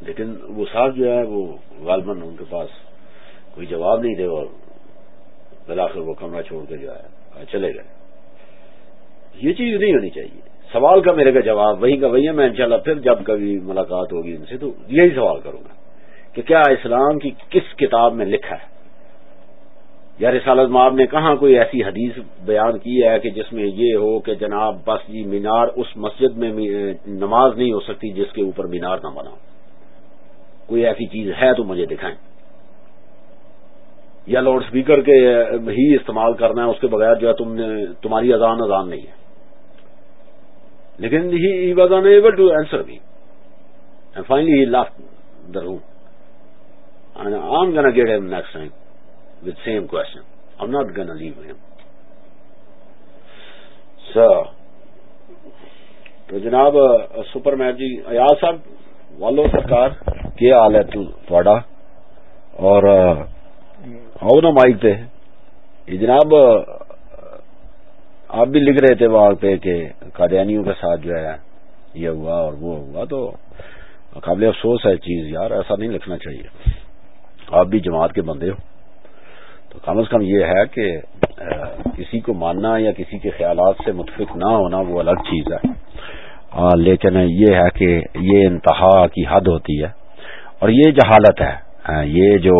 لیکن وہ صاحب جو ہے وہ غالباً ان کے پاس کوئی جواب نہیں دے اور وہ کمرہ چھوڑ کے جو ہے چلے گئے یہ چیز نہیں ہونی چاہیے سوال کا میرے کا جواب وہی کا وہی ہے میں انشاءاللہ پھر جب کبھی ملاقات ہوگی ان سے تو یہی سوال کروں گا کہ کیا اسلام کی کس کتاب میں لکھا ہے یا رسالت ماب نے کہاں کوئی ایسی حدیث بیان کی ہے کہ جس میں یہ ہو کہ جناب بس جی مینار اس مسجد میں نماز نہیں ہو سکتی جس کے اوپر مینار نہ بنا کوئی ایسی چیز ہے تو مجھے دکھائیں یا لاؤڈ اسپیکر کے ہی استعمال کرنا ہے اس کے بغیر جو ہے تم نے تمہاری اذان اذان نہیں ہے لیکن he was unable to answer he left the room I am gonna next time with same question. I'm leave him. So, تو جناب سپر می جی ایاز صاحب والو سرکار کیا حال ہے تھوڑا اور آؤ نا مائک تھے یہ جناب آپ بھی لکھ رہے تھے وہاں پہ کہ قادیانیوں کے ساتھ جو ہے یہ ہوا اور وہ ہوا تو قابل افسوس ہے چیز یار ایسا نہیں لکھنا چاہیے آپ بھی جماعت کے بندے ہو تو کم از کم یہ ہے کہ کسی کو ماننا یا کسی کے خیالات سے متفق نہ ہونا وہ الگ چیز ہے لیکن یہ ہے کہ یہ انتہا کی حد ہوتی ہے اور یہ جہالت ہے یہ جو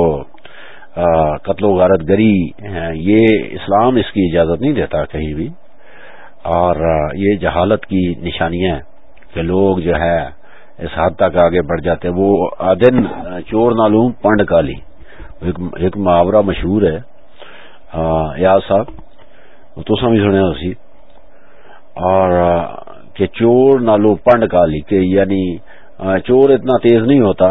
قتل و غارت گری یہ اسلام اس کی اجازت نہیں دیتا کہیں بھی اور یہ جہالت کی نشانی ہے کہ لوگ جو ہے اس حد تک آگے بڑھ جاتے وہ آدن چور نالوم پنڈ کالی ایک محاورہ مشہور ہے یاد صاحب تو سمجھ بھی سنے اسی اور کہ چور نالو پنڈ کا لکھ یعنی چور اتنا تیز نہیں ہوتا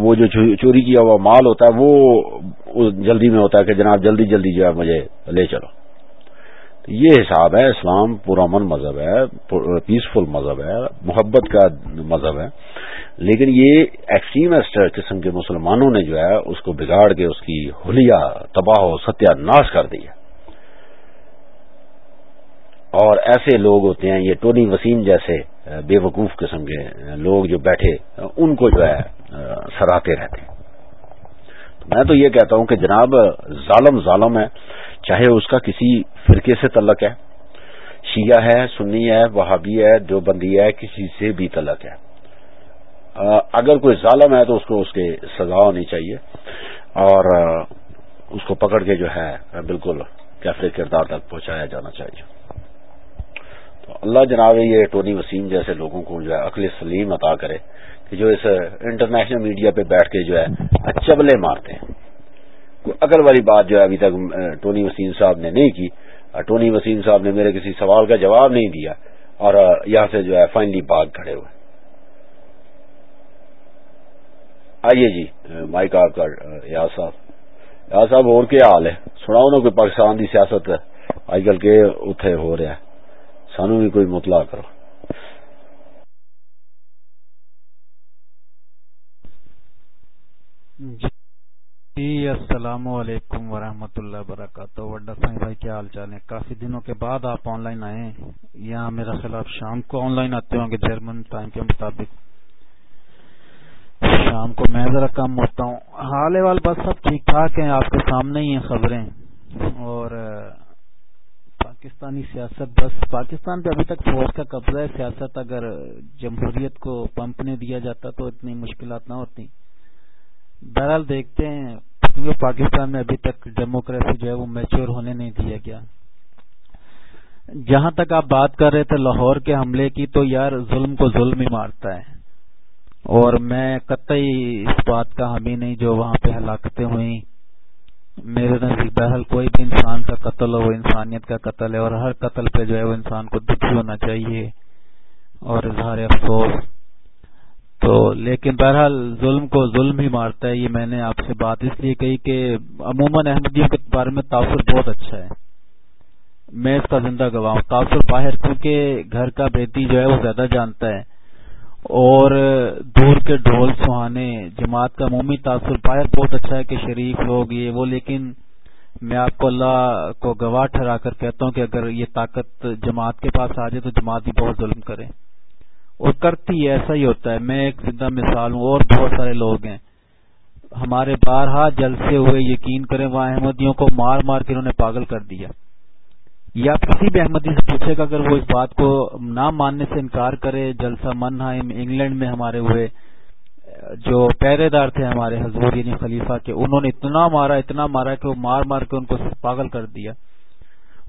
وہ جو چوری کیا ہوا مال ہوتا ہے وہ جلدی میں ہوتا ہے کہ جناب جلدی جلدی جو ہے مجھے لے چلو یہ حساب ہے اسلام من مذہب ہے پیسفل مذہب ہے محبت کا مذہب ہے لیکن یہ ایکسٹریمسٹ قسم کے مسلمانوں نے جو ہے اس کو بگاڑ کے اس کی ہولیا تباہ و ستیہ ناش کر دی ہے اور ایسے لوگ ہوتے ہیں یہ ٹونی وسیم جیسے بے وقوف قسم کے لوگ جو بیٹھے ان کو جو ہے سراہتے رہتے ہیں میں تو یہ کہتا ہوں کہ جناب ظالم ظالم ہے چاہے اس کا کسی فرقے سے تعلق ہے شیعہ ہے سنی ہے وہابی ہے جو بندی ہے کسی سے بھی تعلق ہے اگر کوئی ظالم ہے تو اس کو اس کے سزا ہونی چاہیے اور اس کو پکڑ کے جو ہے بالکل کیفے کردار تک پہنچایا جانا چاہیے تو اللہ جناب یہ ٹونی وسیم جیسے لوگوں کو جو ہے عقل سلیم عطا کرے جو اس انٹرنیشنل میڈیا پہ بیٹھ کے جو ہے چبلے مارتے ہیں عقل والی بات جو ہے ابھی تک ٹونی وسیم صاحب نے نہیں کی ٹونی وسیم صاحب نے میرے کسی سوال کا جواب نہیں دیا اور یہاں سے جو ہے فائنلی باغ کھڑے ہوئے آئیے جی مائک آپ کا یاد صاحب یاد صاحب اور کیا حال ہے سناؤ نو کوئی پاکستان کی سیاست اج کل کے ہو رہا ہے سانو بھی کوئی مطلع کرو
جی السلام علیکم ورحمۃ اللہ وبرکاتہ وڈا سائیں بھائی کیا حال چال ہیں کافی دنوں کے بعد آپ آن لائن آئے یہاں خیال آپ شام کو آن لائن آتے ہوں گے جرمن ٹائم کے مطابق شام کو میں ذرا کم ہوتا ہوں حال احوال بس سب ٹھیک ٹھاک ہیں آپ کے سامنے ہی ہیں خبریں اور پاکستانی سیاست بس پاکستان پہ ابھی تک فوج کا قبضہ ہے سیاست اگر جمہوریت کو پمپ نے دیا جاتا تو اتنی مشکلات نہ ہوتی بہرحال دیکھتے ہیں کیونکہ پاکستان میں ابھی تک ڈیموکریسی جو ہے وہ میچور ہونے نہیں دیا گیا جہاں تک آپ بات کر رہے تھے لاہور کے حملے کی تو یار ظلم کو ظلم ہی مارتا ہے اور میں قطعی اس بات کا حامی نہیں جو وہاں پہ ہلاکتیں ہوئیں میرے نزدیک بہرحال کوئی بھی انسان کا قتل ہو وہ انسانیت کا قتل ہے اور ہر قتل پہ جو ہے وہ انسان کو دکھی ہونا چاہیے اور اظہار افسوس تو لیکن بہرحال ظلم کو ظلم ہی مارتا ہے یہ میں نے آپ سے بات اس لیے کہی کہ عموماً احمدیوں جی کے بارے میں تاثر بہت اچھا ہے میں اس کا زندہ گواہ ہوں تاثر باہر کیونکہ گھر کا بیٹی جو ہے وہ زیادہ جانتا ہے اور
دور کے ڈھول
سہانے جماعت کا عمومی تاثر باہر بہت اچھا ہے کہ شریف لوگ یہ وہ لیکن میں آپ کو اللہ کو گواہ ٹھہرا کر کہتا ہوں کہ اگر یہ طاقت جماعت کے پاس آ جائے تو جماعت بھی بہت ظلم کرے اور کرتی ایسا ہی ہوتا ہے میں ایک زندہ مثال ہوں اور بہت سارے لوگ ہیں ہمارے بارہا جلسے ہوئے یقین کریں وہ احمدیوں کو مار مار کے انہوں نے پاگل کر دیا یا کسی بھی احمدی سے پوچھے گا اگر وہ اس بات کو نہ ماننے سے انکار کرے جلسہ منہا انگلینڈ میں ہمارے ہوئے جو پہرے دار تھے ہمارے حضور یعنی خلیفہ کے انہوں نے اتنا مارا اتنا مارا کہ وہ مار مار کے ان کو پاگل کر دیا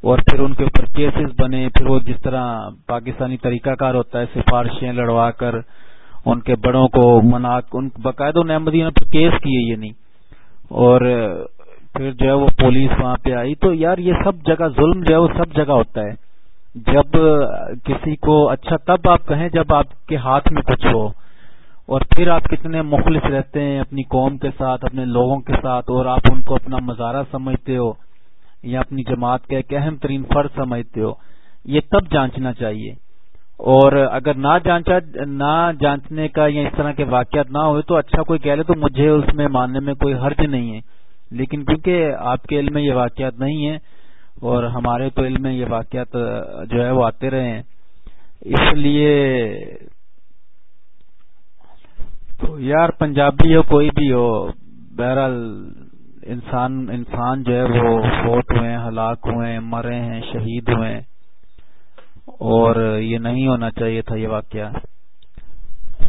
اور پھر ان کے اوپر کیسز بنے پھر وہ جس طرح پاکستانی طریقہ کار ہوتا ہے سفارشیں لڑوا کر ان کے بڑوں کو منا ان باقاعد نے پھر کیس کیے یہ نہیں اور پھر جو ہے وہ پولیس وہاں پہ آئی تو یار یہ سب جگہ ظلم جو ہے وہ سب جگہ ہوتا ہے جب کسی کو اچھا تب آپ کہیں جب آپ کے ہاتھ میں کچھ ہو اور پھر آپ کتنے مخلص رہتے ہیں اپنی قوم کے ساتھ اپنے لوگوں کے ساتھ اور آپ ان کو اپنا مزارہ سمجھتے ہو یا اپنی جماعت کا ایک اہم ترین فرض سمجھتے ہو یہ تب جانچنا چاہیے اور اگر نہ جانچا نہ جانچنے کا یا اس طرح کے واقعات نہ ہوئے تو اچھا کوئی کہہ لے تو مجھے اس میں ماننے میں کوئی حرج نہیں ہے لیکن کیونکہ آپ کے علم میں یہ واقعات نہیں ہیں اور ہمارے تو علم میں یہ واقعات جو ہے وہ آتے رہے ہیں اس لیے تو یار پنجابی ہو کوئی بھی ہو بہرحال انسان انسان جو ہے وہ فوت ہوئے ہلاک ہوئے مرے ہیں شہید ہوئے اور یہ نہیں ہونا چاہیے تھا یہ واقعہ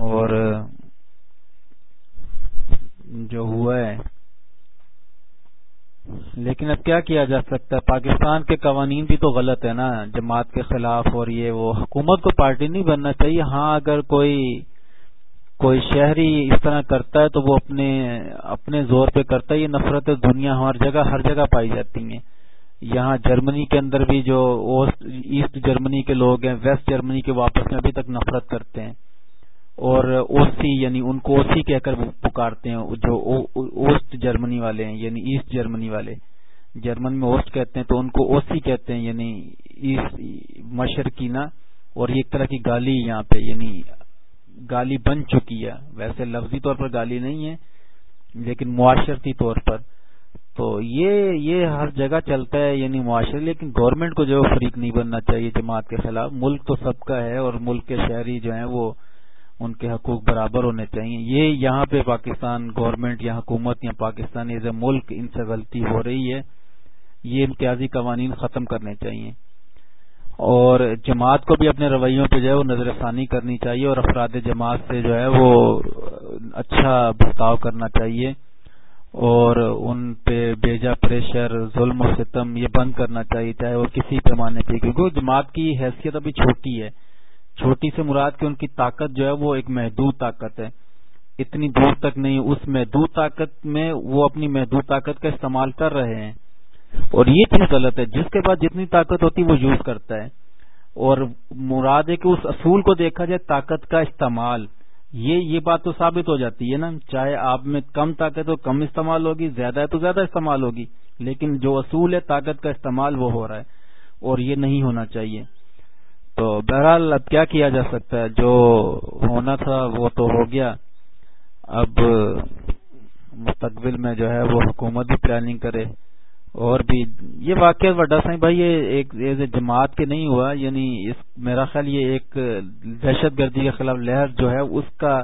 اور جو ہوا ہے لیکن اب کیا کیا جا سکتا ہے پاکستان کے قوانین بھی تو غلط ہے نا جماعت کے خلاف اور یہ وہ حکومت کو پارٹی نہیں بننا چاہیے ہاں اگر کوئی کوئی شہری اس طرح کرتا ہے تو وہ اپنے اپنے زور پہ کرتا ہے یہ نفرت دنیا ہر جگہ ہر جگہ پائی جاتی ہیں یہاں جرمنی کے اندر بھی جو ایسٹ جرمنی کے لوگ ہیں ویسٹ جرمنی کے واپس میں ابھی تک نفرت کرتے ہیں اور اوسی یعنی ان کو اوسی کہہ کر پکارتے ہیں جو اوسٹ جرمنی والے ہیں یعنی ایسٹ جرمنی والے جرمن میں اوسٹ کہتے ہیں تو ان کو اوسی کہتے ہیں یعنی ایسٹ مشرقی نا اور ایک طرح کی گالی یہاں پہ یعنی گالی بن چکی ہے ویسے لفظی طور پر گالی نہیں ہے لیکن معاشرتی طور پر تو یہ یہ ہر جگہ چلتا ہے یعنی معاشرے لیکن گورنمنٹ کو جو ہے فریق نہیں بننا چاہیے جماعت کے خلاف ملک تو سب کا ہے اور ملک کے شہری جو ہیں وہ ان کے حقوق برابر ہونے چاہیے یہ یہاں پہ پاکستان گورنمنٹ یا حکومت یا پاکستان ایز اے ملک ان سے غلطی ہو رہی ہے یہ امتیازی قوانین ختم کرنے چاہیے اور جماعت کو بھی اپنے رویوں پہ جو ہے وہ نظر ثانی کرنی چاہیے اور افراد جماعت سے جو ہے وہ اچھا برتاؤ کرنا چاہیے اور ان پہ بیجا پریشر ظلم و ستم یہ بند کرنا چاہیے چاہے وہ کسی پیمانے پہ کیونکہ جماعت کی حیثیت ابھی چھوٹی ہے چھوٹی سے مراد کہ ان کی طاقت جو ہے وہ ایک محدود طاقت ہے اتنی دور تک نہیں اس محدود طاقت میں وہ اپنی محدود طاقت کا استعمال کر رہے ہیں اور یہ چیز غلط ہے جس کے پاس جتنی طاقت ہوتی وہ یوز کرتا ہے اور مراد ہے کہ اس اصول کو دیکھا جائے طاقت کا استعمال یہ یہ بات تو ثابت ہو جاتی ہے نا چاہے آپ میں کم طاقت ہو کم استعمال ہوگی زیادہ ہے تو زیادہ استعمال ہوگی لیکن جو اصول ہے طاقت کا استعمال وہ ہو رہا ہے اور یہ نہیں ہونا چاہیے تو بہرحال اب کیا کیا جا سکتا ہے جو ہونا تھا وہ تو ہو گیا اب مستقبل میں جو ہے وہ حکومت بھی پلاننگ کرے اور بھی یہ واقعہ وڈا سائیں بھائی یہ ایک ایز جماعت کے نہیں ہوا یعنی اس میرا خیال یہ ایک دہشت گردی کے خلاف لہر جو ہے اس کا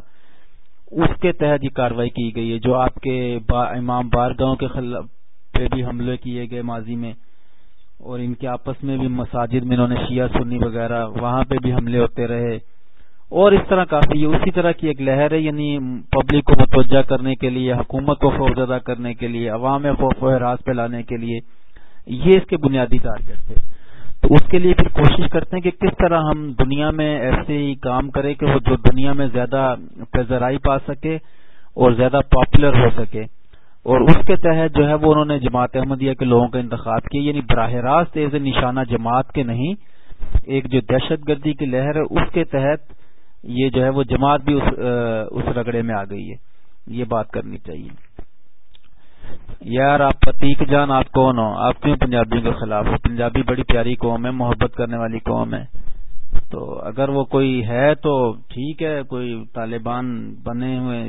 اس کے تحت یہ کاروائی کی گئی ہے جو آپ کے با امام بار گاؤں کے خلاف پہ بھی حملے کیے گئے ماضی میں اور ان کے آپس میں بھی مساجد میں انہوں نے شیعہ سنی وغیرہ وہاں پہ بھی حملے ہوتے رہے اور اس طرح کافی یہ اسی طرح کی ایک لہر ہے یعنی پبلک کو متوجہ کرنے کے لیے حکومت کو فوج زدہ کرنے کے لیے عوام خوف و حراس پھیلانے کے لیے یہ اس کے بنیادی ٹارگیٹ تھے تو اس کے لیے پھر کوشش کرتے ہیں کہ کس طرح ہم دنیا میں ایسے ہی کام کریں کہ وہ جو دنیا میں زیادہ پذرائی پا سکے اور زیادہ پاپولر ہو سکے اور اس کے تحت جو ہے وہ انہوں نے جماعت احمدیہ کے لوگوں کا انتخاب کیا یعنی براہ راست ایز نشانہ جماعت کے نہیں ایک جو دہشت گردی کی لہر ہے اس کے تحت یہ جو ہے وہ جماعت بھی اس رگڑے میں آ گئی ہے یہ بات کرنی چاہیے یار آپ پتیق جان آپ کون ہو آپ کیوں پنجابیوں کے خلاف ہو پنجابی بڑی پیاری قوم ہے محبت کرنے والی قوم ہے تو اگر وہ کوئی ہے تو ٹھیک ہے کوئی طالبان بنے ہوئے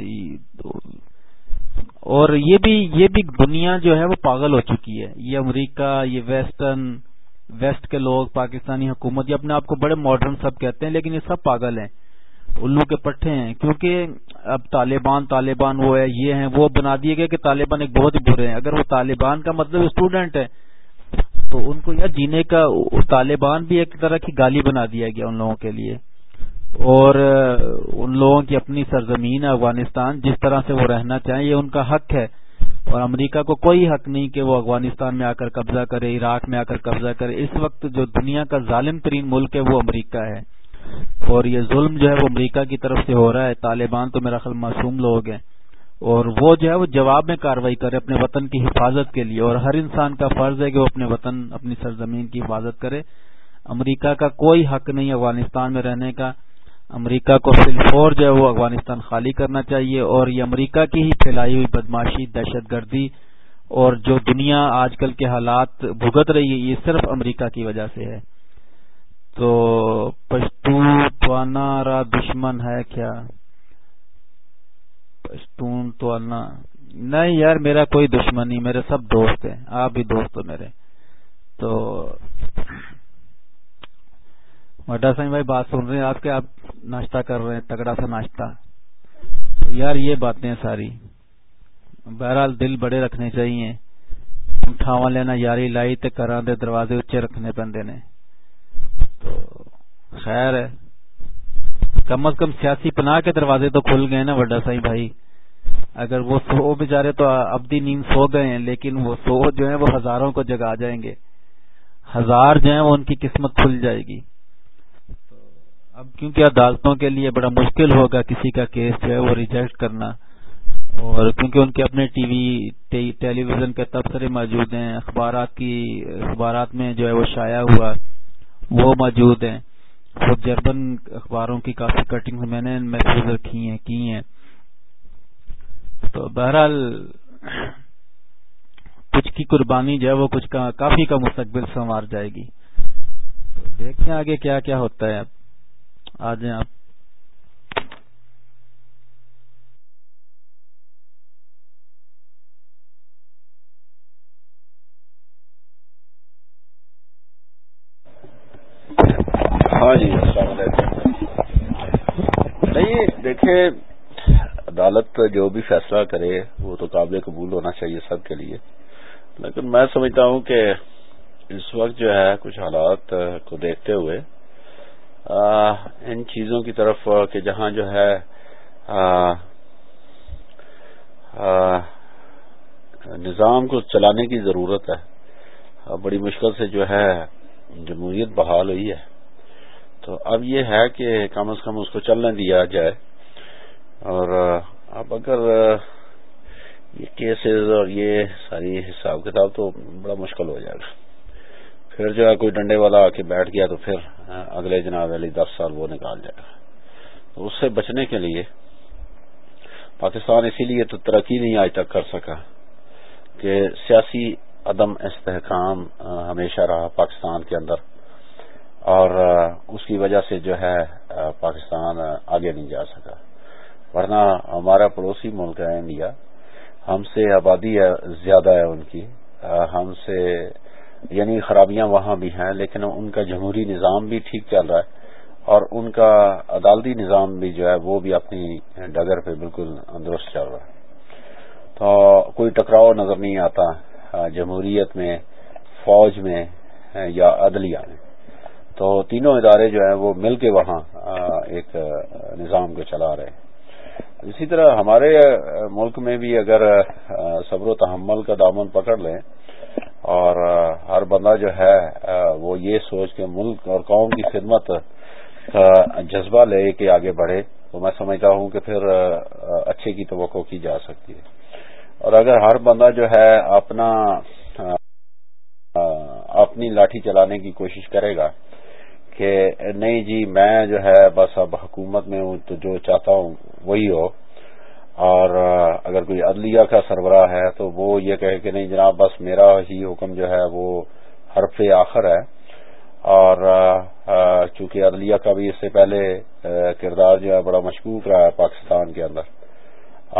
اور یہ بھی یہ بھی دنیا جو ہے وہ پاگل ہو چکی ہے یہ امریکہ یہ ویسٹرن ویسٹ کے لوگ پاکستانی حکومت یہ اپنے آپ کو بڑے ماڈرن سب کہتے ہیں لیکن یہ سب پاگل ہیں الو کے پٹھے ہیں کیونکہ اب طالبان طالبان وہ ہے یہ ہیں وہ بنا دیے گئے کہ طالبان ایک بہت ہی برے ہیں اگر وہ طالبان کا مطلب اسٹوڈینٹ ہے تو ان کو یا جینے کا طالبان بھی ایک طرح کی گالی بنا دیا گیا ان لوگوں کے لیے اور ان لوگوں کی اپنی سرزمین افغانستان جس طرح سے وہ رہنا چاہیں یہ ان کا حق ہے اور امریکہ کو کوئی حق نہیں کہ وہ افغانستان میں آ کر قبضہ کرے عراق میں آ کر قبضہ کرے اس وقت جو دنیا کا ظالم ترین ملک ہے وہ امریکہ ہے اور یہ ظلم جو ہے وہ امریکہ کی طرف سے ہو رہا ہے طالبان تو میرا خیال معصوم لوگ ہیں اور وہ جو ہے وہ جواب میں کاروائی کرے اپنے وطن کی حفاظت کے لیے اور ہر انسان کا فرض ہے کہ وہ اپنے وطن اپنی سرزمین کی حفاظت کرے امریکہ کا کوئی حق نہیں افغانستان میں رہنے کا امریکہ کو فلفور جو ہے وہ افغانستان خالی کرنا چاہیے اور یہ امریکہ کی ہی پھیلائی ہوئی بدماشی دہشت گردی اور جو دنیا آج کل کے حالات بھگت رہی ہے یہ صرف امریکہ کی وجہ سے ہے تو را دشمن ہے کیا پشتون تو یار میرا کوئی دشمن نہیں میرے سب دوست ہیں آپ بھی دوست ہو میرے تو مڈا سنگھ بھائی بات سن رہے ہیں آپ کے آپ ناشتہ کر رہے ہیں تگڑا سا ناشتہ یار یہ باتیں ساری بہرحال دل بڑے رکھنے چاہیے ٹھاواں لینا یاری لائی تے کرا دے دروازے اچھے رکھنے پہ نے تو خیر ہے کم از کم سیاسی پناہ کے دروازے تو کھل گئے نا وڈا سائی بھائی اگر وہ سو بھی رہے تو ابدی نیند سو گئے ہیں لیکن وہ سو جو ہیں وہ ہزاروں کو جگا جائیں گے ہزار جو ہیں وہ ان کی قسمت کھل جائے گی اب کیونکہ عدالتوں کے لیے بڑا مشکل ہوگا کسی کا کیس جو ہے وہ ریجیکٹ کرنا اور کیونکہ ان کے اپنے ٹی وی ٹیلی ویژن کے تبصرے موجود ہیں اخبارات کی اخبارات میں جو ہے وہ شائع ہوا
وہ موجود
ہیں خود جربن اخباروں کی کافی کٹنگ میں نے محفوظ رکھی ہیں کی ہیں تو بہرحال کچھ کی قربانی جو ہے وہ کچھ کا کافی کا مستقبل سنوار جائے گی دیکھیں دیکھتے ہیں آگے کیا کیا ہوتا ہے اب آ جائیں آپ
ہاں جی نہیں دیکھیں
عدالت جو بھی فیصلہ کرے وہ تو قابل قبول ہونا چاہیے سب کے لیے لیکن میں سمجھتا ہوں کہ اس وقت جو ہے کچھ حالات کو دیکھتے ہوئے ان چیزوں کی طرف کہ جہاں جو ہے نظام کو چلانے کی ضرورت ہے بڑی مشکل سے جو ہے جمہوریت بحال ہوئی ہے تو اب یہ ہے کہ کم از کم اس کو چلنے دیا جائے اور اب اگر یہ کیسز اور یہ ساری حساب کتاب تو بڑا مشکل ہو جائے گا پھر جو ہے کوئی ڈنڈے والا آ کے بیٹھ گیا تو پھر اگلے جناب علی دس سال وہ نکال جائے گا تو اس سے بچنے کے لیے پاکستان اسی لیے تو ترقی نہیں آج تک کر سکا کہ سیاسی عدم استحکام ہمیشہ رہا پاکستان کے اندر اور اس کی وجہ سے جو ہے پاکستان آگے نہیں جا سکا ورنہ ہمارا پڑوسی ملک ہے انڈیا ہم سے آبادی زیادہ ہے ان کی ہم سے یعنی خرابیاں وہاں بھی ہیں لیکن ان کا جمہوری نظام بھی ٹھیک چل رہا ہے اور ان کا عدالتی نظام بھی جو ہے وہ بھی اپنی ڈگر پہ بالکل درست چل رہا ہے تو کوئی ٹکراؤ نظر نہیں آتا جمہوریت میں فوج میں یا عدلیہ میں تو تینوں ادارے جو ہیں وہ مل کے وہاں ایک نظام کو چلا رہے ہیں اسی طرح ہمارے ملک میں بھی اگر صبر و تحمل کا دامن پکڑ لیں اور ہر بندہ جو ہے وہ یہ سوچ کے ملک اور قوم کی خدمت کا جذبہ لے کے آگے بڑھے تو میں سمجھتا ہوں کہ پھر اچھے کی توقع کی جا سکتی ہے اور اگر ہر بندہ جو ہے اپنا اپنی لاٹھی چلانے کی کوشش کرے گا کہ نہیں جی میں جو ہے بس اب حکومت میں ہوں تو جو چاہتا ہوں وہی ہو اور اگر کوئی عدلیہ کا سربراہ ہے تو وہ یہ کہے کہ نہیں جناب بس میرا ہی حکم جو ہے وہ حرف آخر ہے اور چونکہ عدلیہ کا بھی اس سے پہلے کردار جو ہے بڑا مشکوک رہا ہے پاکستان کے اندر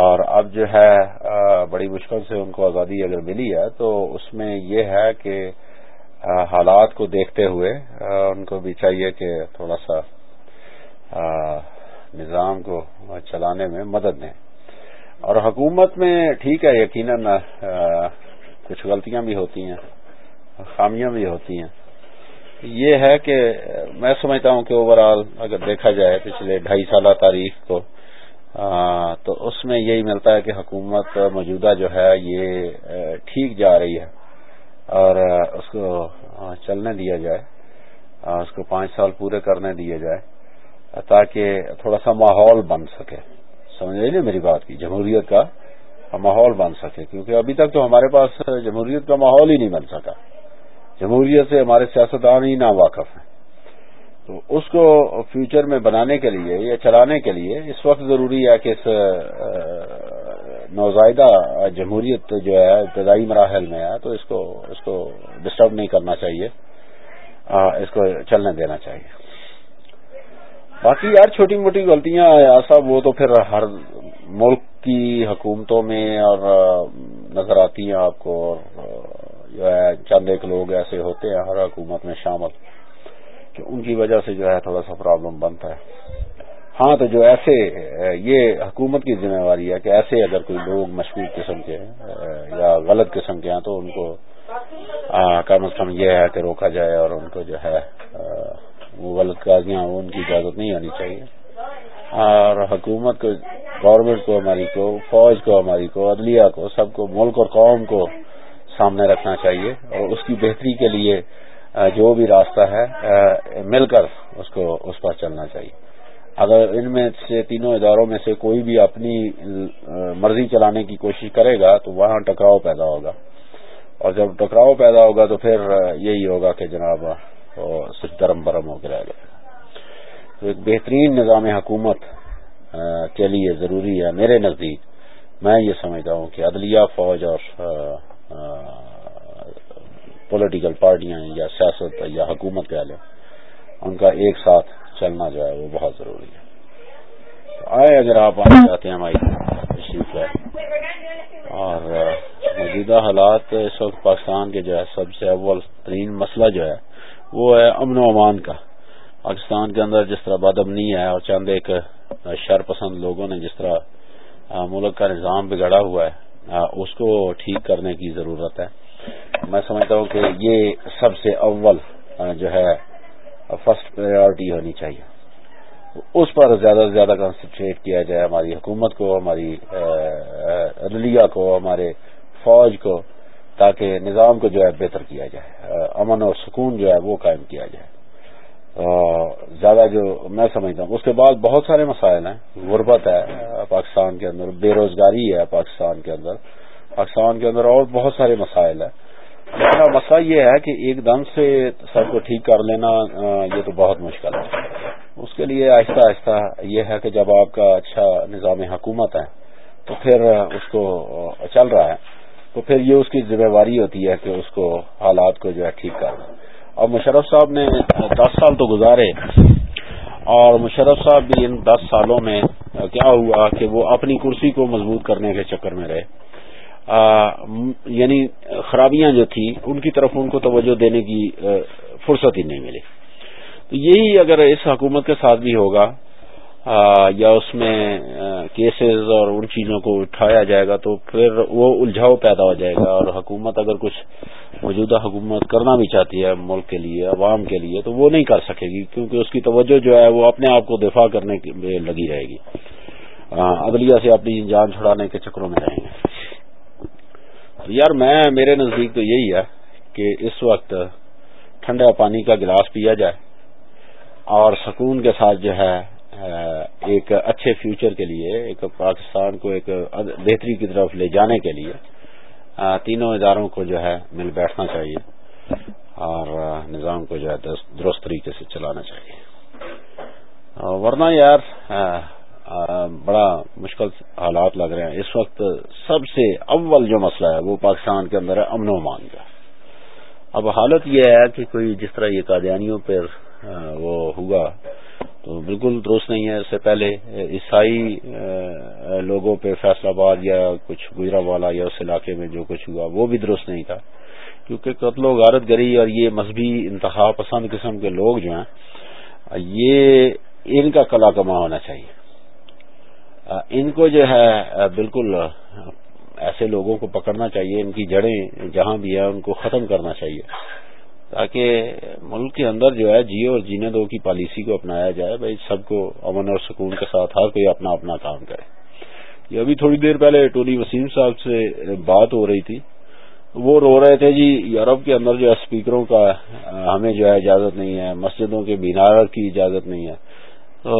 اور اب جو ہے بڑی مشکل سے ان کو آزادی اگر ملی ہے تو اس میں یہ ہے کہ حالات کو دیکھتے ہوئے ان کو بھی چاہیے کہ تھوڑا سا نظام کو چلانے میں مدد دیں اور حکومت میں ٹھیک ہے یقیناً کچھ غلطیاں بھی ہوتی ہیں خامیاں بھی ہوتی ہیں یہ ہے کہ میں سمجھتا ہوں کہ اوور آل اگر دیکھا جائے پچھلے ڈھائی سالہ تاریخ کو تو اس میں یہی ملتا ہے کہ حکومت موجودہ جو ہے یہ ٹھیک جا رہی ہے اور اس کو چلنے دیا جائے اس کو پانچ سال پورے کرنے دیا جائے تاکہ تھوڑا سا ماحول بن سکے سمجھ رہی نا جی میری بات کی جمہوریت کا ماحول بن سکے کیونکہ ابھی تک تو ہمارے پاس جمہوریت کا ماحول ہی نہیں بن سکا جمہوریت سے ہمارے سیاستدان ہی ناواقف ہیں تو اس کو فیوچر میں بنانے کے لیے یا چلانے کے لیے اس وقت ضروری ہے کہ اس نوزائدہ جمہوریت جو ہے ابتدائی مراحل میں ہے تو اس کو اس کو ڈسٹرب نہیں کرنا چاہیے اس کو چلنے دینا چاہیے باقی یار چھوٹی موٹی غلطیاں یا صاحب وہ تو پھر ہر ملک کی حکومتوں میں اور نظر آتی ہیں آپ کو اور جو ہے چند ایک لوگ ایسے ہوتے ہیں ہر حکومت میں شامل کہ ان کی وجہ سے جو ہے تھوڑا سا پرابلم بنتا ہے ہاں تو جو ایسے یہ حکومت کی ذمہ داری ہے کہ ایسے اگر کوئی لوگ مشکوک قسم کے ہیں یا غلط قسم کے ہیں تو ان کو کم از کم یہ ہے کہ روکا جائے اور ان کو جو ہے وہ غلط کاریاں ان کی اجازت نہیں آنی چاہیے اور حکومت کو گورنمنٹ کو ہماری کو فوج کو ہماری کو عدلیہ کو سب کو ملک اور قوم کو سامنے رکھنا چاہیے اور اس کی بہتری کے لیے جو بھی راستہ ہے مل کر اس کو اس پر چلنا چاہیے اگر ان میں سے تینوں اداروں میں سے کوئی بھی اپنی مرضی چلانے کی کوشش کرے گا تو وہاں ٹکراؤ پیدا ہوگا اور جب ٹکراؤ پیدا ہوگا تو پھر یہی ہوگا کہ جناب صرف درم برم ہو کے تو ایک بہترین نظام حکومت کے لیے ضروری ہے میرے نزدیک میں یہ سمجھتا ہوں کہ عدلیہ فوج اور پولیٹیکل پارٹیاں یا سیاست یا حکومت لیں ان کا ایک ساتھ چلنا جو ہے وہ بہت ضروری ہے آئے اگر آپ آنا چاہتے ہیں ہماری ہے اور موجودہ حالات اس وقت پاکستان کے جو ہے سب سے اول ترین مسئلہ جو ہے وہ ہے امن و امان کا پاکستان کے اندر جس طرح بد نہیں ہے اور چند ایک شر پسند لوگوں نے جس طرح ملک کا نظام بگڑا ہوا ہے اس کو ٹھیک کرنے کی ضرورت ہے میں سمجھتا ہوں کہ یہ سب سے اول جو ہے فرسٹ پرائرٹی ہونی چاہیے اس پر زیادہ سے زیادہ کنسنٹریٹ کیا جائے ہماری حکومت کو ہماری عدلیہ کو ہمارے فوج کو تاکہ نظام کو جو ہے بہتر کیا جائے امن اور سکون جو ہے وہ قائم کیا جائے زیادہ جو میں سمجھتا ہوں اس کے بعد بہت سارے مسائل ہیں غربت ہے پاکستان کے اندر بے روزگاری ہے پاکستان کے اندر پاکستان کے اندر اور بہت سارے مسائل ہیں میرا مسئلہ یہ ہے کہ ایک دم سے سر کو ٹھیک کر لینا یہ تو بہت مشکل ہے اس کے لیے آہستہ آہستہ یہ ہے کہ جب آپ کا اچھا نظام حکومت ہے تو پھر اس کو چل رہا ہے تو پھر یہ اس کی ذمہ داری ہوتی ہے کہ اس کو حالات کو جو ہے ٹھیک کرنا اب مشرف صاحب نے دس سال تو گزارے اور مشرف صاحب بھی ان دس سالوں میں کیا ہوا کہ وہ اپنی کرسی کو مضبوط کرنے کے چکر میں رہے یعنی خرابیاں جو تھیں ان کی طرف ان کو توجہ دینے کی فرصت ہی نہیں ملی تو یہی اگر اس حکومت کے ساتھ بھی ہوگا یا اس میں کیسز اور ان چیزوں کو اٹھایا جائے گا تو پھر وہ الجھاؤ پیدا ہو جائے گا اور حکومت اگر کچھ موجودہ حکومت کرنا بھی چاہتی ہے ملک کے لیے عوام کے لیے تو وہ نہیں کر سکے گی کیونکہ اس کی توجہ جو ہے وہ اپنے آپ کو دفاع کرنے میں لگی رہے گی عدلیہ سے اپنی جان چھڑانے کے چکروں میں رہیں گے یار میں میرے نزدیک تو یہی ہے کہ اس وقت ٹھنڈا پانی کا گلاس پیا جائے اور سکون کے ساتھ جو ہے ایک اچھے فیوچر کے لیے ایک پاکستان کو ایک بہتری کی طرف لے جانے کے لیے تینوں اداروں کو جو ہے مل بیٹھنا چاہیے اور نظام کو جو ہے درست طریقے سے چلانا چاہیے ورنہ یار بڑا مشکل حالات لگ رہے ہیں اس وقت سب سے اول جو مسئلہ ہے وہ پاکستان کے اندر ہے امن و امان کا اب حالت یہ ہے کہ کوئی جس طرح یہ قادیانیوں پر وہ ہوا تو بالکل درست نہیں ہے اس سے پہلے عیسائی لوگوں پہ فیصلہ باد یا کچھ گجرا والا یا اس علاقے میں جو کچھ ہوا وہ بھی درست نہیں تھا کیونکہ قتل و غارت گری اور یہ مذہبی انتہا پسند قسم کے لوگ جو ہیں یہ ان کا کلا کما ہونا چاہیے ان کو جو ہے بالکل ایسے لوگوں کو پکڑنا چاہیے ان کی جڑیں جہاں بھی ہیں ان کو ختم کرنا چاہیے تاکہ ملک کے اندر جو ہے جیو اور جینے دو کی پالیسی کو اپنایا جائے بھائی سب کو امن اور سکون کے ساتھ ہر کوئی اپنا اپنا کام کرے یہ ابھی تھوڑی دیر پہلے ٹولی وسیم صاحب سے بات ہو رہی تھی وہ رو رہے تھے جی یورپ کے اندر جو ہے اسپیکروں کا ہمیں جو ہے اجازت نہیں ہے مسجدوں کے مینار کی اجازت نہیں ہے تو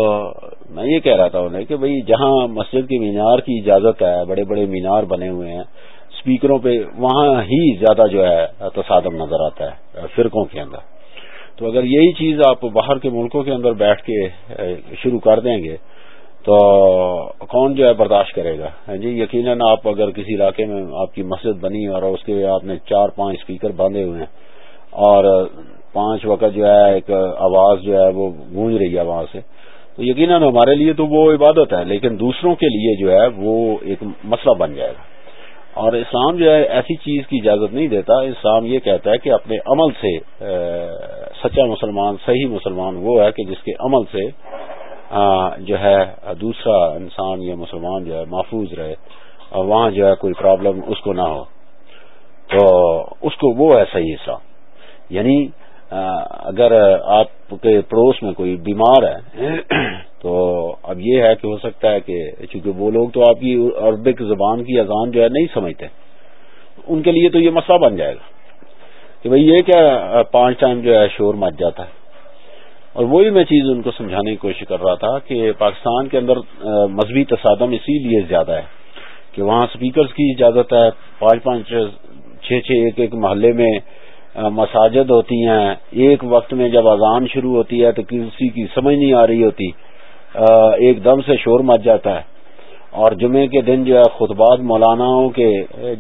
میں یہ کہہ رہا تھا انہیں کہ بھئی جہاں مسجد کے مینار کی اجازت ہے بڑے بڑے مینار بنے ہوئے ہیں اسپیکروں پہ وہاں ہی زیادہ جو ہے تصادم نظر آتا ہے فرقوں کے اندر تو اگر یہی چیز آپ باہر کے ملکوں کے اندر بیٹھ کے شروع کر دیں گے تو کون جو ہے برداشت کرے گا ہاں جی یقیناً آپ اگر کسی علاقے میں آپ کی مسجد بنی اور اس کے آپ نے چار پانچ اسپیکر باندھے ہوئے ہیں اور پانچ وقت جو ہے ایک آواز جو ہے وہ گونج رہی ہے وہاں سے تو یقیناً ہمارے لیے تو وہ عبادت ہے لیکن دوسروں کے لیے جو ہے وہ ایک مسئلہ بن جائے گا اور اسلام جو ہے ایسی چیز کی اجازت نہیں دیتا اسلام یہ کہتا ہے کہ اپنے عمل سے سچا مسلمان صحیح مسلمان وہ ہے کہ جس کے عمل سے جو ہے دوسرا انسان یا مسلمان جو ہے محفوظ رہے اور وہاں جو ہے کوئی پرابلم اس کو نہ ہو تو اس کو وہ ہے صحیح اسلام یعنی اگر آپ کے پڑوس میں کوئی بیمار ہے تو اب یہ ہے کہ ہو سکتا ہے کہ چونکہ وہ لوگ تو آپ کی عربک زبان کی اذان جو ہے نہیں سمجھتے ان کے لیے تو یہ مسئلہ بن جائے گا کہ بھئی یہ کیا پانچ ٹائم جو ہے شور مچ جاتا ہے اور وہی میں چیز ان کو سمجھانے کی کوشش کر رہا تھا کہ پاکستان کے اندر مذہبی تصادم اسی لیے زیادہ ہے کہ وہاں سپیکرز کی اجازت ہے پانچ پانچ چھ چھ ایک ایک محلے میں مساجد ہوتی ہیں ایک وقت میں جب اذان شروع ہوتی ہے تو کسی کی سمجھ نہیں آ رہی ہوتی ایک دم سے شور مچ جاتا ہے اور جمعے کے دن جو ہے خطبات مولاناؤں کے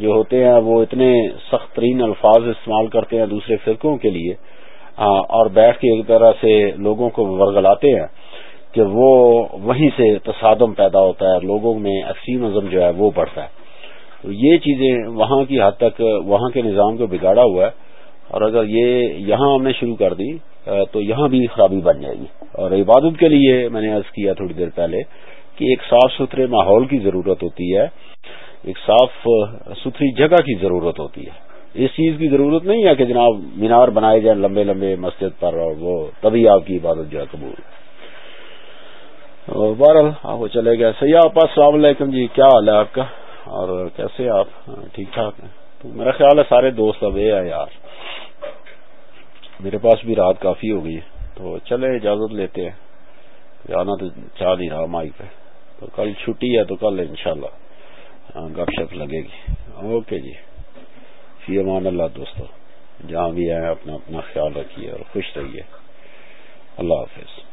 جو ہوتے ہیں وہ اتنے سخت ترین الفاظ استعمال کرتے ہیں دوسرے فرقوں کے لیے اور بیٹھ کے ایک طرح سے لوگوں کو ورگلاتے ہیں کہ وہ وہیں سے تصادم پیدا ہوتا ہے لوگوں میں عسیم عظم جو ہے وہ بڑھتا ہے تو یہ چیزیں وہاں کی حد تک وہاں کے نظام کو بگاڑا ہوا ہے اور اگر یہ یہاں ہم نے شروع کر دی تو یہاں بھی خرابی بن جائے گی اور عبادت کے لیے میں نے عرض کیا تھوڑی دیر پہلے کہ ایک صاف ستھرے ماحول کی ضرورت ہوتی ہے ایک صاف ستھری جگہ کی ضرورت ہوتی ہے اس چیز کی ضرورت نہیں ہے کہ جناب مینار بنائے جائیں لمبے لمبے مسجد پر اور وہ تبھی آپ کی عبادت جو ہے قبول بہرحال آپ چلے گئے سیاح آپ السلام علیکم جی کیا حال ہے آپ کا اور کیسے آپ ہاں، ٹھیک ٹھاک ہیں تو میرا خیال ہے سارے دوست اب یہ ہے یار میرے پاس بھی رات کافی ہو گئی تو چلے اجازت لیتے ہیں جانا تو چاہ نہیں رہا مائی پہ تو کل چھٹی ہے تو کل انشاءاللہ ہاں، گپ شپ لگے گی اوکے جی فی امان اللہ دوستوں جہاں بھی آئے اپنا اپنا خیال رکھیے اور خوش رہیے اللہ
حافظ